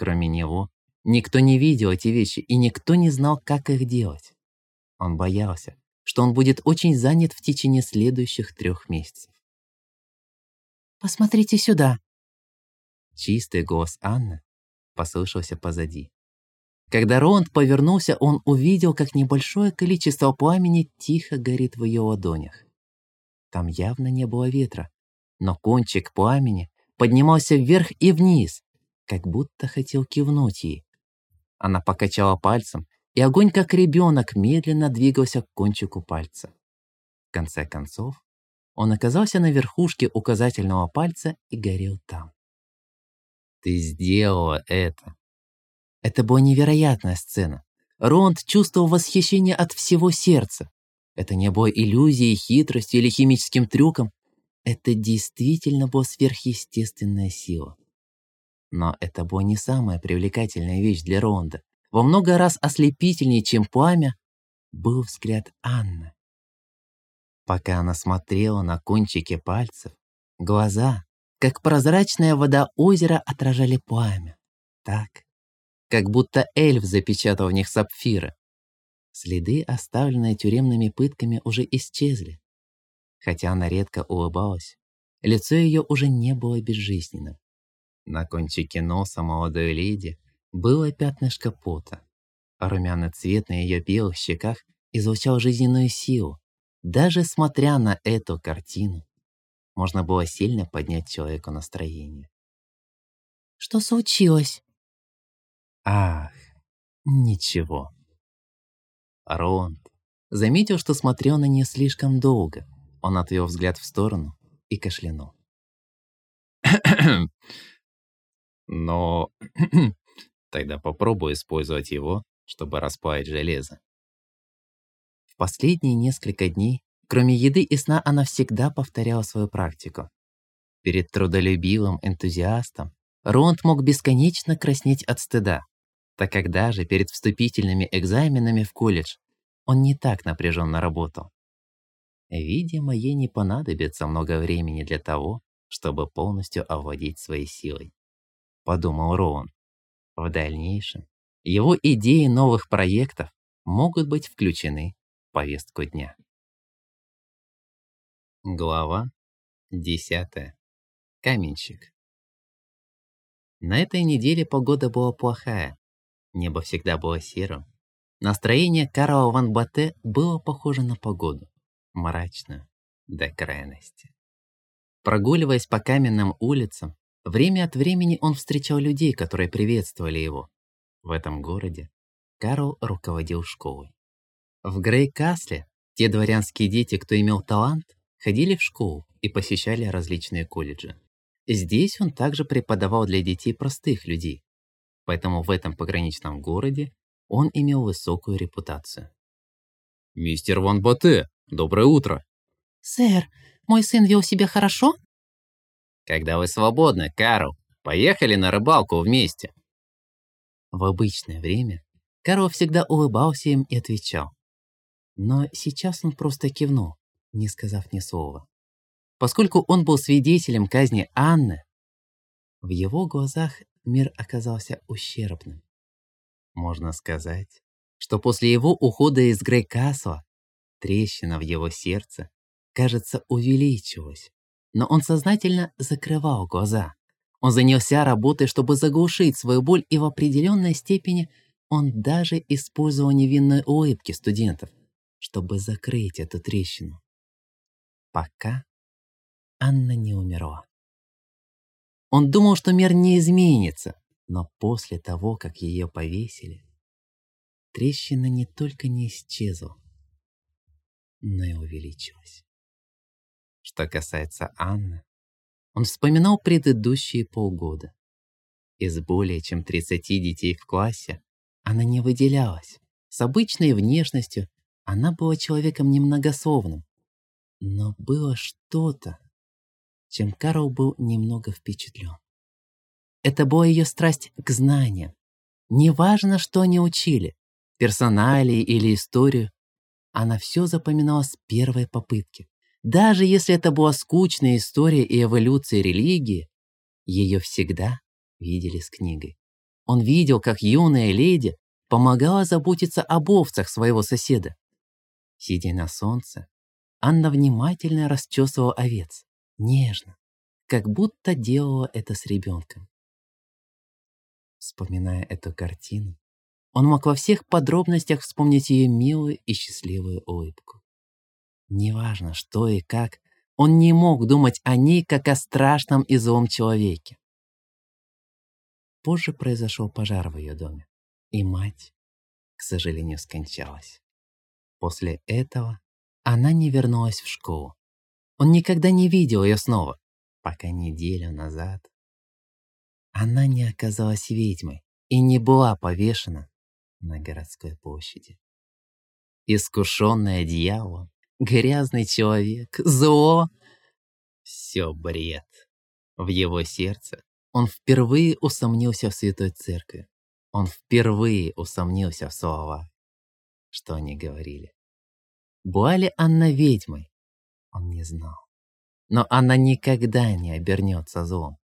Кроме него, никто не видел эти вещи и никто не знал, как их делать. Он боялся, что он будет очень занят в течение следующих трех месяцев. «Посмотрите сюда!» Чистый голос Анны послышался позади. Когда Роланд повернулся, он увидел, как небольшое количество пламени тихо горит в ее ладонях. Там явно не было ветра, но кончик пламени поднимался вверх и вниз, как будто хотел кивнуть ей. Она покачала пальцем, и огонь, как ребенок, медленно двигался к кончику пальца. В конце концов, он оказался на верхушке указательного пальца и горел там. «Ты сделала это!» Это была невероятная сцена. Ронд чувствовал восхищение от всего сердца. Это не было иллюзией, хитростью или химическим трюком. Это действительно была сверхъестественная сила. Но это была не самая привлекательная вещь для Ронда. Во много раз ослепительнее, чем пламя, был взгляд Анны. Пока она смотрела на кончики пальцев, глаза, как прозрачная вода озера, отражали пламя. Так, как будто эльф запечатал в них сапфиры. Следы, оставленные тюремными пытками, уже исчезли. Хотя она редко улыбалась, лицо ее уже не было безжизненным. На кончике носа молодой леди было пятнышко пота, румяный цвет на ее белых щеках излучал жизненную силу. Даже смотря на эту картину, можно было сильно поднять человеку настроение. «Что случилось?» «Ах, ничего», Роланд заметил, что смотрел на нее слишком долго. Он отвел взгляд в сторону и кашлянул. *clears throat* *clears throat* Но *clears throat* тогда попробую использовать его, чтобы расплавить железо. В последние несколько дней, кроме еды и сна, она всегда повторяла свою практику. Перед трудолюбивым энтузиастом Роланд мог бесконечно краснеть от стыда так как даже перед вступительными экзаменами в колледж он не так напряженно работал. Видимо, ей не понадобится много времени для того, чтобы полностью овладеть своей силой, подумал Роун. В дальнейшем его идеи новых проектов могут быть включены в повестку дня. Глава 10. Каменщик. На этой неделе погода была плохая, Небо всегда было серым. Настроение Карла Ван Батте было похоже на погоду. Мрачную до крайности. Прогуливаясь по каменным улицам, время от времени он встречал людей, которые приветствовали его. В этом городе Карл руководил школой. В Грей-Касле те дворянские дети, кто имел талант, ходили в школу и посещали различные колледжи. Здесь он также преподавал для детей простых людей, поэтому в этом пограничном городе он имел высокую репутацию. «Мистер Ван Батте, доброе утро!» «Сэр, мой сын вел себя хорошо?» «Когда вы свободны, Карл, поехали на рыбалку вместе!» В обычное время Карл всегда улыбался им и отвечал. Но сейчас он просто кивнул, не сказав ни слова. Поскольку он был свидетелем казни Анны, в его глазах мир оказался ущербным. Можно сказать, что после его ухода из Грейкасла трещина в его сердце, кажется, увеличилась. Но он сознательно закрывал глаза. Он занялся работой, чтобы заглушить свою боль, и в определенной степени он даже использовал невинные улыбки студентов, чтобы закрыть эту трещину. Пока Анна не умерла. Он думал, что мир не изменится, но после того, как ее повесили, трещина не только не исчезла, но и увеличилась. Что касается Анны, он вспоминал предыдущие полгода. Из более чем 30 детей в классе она не выделялась. С обычной внешностью она была человеком немногословным. Но было что-то, чем Карл был немного впечатлен. Это была ее страсть к знаниям. Неважно, что они учили, персоналии или историю, она все запоминала с первой попытки. Даже если это была скучная история и эволюция религии, ее всегда видели с книгой. Он видел, как юная леди помогала заботиться об овцах своего соседа. Сидя на солнце, Анна внимательно расчесывала овец, нежно, как будто делала это с ребенком. Вспоминая эту картину, он мог во всех подробностях вспомнить ее милую и счастливую улыбку. Неважно, что и как, он не мог думать о ней, как о страшном и злом человеке. Позже произошел пожар в ее доме, и мать, к сожалению, скончалась. После этого она не вернулась в школу. Он никогда не видел ее снова, пока неделю назад она не оказалась ведьмой и не была повешена на городской площади. Искушенная дьяволом, грязный человек, зло — все бред. В его сердце он впервые усомнился в Святой Церкви. Он впервые усомнился в словах, что они говорили. Была ли Анна ведьмой? Он не знал. Но она никогда не обернется злом.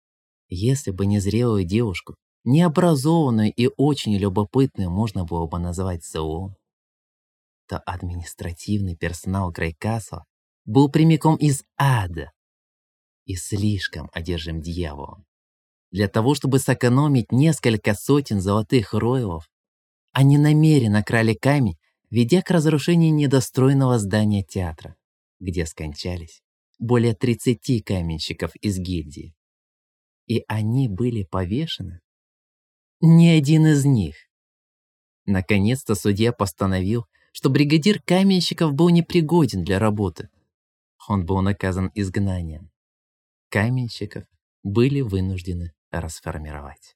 Если бы не зрелую девушку, необразованную и очень любопытную можно было бы назвать злом, то административный персонал Грейкасла был прямиком из ада и слишком одержим дьяволом. Для того, чтобы сэкономить несколько сотен золотых ройлов, они намеренно крали камень, ведя к разрушению недостроенного здания театра, где скончались более 30 каменщиков из гильдии. И они были повешены? Ни один из них. Наконец-то судья постановил, что бригадир каменщиков был непригоден для работы. Он был наказан изгнанием. Каменщиков были вынуждены расформировать.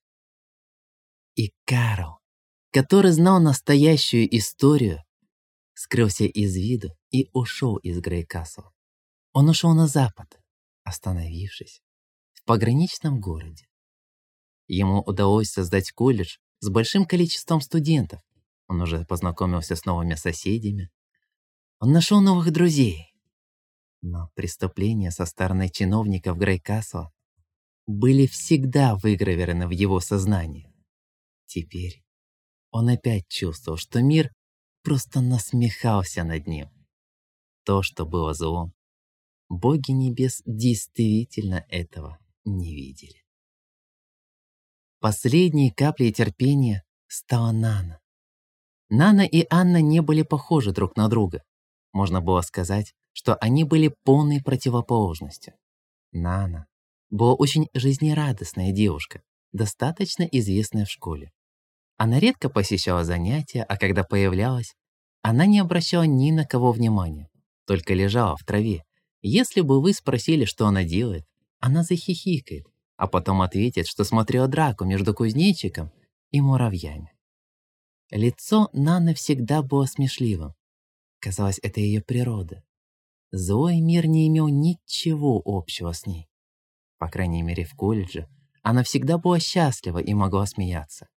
И Карл, который знал настоящую историю, скрылся из виду и ушел из Грейкасла. Он ушел на запад, остановившись в пограничном городе. Ему удалось создать колледж с большим количеством студентов. Он уже познакомился с новыми соседями. Он нашел новых друзей. Но преступления со стороны чиновников Грейкасла были всегда выгравированы в его сознании. Теперь он опять чувствовал, что мир просто насмехался над ним. То, что было злом, боги небес действительно этого не видели. Последней каплей терпения стала Нана. Нана и Анна не были похожи друг на друга. Можно было сказать, что они были полной противоположностью. Нана была очень жизнерадостная девушка, достаточно известная в школе. Она редко посещала занятия, а когда появлялась, она не обращала ни на кого внимания, только лежала в траве. Если бы вы спросили, что она делает, она захихикает, а потом ответит, что смотрела драку между кузнечиком и муравьями. Лицо Наны всегда было смешливым. Казалось, это ее природа. Злой мир не имел ничего общего с ней. По крайней мере, в колледже она всегда была счастлива и могла смеяться.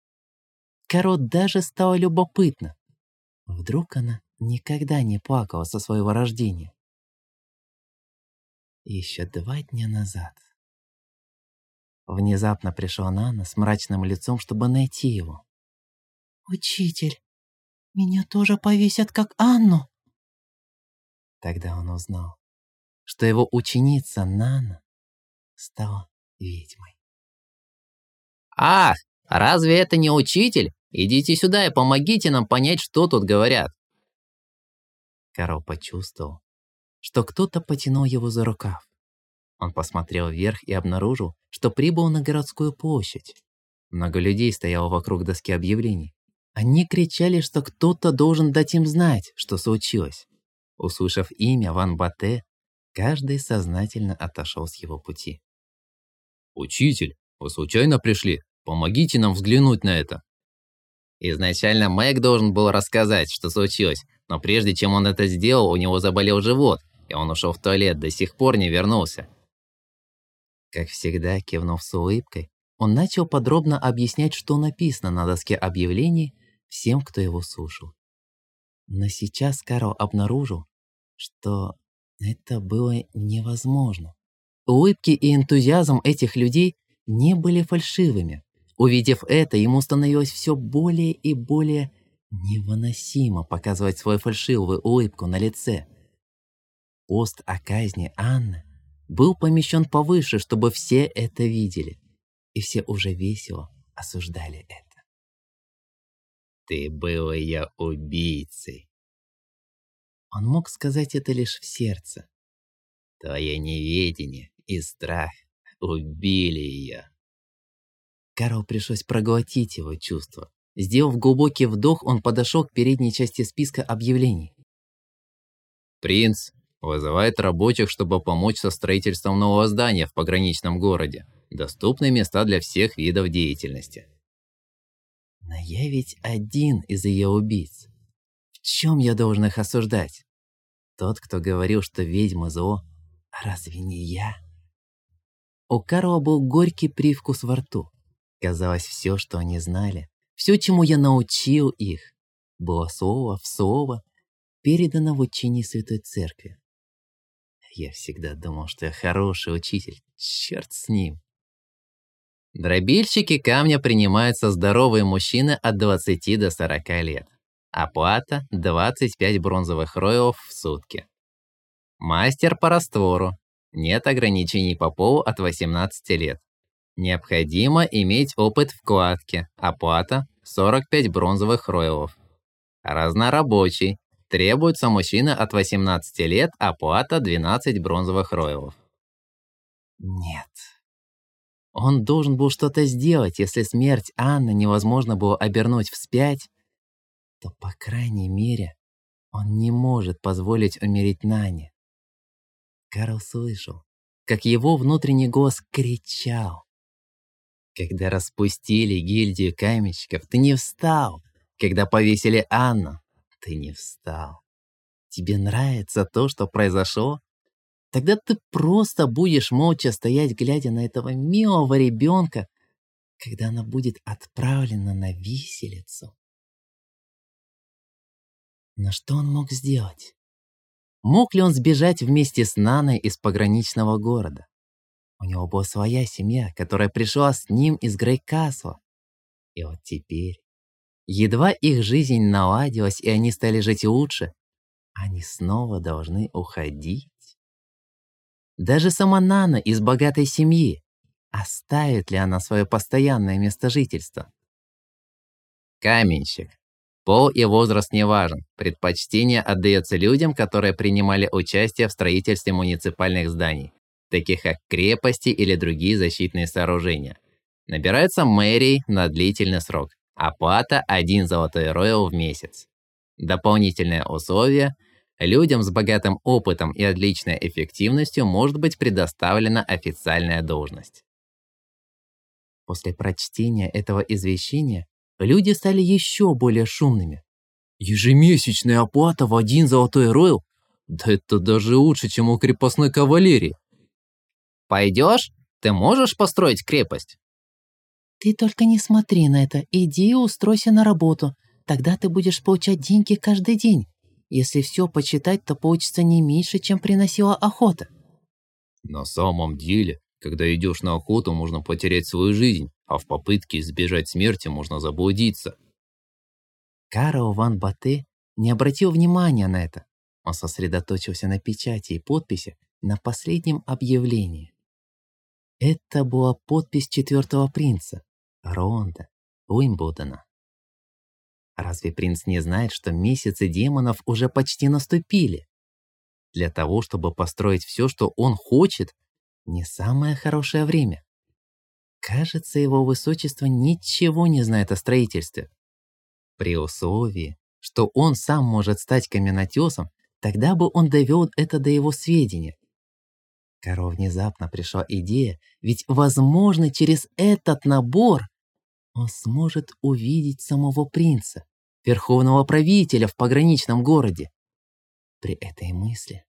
Корот даже стало любопытно. Вдруг она никогда не плакала со своего рождения. Еще два дня назад. Внезапно пришла Нана с мрачным лицом, чтобы найти его. «Учитель, меня тоже повесят, как Анну!» Тогда он узнал, что его ученица Нана стала ведьмой. «Ах, разве это не учитель? Идите сюда и помогите нам понять, что тут говорят». Карл почувствовал, что кто-то потянул его за рукав. Он посмотрел вверх и обнаружил, что прибыл на городскую площадь. Много людей стояло вокруг доски объявлений. Они кричали, что кто-то должен дать им знать, что случилось. Услышав имя Ван Бате, каждый сознательно отошел с его пути. «Учитель, вы случайно пришли? Помогите нам взглянуть на это». Изначально Мэг должен был рассказать, что случилось, но прежде чем он это сделал, у него заболел живот, и он ушел в туалет, до сих пор не вернулся. Как всегда, кивнув с улыбкой, он начал подробно объяснять, что написано на доске объявлений всем, кто его слушал. Но сейчас Карл обнаружил, что Это было невозможно. Улыбки и энтузиазм этих людей не были фальшивыми. Увидев это, ему становилось все более и более невыносимо показывать свою фальшивую улыбку на лице. Пост о казни Анны был помещен повыше, чтобы все это видели, и все уже весело осуждали это. «Ты был я убийцей», он мог сказать это лишь в сердце. Твое неведение и страх убили ее. Карл пришлось проглотить его чувства. Сделав глубокий вдох, он подошел к передней части списка объявлений. «Принц вызывает рабочих, чтобы помочь со строительством нового здания в пограничном городе. Доступны места для всех видов деятельности». Но я ведь один из ее убийц. В чем я должен их осуждать? Тот, кто говорил, что ведьма зло, разве не я? У Карла был горький привкус во рту. Казалось, все, что они знали, все, чему я научил их, было слово в слово передано в учении Святой Церкви. Я всегда думал, что я хороший учитель. Черт с ним. Дробильщики камня принимаются здоровые мужчины от 20 до 40 лет. Оплата – 25 бронзовых роев в сутки. Мастер по раствору. Нет ограничений по полу от 18 лет. Необходимо иметь опыт вкладки. Оплата – 45 бронзовых роевов. Разнорабочий. Требуется мужчина от 18 лет, оплата 12 бронзовых роевов. Нет. Он должен был что-то сделать, если смерть Анны невозможно было обернуть вспять, то, по крайней мере, он не может позволить умереть Нане. Карл слышал, как его внутренний голос кричал. Когда распустили гильдию каменщиков, ты не встал. Когда повесили Анну, ты не встал. Тебе нравится то, что произошло? Тогда ты просто будешь молча стоять, глядя на этого милого ребенка, когда она будет отправлена на виселицу. Но что он мог сделать? Мог ли он сбежать вместе с Наной из пограничного города? У него была своя семья, которая пришла с ним из Грейкасла. И вот теперь, едва их жизнь наладилась, и они стали жить лучше, они снова должны уходить. Даже сама Нана из богатой семьи, оставит ли она свое постоянное место жительства? Каменщик, Пол и возраст не важен. Предпочтение отдается людям, которые принимали участие в строительстве муниципальных зданий, таких как крепости или другие защитные сооружения. Набираются мэрии на длительный срок. Оплата – один золотой роял в месяц. Дополнительное условие – людям с богатым опытом и отличной эффективностью может быть предоставлена официальная должность. После прочтения этого извещения люди стали еще более шумными. Ежемесячная оплата в один золотой ройл? Да это даже лучше, чем у крепостной кавалерии. Пойдешь? Ты можешь построить крепость? Ты только не смотри на это. Иди и устройся на работу. Тогда ты будешь получать деньги каждый день. Если все почитать, то получится не меньше, чем приносила охота. На самом деле, когда идешь на охоту, можно потерять свою жизнь а в попытке избежать смерти можно заблудиться. Карл Ван Бате не обратил внимания на это. Он сосредоточился на печати и подписи на последнем объявлении. Это была подпись четвертого принца, Ронда Уимблдона. Разве принц не знает, что месяцы демонов уже почти наступили? Для того, чтобы построить все, что он хочет, не самое хорошее время. Кажется, его высочество ничего не знает о строительстве. При условии, что он сам может стать каменотесом, тогда бы он довел это до его сведения. Каро внезапно пришла идея, ведь, возможно, через этот набор он сможет увидеть самого принца, верховного правителя в пограничном городе. При этой мысли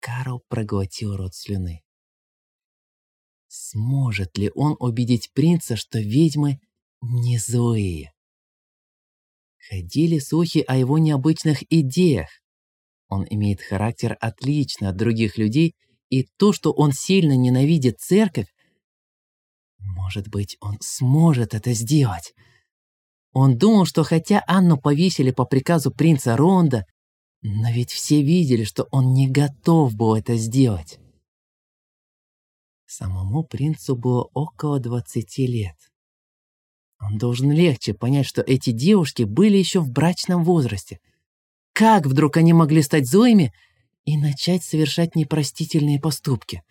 Карл проглотил рот слюны. Сможет ли он убедить принца, что ведьмы не злые? Ходили слухи о его необычных идеях. Он имеет характер отличный от других людей, и то, что он сильно ненавидит церковь, может быть, он сможет это сделать. Он думал, что хотя Анну повесили по приказу принца Ронда, но ведь все видели, что он не готов был это сделать. Самому принцу было около 20 лет. Он должен легче понять, что эти девушки были еще в брачном возрасте. Как вдруг они могли стать злыми и начать совершать непростительные поступки?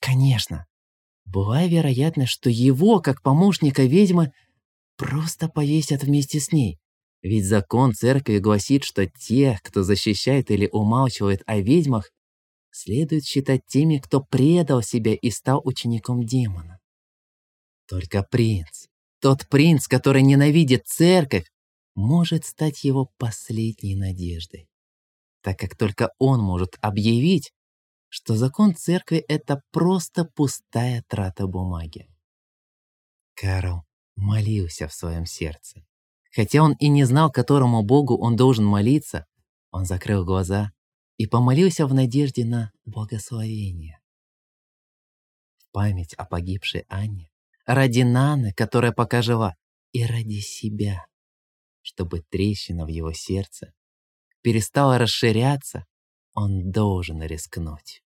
Конечно, была вероятность, что его, как помощника ведьмы, просто повесят вместе с ней. Ведь закон церкви гласит, что тех, кто защищает или умалчивает о ведьмах, следует считать теми, кто предал себя и стал учеником демона. Только принц, тот принц, который ненавидит церковь, может стать его последней надеждой, так как только он может объявить, что закон церкви — это просто пустая трата бумаги. Карл молился в своем сердце. Хотя он и не знал, которому богу он должен молиться, он закрыл глаза и помолился в надежде на благословение. В память о погибшей Анне, ради Наны, которая пока жива, и ради себя, чтобы трещина в его сердце перестала расширяться, он должен рискнуть.